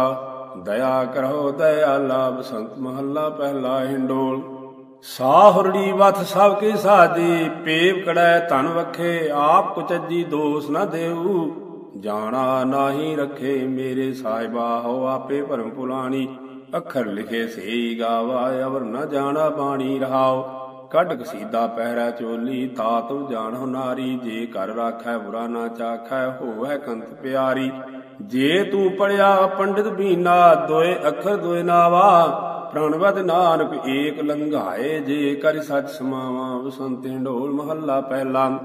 ਦਇਆ ਕਰੋ ਦਇਆਲਾ, ਬਸੰਤ ਮਹੱਲਾ ਪਹਿਲਾ ਹਿੰਡੋਲ। ਸਾਹੁਰੜੀ ਵਥ ਸਭ ਕੀ ਸਾਦੀ, ਪੇਵ ਕੜੈ ਧਨ ਵਖੇ, ਆਪ ਕੁਚੱਜੀ ਦੋਸ ਨ ਦੇਉ ਜਾਣਾ ਨਾਹੀ ਰੱਖੇ ਮੇਰੇ ਸਾਹਿਬਾ, ਹੋ ਆਪੇ ਭਰਮ ਪੁਲਾਣੀ ਅੱਖਰ ਲਿਖੇ ਸਈ ਗਾਵਾ, ਅਵਰ ਨਾ ਜਾਣਾ ਬਾਣੀ ਰਹਾਓ ਕੱਢ ਕਸੀਦਾ ਪਹਿਰਾ ਚੋਲੀ, ਤਾ ਤੁਮ ਜਾਣੋ ਨਾਰੀ। ਜੇ ਕਰ ਰਾਖੈ, ਬੁਰਾ ਨਾ ਚਾਖੈ, ਹੋਵੈ ਕੰਤ ਪਿਆਰੀ। ਜੇ ਤੂੰ ਪੜਿਆ, ਪੰਡਿਤ ਬੀਨਾ, ਦੋਏ ਅੱਖਰ ਦੋਏ ਨਾਵਾ। ਪ੍ਰਣਵਦ ਨਾਨਕ ਏਕ ਲੰਘਾਏ, ਜੇ ਕਰ ਸੱਚ ਸਮਾਵਾ, ਬਸੰਤ ਢੋਲ ਮਹੱਲਾ ਪਹਿਲਾ।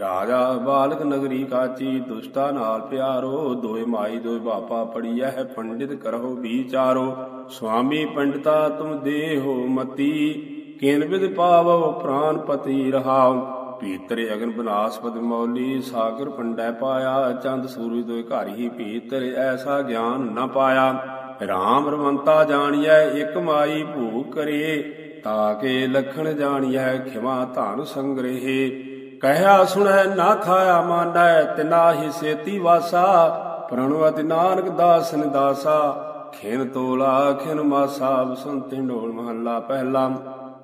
ਰਾਜਾ ਬਾਲਕ ਨਗਰੀ ਕਾਚੀ, ਦੁਸ਼ਟਾ ਨਾਲ ਪਿਆਰੋ, ਦੋਏ ਮਾਈ ਦੋਏ ਬਾਪਾ ਪੜੀਐ ਹੈ ਪੰਡਿਤ ਕਰੋ ਵਿਚਾਰੋ। ਸੁਆਮੀ ਪੰਡਤਾ ਤੁਮ ਦੇਹੋ ਮਤੀ, ਕਿਨ ਵਿਦ ਪਾਵੋ ਪ੍ਰਾਨ ਪਤੀ ਰਹਾਉ। ਪੀਤਰ ਅਗਨ ਬਨਾਸਪਦ ਮੌਲੀ, ਸਾਗਰ ਪੰਡੈ ਪਾਇਆ, ਚੰਦ ਸੂਰਜ ਦੋਇ ਘਰ ਹੀ ਪੀਤਰ, ਐਸਾ ਗਿਆਨ ਨਾ ਪਾਇਆ। RAM ਰਮੰਤਾ ਜਾਣੀਐ, ਇਕ ਮਾਈ ਭੂ ਕਰੇ ਤਾਕੇ ਲਖਣ ਜਾਣੀਐ ਖਿਮਾ ਧਨ ਸੰਗ੍ਰਹਿ। ਕਹਿਆ ਸੁਣੈ, ਨਾ ਖਾਇਆ ਮਾਨੈ ਤਿਨਾ ਹੀ ਸੇਤੀ ਵਾਸਾ। ਪ੍ਰਣਵਤ ਨਾਨਕ ਦਾਸ ਨਿਦਾਸਾ, ਖਿਨ ਤੋਲਾ, ਖਿਨ ਮਾਸਾ, ਬਸੰਤ ਢੋਲ ਮਹੱਲਾ ਪਹਿਲਾ।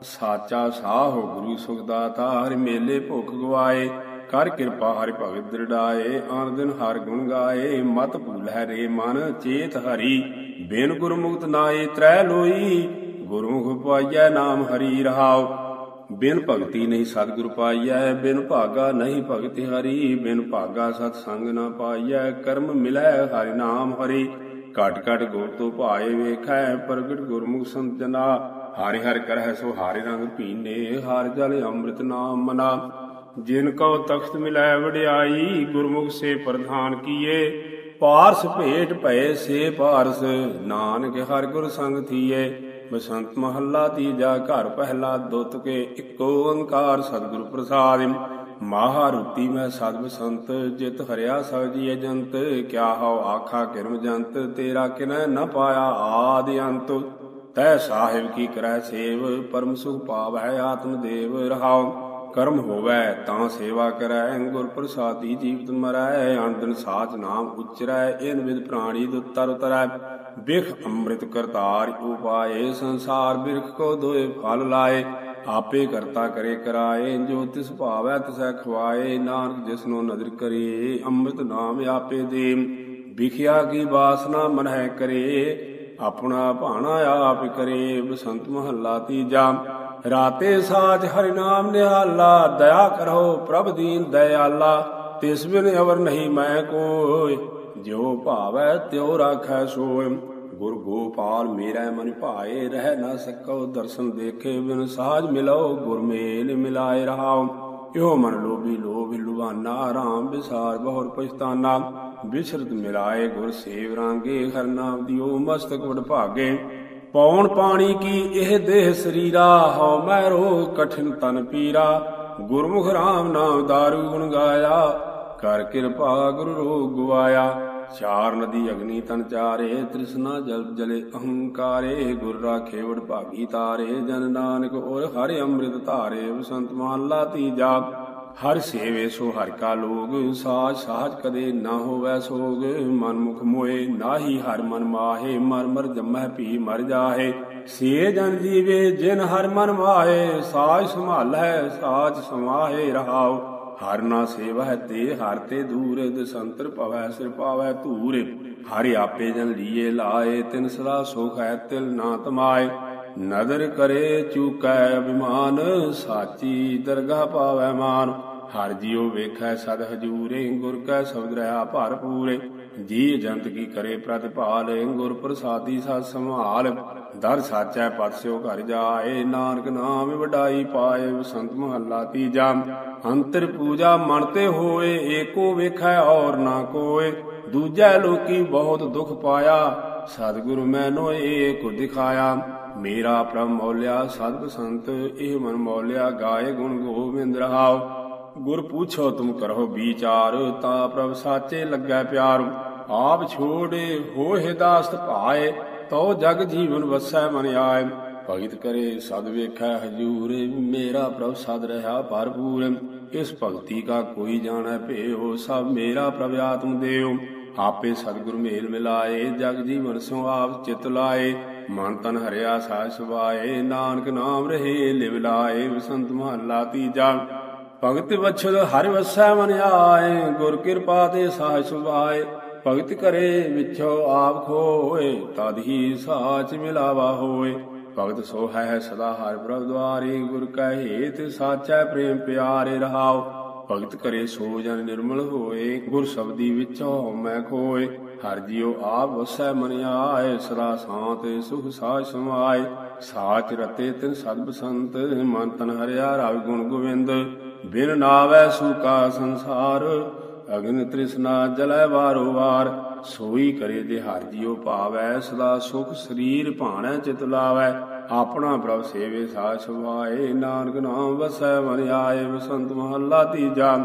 ਸਾਚਾ ਸਾਹ ਗੁਰੂ ਸੁਖਦਾਤਾ, ਹਰਿ ਮੇਲੇ ਭੁਖ ਗਵਾਏ। ਕਰ ਕਿਰਪਾ ਹਰਿ ਭਗਤ ਦ੍ਰਿੜਾਏ, ਆਨ ਦਿਨ ਹਰ ਗੁਣ ਗਾਏ। ਮਤ ਭੂਲੈ ਰੇ ਮਨ, ਚੇਤ ਹਰੀ। ਬਿਨ ਗੁਰਮੁਖਤ ਨਾਏ ਤ੍ਰੈ ਲੋਈ, ਗੁਰਮੁਖ ਪਾਈਐ ਨਾਮ ਹਰੀ ਰਹਾਉ। ਬਿਨ ਭਗਤੀ ਨਹੀਂ ਸਤਿਗੁਰ ਪਾਈਐ, ਬਿਨ ਭਾਗਾ ਨਹੀਂ ਭਗਤੀ ਹਰੀ। ਬਿਨ ਭਾਗਾ ਸਤ ਸੰਗ ਨਾ ਪਾਈਐ, ਕਰਮ ਮਿਲੈ ਹਰਿ ਨਾਮ ਹਰੀ। ਘਟ ਘਟ ਗੁਰ ਤੋਂ ਭਾਏ ਵੇਖੈ, ਪ੍ਰਗਟ ਗੁਰਮੁਖ ਸੰਤਨਾ ਹਰਿ ਹਰਿ ਕਰਹਿ ਸੋ ਹਰਿ ਰੰਗ ਪੀਨੇ ਹਰ ਜਲ ਅੰਮ੍ਰਿਤ ਨਾਮ ਮਨਾ। ਜਿਨ ਕੋ ਤਖਤ ਮਿਲੈ ਵਡਿਆਈ, ਗੁਰਮੁਖ ਸੇ ਪ੍ਰਧਾਨ ਕੀਏ। ਪਾਰਸ ਭੇਟ ਭਏ ਸੇ ਪਾਰਸ, ਨਾਨਕ ਹਰ ਗੁਰ ਸੰਗ ਥੀਏ। ਬਸੰਤ ਮਹੱਲਾ ਤੀਜਾ ਘਰ ਪਹਿਲਾ ਦੁੱਤ ਕੇ ਇੱਕੋ ਓੰਕਾਰ ਸਤਿਗੁਰ ਪ੍ਰਸਾਦਿ। ਮਹਾਰੁਤੀ ਮੈਂ ਸਦ ਬਸੰਤ, ਜਿਤ ਹਰਿਆ ਸਭ ਜੀ ਅਜੰਤ ਕਿਆ ਹਉ ਆਖਾ ਕਿਰਮ ਜੰਤ, ਤੇਰਾ ਕਿਨੈ ਨ ਪਾਇਆ ਆਦਿ ਅੰਤ। ਤੈ ਸਾਹਿਬ ਕੀ ਕਰੈ ਸੇਵ, ਪਰਮ ਸੁਖ ਪਾਵੈ ਆਤਮ ਦੇਵ ਰਹਾਉ। ਕਰਮ ਹੋਵੇ ਤਾਂ ਸੇਵਾ ਕਰੈ। ਗੁਰ ਪ੍ਰਸਾਦੀ ਜੀਵਤ ਮਰੈ ਅਨੰਦਨ ਸਾਚ ਨਾਮ ਉਚਰੈ। ਇਨ ਵਿਦ ਪ੍ਰਾਣੀ ਦੁਤਰ ਉਤਰੈ। ਬਿਖ ਅੰਮ੍ਰਿਤ ਕਰਤਾਰ ਉਪਾਏ, ਸੰਸਾਰ ਬਿਰਖ ਕੋ ਦੋਏ ਫਲ ਲਾਏ। ਆਪੇ ਕਰਤਾ ਕਰੇ ਕਰਾਏ, ਜੋ ਤਿਸ ਭਾਵੈ ਤਿਸੈ ਖਵਾਏ। ਨਾਨਕ ਜਿਸਨੋ ਨਦਰ ਕਰੇ, ਅੰਮ੍ਰਿਤ ਨਾਮ ਆਪੇ ਦੇ। ਵਿਖਿਆ ਕੀ ਬਾਸਨਾ ਮਨਹਿ ਕਰੇ, ਆਪਣਾ ਭਾਣਾ ਆਪ ਕਰੇ। ਬਸੰਤ ਮਹੱਲਾ ਤੀਜਾ। ਰਾਤੇ ਸਾਜ ਹਰਿ ਨਾਮ ਨਿਹਾਲਾ, ਦਇਆ ਕਰੋ ਪ੍ਰਭ ਦੀਨ ਦਇਆਲਾ, ਤਿਸ ਬਿਨ ਅਵਰ ਨਹੀਂ ਮੈਂ ਕੋਈ ਜੋ ਭਾਵੈ ਤਿਉ ਰਾਖੈ ਸੋਇ। ਗੁਰ ਗੋਪਾਲ ਮੇਰਾ ਮਨ ਭਾਏ, ਰਹਿ ਨਾ ਸਕੋ ਦਰਸ਼ਨ ਦੇਖੇ ਬਿਨ ਸਾਜ ਮਿਲੋ ਗੁਰ ਮੇਲ ਮਿਲਾਏ ਰਹਾਓ ਇਹੋ ਮਨ ਲੋਭੀ ਲੋਭ ਲੁਬਾਨਾ ਆਰਾਮ ਵਿਸਾਰ ਬਹੁਰ ਪਛਤਾਨਾ। ਵਿਸਰਤ ਮਿਲਾਏ ਗੁਰ ਸੇਵ ਰਾਂਗੇ, ਹਰ ਨਾਮ ਦਿਓ ਮਸਤਕ ਵਡ ਭਾਗੇ ਪੌਣ ਪਾਣੀ ਕੀ ਇਹ ਦੇਹ ਸਰੀਰਾ, ਹਉ ਮੈ ਰੋ ਕਠਿਨ ਤਨ ਪੀਰਾ। ਗੁਰਮੁਖ ਰਾਮ ਨਾਮ ਦਾਰੂ ਗੁਣ ਗਾਇਆ, ਕਰ ਕਿਰਪਾ ਗੁਰੂ ਰੋਗ ਗਵਾਇਆ। ਚਾਰ ਨਦੀ ਅਗਨੀ ਤਨ ਚਾਰੇ, ਤ੍ਰਿਸ਼ਨਾ ਜਲ ਜਲੇ ਅਹੰਕਾਰੇ। ਗੁਰ ਰਾਖੇ ਵਡ ਭਾਗੀ ਤਾਰੇ, ਜਨ ਨਾਨਕ ਔਰ ਹਰਿ ਅੰਮ੍ਰਿਤ ਧਾਰੇ, ਬਸੰਤ ਮਾਨ ਲਾਤੀ ਤੀਜਾ ਹਰ ਸੇਵੇ ਸੋ ਹਰ ਕਾ ਲੋਗ, ਸਾਜ ਸਾਜ ਕਦੇ ਨਾ ਹੋਵੈ ਸੋਗ। ਮਨ ਮੁਖ ਮੋਏ ਨਾਹੀ, ਹਰ ਮਨ ਮਾਹੇ, ਮਰ ਮਰ ਜਮਹਿ ਪੀ ਮਰ ਜਾਹੇ। ਸੇ ਜਨ ਜੀਵੇ ਜਿਨ ਹਰ ਮਨ ਮਾਹੇ, ਸਾਜ ਸੰਭਾਲੈ ਸਾਜ ਸਮਾਹੇ ਰਹਾਉ। ਹਰ ਨਾ ਸੇਵਹਿ ਤੇ, ਹਰ ਤੇ ਦੂਰ, ਦਸੰਤਰ ਪਵੈ ਸਿਰ ਪਾਵੈ ਧੂਰ। ਹਰ ਆਪੇ ਜਨ ਲੀਏ ਲਾਏ, ਤਿਨ ਸਦਾ ਸੁਖ ਹੈ ਤਿਲ ਨਾ ਤਮਾਏ। ਨਦਰ ਕਰੇ ਚੂਕੈ ਅਭਿਮਾਨ ਸਾਚੀ ਦਰਗਾ ਪਾਵੈ ਮਾਨ। ਹਰ ਜੀਉ ਵੇਖੈ ਸਦ ਹਜੂਰੇ, ਗੁਰ ਕੈ ਸ਼ਬਦ ਰਹਾ ਭਰਪੂਰੇ ਜੀ ਜੰਤ ਕੀ ਕਰੇ ਪ੍ਰਤਿਪਾਲ ਗੁਰ ਪ੍ਰਸਾਦੀ ਸਤ ਸੰਭਾਲ। ਦਰ ਸਾਚੈ ਪਤ ਘਰ ਜਾਏ, ਨਾਨਕ ਨਾਮ ਵਡਾਈ ਪਾਏ ਸੰਤ ਮਹੱਲਾ ਤੀਜਾ। ਅੰਤਰ ਪੂਜਾ ਮਨ ਤੇ ਹੋਏ, ਏਕੋ ਵੇਖੈ ਔਰ ਨਾ ਕੋਏ। ਦੂਜੈ ਲੋਕੀ ਬਹੁਤ ਦੁਖ ਪਾਇਆ, ਸਤਿਗੁਰੂ ਮੈਨੋ ਏਕ ਦਿਖਾਇਆ। ਮੇਰਾ ਪ੍ਰਭ ਮੌਲਿਆ ਸਤਿ ਸੰਤ, ਇਹ ਮਨ ਮੌਲਿਆ, ਗਾਏ ਗੁਣ ਗੋਬਿੰਦ ਰਹਾਉ ਗੁਰ ਪੁੱਛੋ ਤੁਮ ਕਰੋ ਵਿਚਾਰ, ਤਾਂ ਪ੍ਰਭ ਸਾਚੇ ਲੱਗੈ ਪਿਆਰ। ਆਪ ਛੋੜੇ ਹੋਏ ਦਾਸਤ ਭਾਏ, ਤਉ ਜਗ ਜੀਵਨ ਵਸੈ ਮਨ ਆਏ। ਭਗਤ ਕਰੇ, ਸਦ ਵੇਖੈ ਹਜੂਰ, ਮੇਰਾ ਪ੍ਰਭ ਸਦ ਰਹਾ ਭਰਪੂਰ। ਇਸ ਭਗਤੀ ਕਾ ਕੋਈ ਜਾਣੈ ਭੇਉ, ਸਭ ਮੇਰਾ ਪ੍ਰਭ ਆਤਮ ਦੇਉ। ਆਪੇ ਸਤਿਗੁਰ ਮੇਲ ਮਿਲਾਏ, ਜਗ ਜੀਵਨ ਸੋ ਆਪ ਚਿਤ ਲਾਏ। ਮਨ ਤਨ ਹਰਿਆ ਸਾਜ ਸੁਭਾਏ, ਨਾਨਕ ਨਾਮ ਰਹੇ, ਲਿਵ ਲਾਏ ਬਸੰਤ ਮਹੱਲਾ ਤੀਜਾ। ਭਗਤ ਵਛਲ ਹਰਿ ਵਸੈ ਮਨ ਆਏ, ਗੁਰ ਕਿਰਪਾ ਤੇ ਸਾਜ ਸੁਭਾਏ। ਭਗਤ ਕਰੇ ਵਿਚੋ ਆਪ ਖੋਏ, ਤਦ ਹੀ ਸਾਚ ਮਿਲਾਵਾ ਹੋਏ। ਭਗਤ ਸੋ ਹੈ ਸਦਾ ਹਰਿ ਪ੍ਰਭ ਦੁਆਰੇ, ਗੁਰ ਕਹੇ ਤੇ ਸਾਚੈ ਪ੍ਰੇਮ ਪਿਆਰੇ ਰਹਾਓ। ਭਗਤ ਕਰੇ ਸੋ ਜਨ ਨਿਰਮਲ ਹੋਏ, ਗੁਰ ਸਬਦੀ ਵਿੱਚੋਂ ਮੈਂ ਖੋਏ। ਹਰ ਜੀਉ ਆਪ ਵਸੈ ਮਨ ਆਏ, ਸਦਾ ਸਾਤ ਸੁਖ ਸਾਜ ਸਮਾਏ। ਸਾਚ ਰਤੇ ਤਿਨ ਸਦ ਬਸੰਤ ਮਨ ਤਨ ਹਰਿਆ ਰਵ ਗੁਣ ਗੋਵਿੰਦ। ਬਿਨ ਨਾਵੈ ਸੂਕਾ ਸੰਸਾਰ, ਅਗਨ ਤ੍ਰਿਸ਼ਨਾ ਜਲੈ ਵਾਰੋ ਵਾਰ। ਸੋਈ ਕਰੇ ਦੇ ਹਰ ਜੀਉ ਭਾਵੈ, ਸਦਾ ਸੁਖ ਸਰੀਰ ਭਾਣੈ ਚਿਤ ਲਾਵੈ। ਆਪਣਾ ਪ੍ਰਭ ਸੇਵੇ ਸਾਚ ਸੁਭਾਏ ਨਾਨਕ ਨਾਮ ਵਸੈ ਮਨ ਆਏ ਬਸੰਤ ਮਹੱਲਾ ਤੀਜਾ।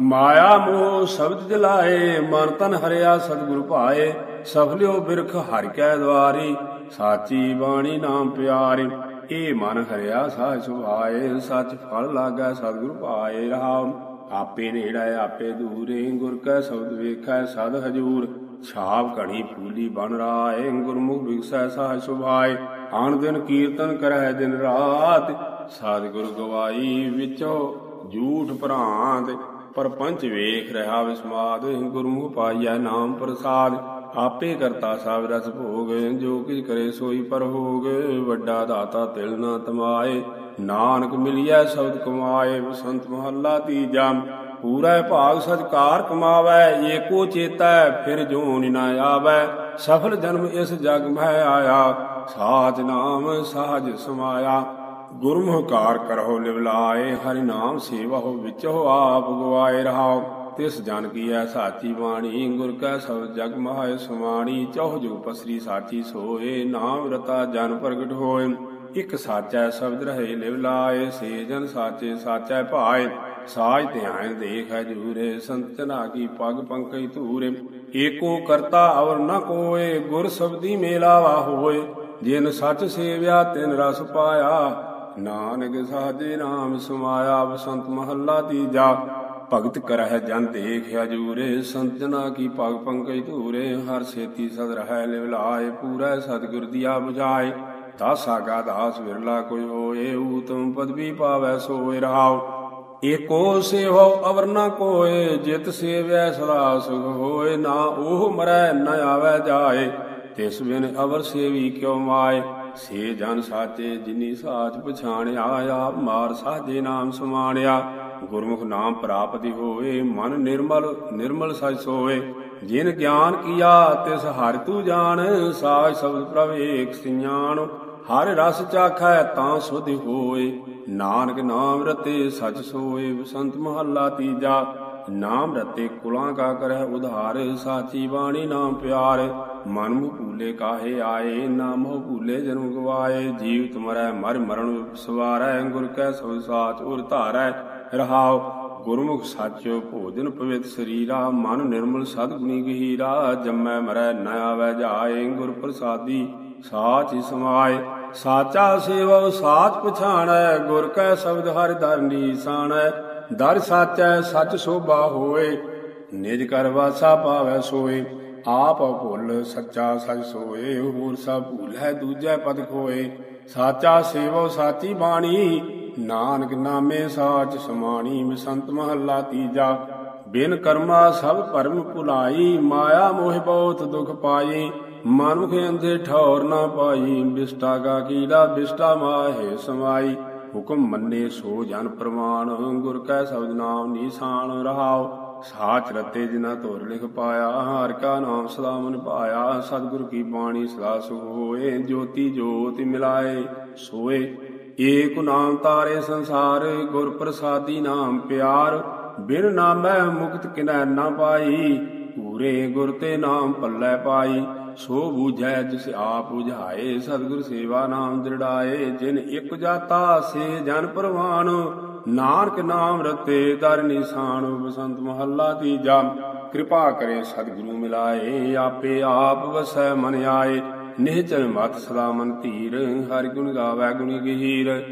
ਮਾਇਆ ਮੋਹ ਸ਼ਬਦ ਜਲਾਏ, ਮਨ ਤਨ ਹਰਿਆ ਸਤਿਗੁਰ ਭਾਏ। ਸਫਲਿਓ ਬਿਰਖ ਹਰਿ ਕੈ ਦਵਾਰੀ, ਸਾਚੀ ਬਾਣੀ ਨਾਮ ਪਿਆਰੇ। ਇਹ ਮਨ ਹਰਿਆ ਸਾਚ ਸੁਭਾਏ, ਸੱਚ ਫਲ ਲਾਗੈ ਸਤਿਗੁਰ ਭਾਏ। ਰਹਾਉ ਆਪੇ ਨੇੜਾ, ਆਪੇ ਦੂਰੇ, ਗੁਰ ਕੈ ਸ਼ਬਦ ਵੇਖੈ ਸਦ ਹਜੂਰ। ਛਾਪ ਘਣੀ ਫੂਲੀ ਬਣ ਰਾਏ, ਗੁਰਮੁਖ ਵਿਗਸੈ ਸਾਜ ਸੁਭਾਏ। ਆਣ ਦਿਨ ਕੀਰਤਨ ਕਰੈ ਦਿਨ ਰਾਤ, ਸਤਿਗੁਰ ਗਵਾਈ ਵਿਚੋ ਝੂਠ ਭਰਾਂਤ ਪਰਪੰਚ ਵੇਖ ਰਹਾ ਵਿਸਮਾਦ ਗੁਰਮੁਖ ਪਾਈਐ ਨਾਮ ਪ੍ਰਸਾਦ। ਆਪੇ ਕਰਤਾ ਸਭ ਰਸ ਭੋਗ, ਜੋ ਕਿਛ ਕਰੇ ਸੋਈ ਪਰ ਹੋਗ। ਵੱਡਾ ਦਾਤਾ ਤਿਲ ਨਾ ਤਮਾਏ, ਨਾਨਕ ਮਿਲਿਆ ਸ਼ਬਦ ਕਮਾਏ। ਬਸੰਤ ਮਹੱਲਾ ਤੀਜਾ, ਪੂਰਾ ਭਾਗ ਸਤਕਾਰ ਕਮਾਵੈ। ਏਕੋ ਚੇਤਾ, ਫਿਰ ਜੋ ਜੋਨ ਨਾ ਆਵੈ। ਸਫਲ ਜਨਮ ਇਸ ਜਗ ਮਹਿ ਆਇਆ ਸਾਜ ਨਾਮ ਸਾਜ ਸਮਾਇਆ। ਗੁਰਮੁਖਕਾਰ ਕਰਹੁ ਲਿਵਲਾਏ ਹਰਿ ਨਾਮ ਸੇਵਾ ਹੋ ਵਿਚੋ ਆਪ ਗਵਾਏ ਰਹਾਓ ਤਿਸ ਜਨ ਕੀ ਐ ਸਾਚੀ ਬਾਣੀ, ਗੁਰ ਕੈ ਸਭ ਜਗ ਮਹਾਇ ਸੁਮਾਣੀ, ਚੌਹ ਜੁਗ ਪਸਰੀ ਸਾਚੀ ਸੋਏ, ਨਾਮ ਰਤਾ ਜਨ ਪ੍ਰਗਟ ਹੋਏ। ਇਕ ਸਾਚੈ ਸ਼ਬਦ ਰਹੇ ਲਿਵ ਸੇ ਜਨ ਸਾਚੇ ਸਾਚੈ ਭਾਏ। ਸਾਜ ਧਿਆਨ ਦੇਖੈ ਜੂਰੇ, ਸੰਤ ਜਨਾ ਕੀ ਪਗ ਪੰਕਜ ਧੂਰੇ। ਏਕੋ ਕਰਤਾ ਅਵਰ ਨ ਕੋਏ, ਗੁਰ ਸਬਦੀ ਮੇਲਾਵਾ ਹੋਏ। ਜਿਨ ਸੱਚ ਸੇਵਿਆ, ਤਿਨ ਰਸ ਪਾਇਆ। ਨਾਨਕ ਸਾਜੇ ਨਾਮ ਸਮਾਇਆ ਬਸੰਤ ਮਹੱਲਾ ਤੀਜਾ। ਭਗਤ ਕਰਹਿ ਜਨ ਦੇਖਿਆ ਜੂਰੇ, ਸੰਤ ਜਨਾ ਕੀ ਪਗ ਪੰਕਜ ਧੂਰੇ, ਹਰ ਸੇਤੀ ਸਦ ਰਹਿ ਲਿਵਲਾਏ ਪੂਰਾ ਸਤਿਗੁਰ ਦੀਆ 부ਝਾਏ ਦਾਸਾ ਗਾ ਦਾਸ ਵਿਰਲਾ ਕੋਈ ਹੋਏ, ਊਤਮ ਪਦਵੀ ਪਾਵੈ ਸੋਇ ਰਹਾਉ ਏਕੋ ਸੇਵੋ ਅਵਰ ਨ ਕੋਏ, ਜਿਤ ਸੇਵੈ ਸਦਾ ਸੁਖ ਹੋਏ, ਨਾ ਉਹ ਮਰੈ ਨ ਆਵੈ ਜਾਏ, ਤਿਸ ਬਿਨ ਅਵਰ ਸੇਵੀ ਕਿਉ ਮਾਏ। ਸੇ ਜਨ ਸਾਚੇ ਜਿਨੀ ਸਾਚ ਪਛਾਣਿਆ, ਆਪ ਮਾਰ ਸਾਜੇ ਨਾਮ ਸਮਾਣਿਆ। ਗੁਰਮੁਖ ਨਾਮ ਪ੍ਰਾਪਤੀ ਹੋਵੇ ਮਨ ਨਿਰਮਲ ਨਿਰਮਲ ਸਚ ਸੋਏ। ਜਿਨ ਗਿਆਨ ਕੀਆ, ਤਿਸ ਹਰਿ ਤੂ ਜਾਣ, ਸਾਜ ਸ਼ਬਦ ਪ੍ਰਭ ਸਿਆਣ। ਹਰ ਰਸ ਚਾਖੈ, ਤਾਂ ਸੁਧ ਹੋਏ। ਨਾਨਕ ਨਾਮ ਰਤੇ ਸਚ ਸੋਏ, ਬਸੰਤ ਮਹੱਲਾ ਤੀਜਾ। ਨਾਮ ਰਤੇ ਕੁਲਾਂ ਕਾ ਕਰੈ ਉਧਾਰ, ਸਾਚੀ ਬਾਣੀ ਨਾਮ ਪਿਆਰ। ਮਨ ਮੁ ਭੂਲੇ ਕਾਹੇ ਆਏ, ਨਾ ਹੋ ਭੂਲੇ ਜਨਮ ਗਵਾਏ। ਜੀਵ ਤੁਮਰੈ ਮਰ ਮਰਨ ਸਵਾਰੈ, ਗੁਰ ਕੈ ਸੋ ਸਾਚ ਉਰ ਧਾਰੈ ਰਹਾਉ। ਗੁਰਮੁਖ ਸਾਚੋ ਭੋਜਨ ਪਵਿੱਤ ਸਰੀਰਾ, ਮਨ ਨਿਰਮਲ ਸਤਗੁਣੀ ਗਹੀਰਾ। ਜੰਮੈ ਮਰੈ ਨ ਆਵੈ ਜਾਏ, ਗੁਰ ਪ੍ਰਸਾਦੀ ਸਾਚ ਹੀ ਸਮਾਏ। ਸਾਚਾ ਸੇਵ ਸਾਚ ਪਛਾਣੈ, ਗੁਰ ਕੈ ਸ਼ਬਦ ਹਰਿ ਧਰਨੀ ਸਾਣੈ ਦਰ ਸਾਚੈ ਸੱਚ ਸੋਭਾ ਹੋਏ, ਨਿਜ ਕਰ ਵਾਸਾ ਪਾਵੈ ਸੋਏ। ਆਪ ਭੁੱਲ ਸੱਚਾ ਸਚ ਸੋਏ ਹੋਰ ਸਭ ਭੂਲੈ ਦੂਜੈ ਪਦ ਖੋਏ। ਸਾਚਾ ਸੇਵੋ ਸਾਚੀ ਬਾਣੀ, ਨਾਨਕ ਨਾਮੇ ਸਾਚ ਸਮਾਣੀ, ਬਸੰਤ ਮਹੱਲਾ ਤੀਜਾ। ਬਿਨ ਕਰਮਾ ਸਭ ਪਰਮ ਭੁਲਾਈ, ਮਾਇਆ ਮੋਹ ਬਹੁਤ ਦੁਖ ਪਾਈ। ਮਨੁਖ ਅੰਧੇ ਠੌਰ ਨਾ ਪਾਈ, ਬਿਸਟਾ ਕਾ ਕੀੜਾ, ਬਿਸਟਾ ਮਾਹੇ ਸਮਾਈ। ਹੁਕਮ ਮੰਨੇ ਸੋ ਜਨ ਪ੍ਰਮਾਣ ਗੁਰ ਕੈ ਸ਼ਬਦ ਨਾਮ ਨੀਸਾਨ ਰਹਾਓ ਸਾਚ ਰਤੇ ਜਿਨਾ ਧੁਰ ਲਿਖ ਪਾਇਆ, ਹਰ ਕਾ ਨਾਮ ਸਦਾ ਮਨ ਪਾਇਆ, ਸਤਿਗੁਰ ਕੀ ਬਾਣੀ ਸਦਾ ਸੁਖ ਹੋਏ ਜੋਤੀ ਜੋਤਿ ਮਿਲਾਏ ਸੋਏ। ਏਕ ਨਾਮ ਤਾਰੇ ਸੰਸਾਰ, ਗੁਰ ਪ੍ਰਸਾਦੀ ਨਾਮ ਪਿਆਰ, ਬਿਨ ਨਾਮੈ ਮੁਕਤ ਕਿਨੈ ਨਾ ਪਾਈ, ਪੂਰੇ ਗੁਰ ਤੇ ਨਾਮ ਪੱਲੇ ਪਾਈ, ਸੋ ਬੂਝੈ ਜਿਸ ਆਪ 부ਝਾਏ ਸਤਿਗੁਰ ਸੇਵਾ ਨਾਮ ਦ੍ਰਿੜਾਏ, ਜਿਨ ਇਕ ਜਾਤਾ ਸੇ ਜਨ ਪਰਵਾਨ ਨਾਨਕ ਨਾਮ ਰਤੇ ਦਰ ਨਿਸ਼ਾਨ ਬਸੰਤ ਮਹੱਲਾ ਤੀਜਾ। ਕਿਰਪਾ ਕਰੇ ਸਤਿਗੁਰੂ ਮਿਲਾਏ, ਆਪੇ ਆਪ ਵਸੈ ਮਨ ਆਏ। ਨਿਹਚਲ ਮਤ ਸਦਾ ਮਨ ਧੀਰ, ਹਰਿ ਗੁਣ ਗਾਵੇ ਗੁਣੀ ਗਹੀਰ।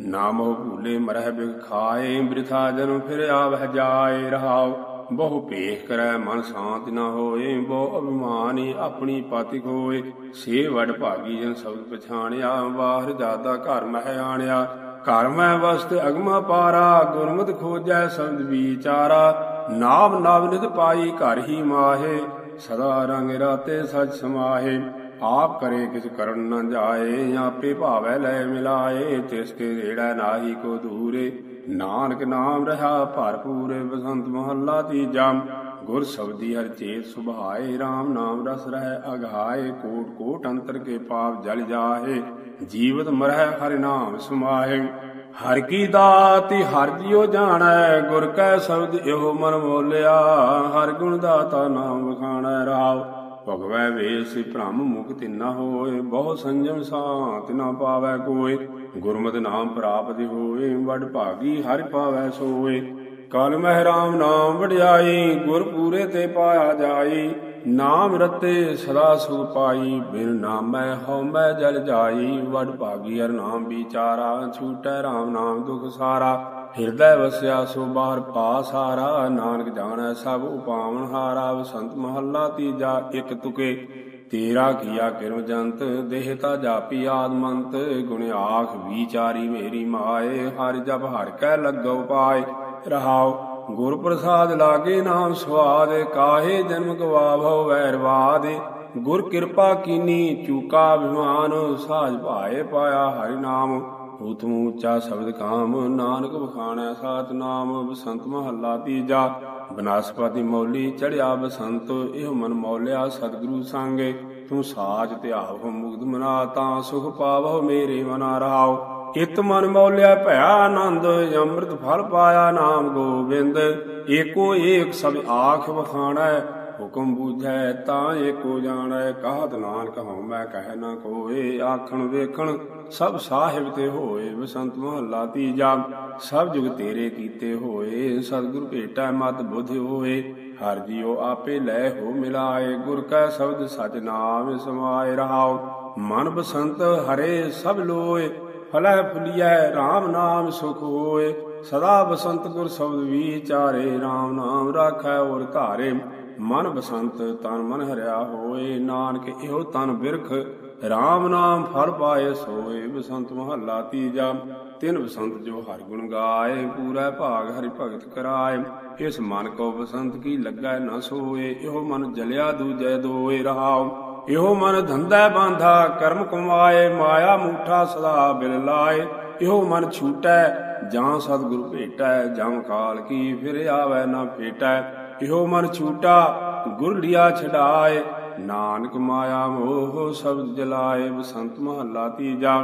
ਨਾਮੋ ਭੂਲੇ ਮਰਹਿ ਬਿਗ ਖਾਏ, ਬ੍ਰਿਥਾ ਜਨਮ ਫਿਰ ਆਵਹਿ ਜਾਏ। ਰਹਾਉ, ਬਹੁ ਭੇਖ ਕਰੈ ਮਨ ਸ਼ਾਂਤ ਨਾ ਹੋਏ, ਬਹੁ ਅਭਿਮਾਨੀ ਆਪਣੀ ਪਾਤੀ ਖੋਏ। ਸੇ ਵਡ ਭਾਗੀ ਜਨ ਸ਼ਬਦ ਪਛਾਣਿਆ ਬਾਹਰ ਜਾਦਾ ਘਰ ਮਹਿ ਆਣਿਆ। ਘਰ ਮੈਂ ਵਸਤ ਅਗਮਾ ਪਾਰਾ ਗੁਰਮਤਿ ਖੋਜੈ ਸ਼ਬਦ ਵਿਚਾਰਾ। ਨਾਮ ਨਵ ਨਿਤ ਪਾਈ ਘਰ ਹੀ ਮਾਹੇ, ਸਦਾ ਰੰਗ ਰਾਤੇ ਸਚ ਸਮਾਹੇ। ਆਪ ਕਰੇ ਕਿਛ ਕਰਨ ਨ ਜਾਏ, ਆਪੇ ਭਾਵੈ ਲੈ ਮਿਲਾਏ। ਤਿਸ ਕੇ ਰੇੜਾ ਨਾਹੀ ਕੋ ਦੂਰੇ, ਨਾਨਕ ਨਾਮ ਰਹਾ ਭਰਪੂਰ, ਬਸੰਤ ਮਹੱਲਾ ਤੀਜਾ। ਗੁਰ ਸ਼ਬਦੀ ਹਰ ਚੇਤ ਸੁਭਾਏ RAM ਨਾਮ ਰਸ ਰਹਿ, ਅਗਾਏ, ਕੋਟ ਕੋਟ ਅੰਤਰ ਕੇ ਪਾਪ ਜਲ ਜਾਹੇ, ਜੀਵਤ ਮਰਹਿ ਹਰਿ ਨਾਮ ਸਮਾਹੇ। ਹਰ ਕੀ ਦਾਤੀ ਹਰ ਜਿਉ ਜਾਣੈ, ਗੁਰ ਕੈ ਸ਼ਬਦ ਇਹੋ ਮਨ ਮੋਲਿਆ ਹਰ ਗੁਣ ਦਾਤਾ ਨਾਮ ਵਖਾਣੈ ਰਾਵ। ਭਗਵੈ ਵੇਸ ਭ੍ਰਮ ਮੁਕਤ ਨਾ ਹੋਏ, ਬਹੁ ਸੰਜਮ ਸਾਤ ਨਾ ਪਾਵੈ ਕੋਏ, ਗੁਰਮਤਿ ਨਾਮ ਪ੍ਰਾਪਤ ਹੋਏ, ਵਡ ਭਾਗੀ ਹਰਿ ਪਾਵੈ ਸੋਏ। ਕਲ ਮਹਿ ਰਾਮ ਨਾਮ ਵਡਿਆਈ, ਗੁਰ ਪੂਰੇ ਤੇ ਪਾਇਆ ਜਾਈ। ਨਾਮ ਰਤੇ ਸਦਾ ਸੁਖ ਪਾਈ, ਬਿਨ ਨਾਮੈ ਹਉ ਮੈਂ ਜਲ ਜਾਈ। ਵਡ ਭਾਗੀ ਹਰ ਨਾਮ ਵਿਚਾਰਾ, ਛੂਟੈ ਰਾਮ ਨਾਮ ਦੁਖ ਸਾਰਾ। ਹਿਰਦੈ ਵਸਿਆ ਸੋ ਬਾਹਰ ਪਾ ਸਾਰਾ, ਨਾਨਕ ਜਾਣੈ ਸਭ ਉਪਾਵਨ ਹਾਰਾ। ਵਸੰਤ ਮਹੱਲਾ ਤੀਜਾ ਇੱਕ ਤੁਕੇ, ਤੇਰਾ ਕੀਆ ਕਿਰਮ ਜੰਤ, ਦੇਹ ਤਾ ਜਾਪੀ ਆਦਮੰਤ ਗੁਣ ਆਖ ਵਿਚਾਰੀ ਮੇਰੀ ਮਾਏ, ਹਰ ਜਪ ਹਰ ਕੈ ਲੱਗੋ ਪਾਏ। ਰਹਾਉ ਗੁਰ ਪ੍ਰਸਾਦ ਲਾਗੇ ਨਾਮ ਸਵਾਦ ਕਾਹੇ ਜਨਮ ਗਵਾਵੋ ਵੈਰਵਾਦ ਗੁਰ ਕਿਰਪਾ ਕੀਨੀ, ਚੂਕਾ ਅਭਿਮਾਨ, ਸਾਜ ਭਾਏ ਪਾਇਆ ਹਰਿ ਨਾਮ। ਉਤਮ ਉੱਚਾ ਸ਼ਬਦ ਕਾਮ, ਨਾਨਕ ਬਖਾਣੈ ਸਾਤ ਨਾਮ। ਬਸੰਤ ਮਹੱਲਾ ਤੀਜਾ, ਬਨਸਪਤੀ ਮੌਲੀ ਚੜਿਆ ਬਸੰਤ। ਇਹ ਮਨ ਮੌਲਿਆ ਸਤਿਗੁਰੂ ਸੰਗੇ। ਤੂੰ ਸਾਜ ਧਿਆਵ, ਮੁਕਤ ਮਨਾ, ਤਾਂ ਸੁਖ ਪਾਵੋ ਮੇਰੇ ਮਨਾ ਰਹਾਓ। ਇਤ ਮਨ ਮੌਲਿਆ ਭਇਆ ਆਨੰਦ, ਅੰਮ੍ਰਿਤ ਫਲ ਪਾਇਆ ਨਾਮ ਗੋਬਿੰਦ। ਏਕੋ ਏਕ ਸਭ ਆਖ ਵਖਾਣਾ, ਹੁਕਮ ਬੂਝੈ ਤਾਂ ਏਕੋ ਜਾਣੈ। ਕਹਤ ਨਾਨਕ ਹਉ ਮੈਂ ਕਹਿ ਨਾ ਕੋਏ, ਆਖਣ ਵੇਖਣ ਸਭ ਸਾਹਿਬ ਤੇ ਹੋਏ, ਬਸੰਤ ਮਹੱਲਾ ਤੀਜਾ। ਸਭ ਜੁਗ ਤੇਰੇ ਕੀਤੇ ਹੋਏ, ਸਤਿਗੁਰ ਭੇਟਾ ਮਤ ਬੁੱਧ ਹੋਏ। ਹਰ ਜੀਉ ਆਪੇ ਲੈ ਹੋ ਮਿਲਾਏ, ਗੁਰ ਕੈ ਸ਼ਬਦ ਸਚ ਨਾਮ ਸਮਾਏ ਰਹਾਉ। ਮਨ ਬਸੰਤ ਹਰੇ ਸਭ ਲੋਏ ਫਲੈ ਫੁਲੀਐ RAM ਨਾਮ ਸੁਖ ਹੋਏ। ਸਦਾ ਬਸੰਤ ਗੁਰ ਸ਼ਬਦ ਵਿਚਾਰੇ RAM ਨਾਮ ਰਾਖੈ ਔਰ ਧਾਰੇ। ਮਨ ਬਸੰਤ, ਤਨ ਮਨ ਹਰਿਆ ਹੋਏ। ਨਾਨਕ ਇਹੋ ਤਨ ਬਿਰਖ RAM ਨਾਮ ਫਲ ਪਾਏ ਸੋਏ। ਬਸੰਤ ਮਹੱਲਾ ਤੀਜਾ, ਤਿੰਨ ਬਸੰਤ ਜੋ ਹਰ ਗੁਣ ਗਾਏ। ਪੂਰਾ ਭਾਗ ਹਰਿ ਭਗਤ ਕਰਾਏ। ਇਸ ਮਨ ਕੋ ਬਸੰਤ ਕੀ ਲੱਗਾ ਨਾ ਸੋਏ, ਇਹੋ ਮਨ ਜਲਿਆ ਦੂਜੈ ਦੋਏ। ਰਹਾਉ ਇਹੋ ਮਨ ਧੰਦਾ ਬਾਂਧਾ, ਕਰਮ ਕਮਾਏ, ਮਾਇਆ ਮੂਠਾ ਸਦਾ ਬਿਲ ਲਾਏ। ਇਹੋ ਮਨ ਛੂਟੈ, ਜਾਂ ਸਤਿਗੁਰ ਭੇਟੈ ਜਮ ਕਾਲ ਕੀ ਫਿਰ ਆਵੈ ਨਾ ਫੇਟੈ ਇਹੋ ਮਨ ਛੂਟਾ, ਗੁਰ ਲਿਆ ਛਡਾਏ। ਨਾਨਕ ਮਾਇਆ ਮੋਹ ਸ਼ਬਦ ਜਲਾਏ, ਬਸੰਤ ਮਹੱਲਾ ਤੀਜਾ।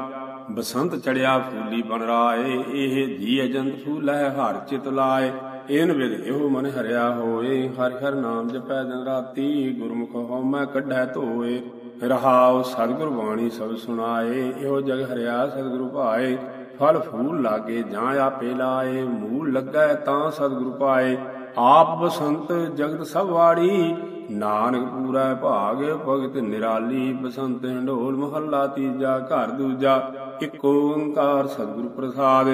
ਬਸੰਤ ਚੜਿਆ ਫੂਲੀ ਬਨ ਰਾਏ, ਇਹ ਜੀ ਅਜੰਤ ਫੂਲੈ, ਹਰ ਚਿਤ ਲਾਏ। ਏਨ ਵਿਦ ਇਹੋ ਮਨ ਹਰਿਆ ਹੋਏ, ਹਰਿ ਹਰ ਨਾਮ ਜਪੈ ਦਿਨ ਰਾਤੀ, ਗੁਰਮੁਖ ਹਉਮੈ ਕੱਢੈ ਧੋਏ। ਰਹਾਉ ਸਤਿਗੁਰ ਬਾਣੀ ਸਭ ਸੁਣਾਏ, ਇਹੋ ਜਗ ਹਰਿਆ ਸਤਿਗੁਰੂ ਭਾਏ। ਫਲ ਫੂਲ ਲਾਗੇ ਜਾਂ ਆਪੇ ਲਾਏ, ਮੂਲ ਲੱਗੈ ਤਾਂ ਸਤਿਗੁਰੂ ਪਾਏ। ਆਪ ਬਸੰਤ ਜਗਤ ਸਭ ਵਾੜੀ, ਨਾਨਕ ਪੂਰਾ ਭਾਗ ਭਗਤ ਨਿਰਾਲੀ। ਬਸੰਤ ਢੋਲ ਮਹੱਲਾ ਤੀਜਾ, ਘਰ ਦੂਜਾ, ਇੱਕ ਓੰਕਾਰ ਸਤਿਗੁਰ ਪ੍ਰਸਾਦ।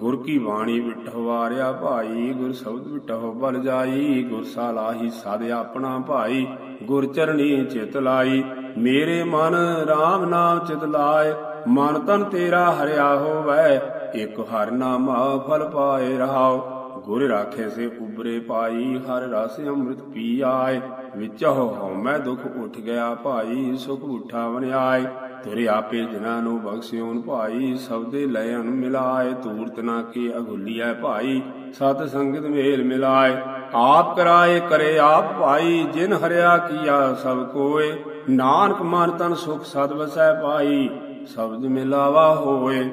ਗੁਰ ਕੀ ਬਾਣੀ ਵਿਟਹੁ ਭਾਈ, ਗੁਰ ਸ਼ਬਦ ਵਿਟਹੁ ਬਲ ਜਾਈ, ਗੁਰ ਸਾਲਾਹੀ ਸਾਧ ਆਪਣਾ ਭਾਈ, ਗੁਰ ਚਰਣੀ ਚਿਤ ਲਾਈ। ਮੇਰੇ ਮਨ RAM ਨਾਮ ਚਿਤ ਲਾਏ, ਮਨ ਤਨ ਤੇਰਾ ਹਰਿਆ ਹੋਵੈ, ਇਕ ਹਰ ਨਾਮਾ ਫਲ ਪਾਏ ਰਹਾਉ ਗੁਰ ਰਾਖੇ ਸੇ ਉਬਰੇ ਪਾਈ, ਹਰ ਰਸ ਅੰਮ੍ਰਿਤ ਪੀ ਆਏ। ਵਿਚਹੁ ਹਉ ਮੈਂ ਦੁਖ ਉਠ ਗਿਆ ਭਾਈ, ਸੁਖ ਉਠਾ ਬਨਿਆਏ ਤੁਰੇ ਆਪੇ ਜਿਨ੍ਹਾਂ ਨੂੰ ਬਖਸ਼ਿਓਨ ਭਾਈ ਸਬਦੇ ਲੈ ਅਨ ਮਿਲਾਏ ਤੂਰਤ ਨਾ ਕੀ ਅਗੁਲੀਐ ਭਾਈ। ਸਤ ਸੰਗਤ ਮੇਲ ਮਿਲਾਏ, ਆਪ ਕਰਾਏ ਕਰੇ ਆਪ ਭਾਈ, ਜਿਨ ਹਰਿਆ ਕੀਆ ਸਭ ਕੋਏ। ਨਾਨਕ ਮਨ ਤਨ ਸੁਖ ਸਦ ਵਸੈ ਪਾਈ ਸਬਦ ਮਿਲਾਵਾ ਹੋਏ।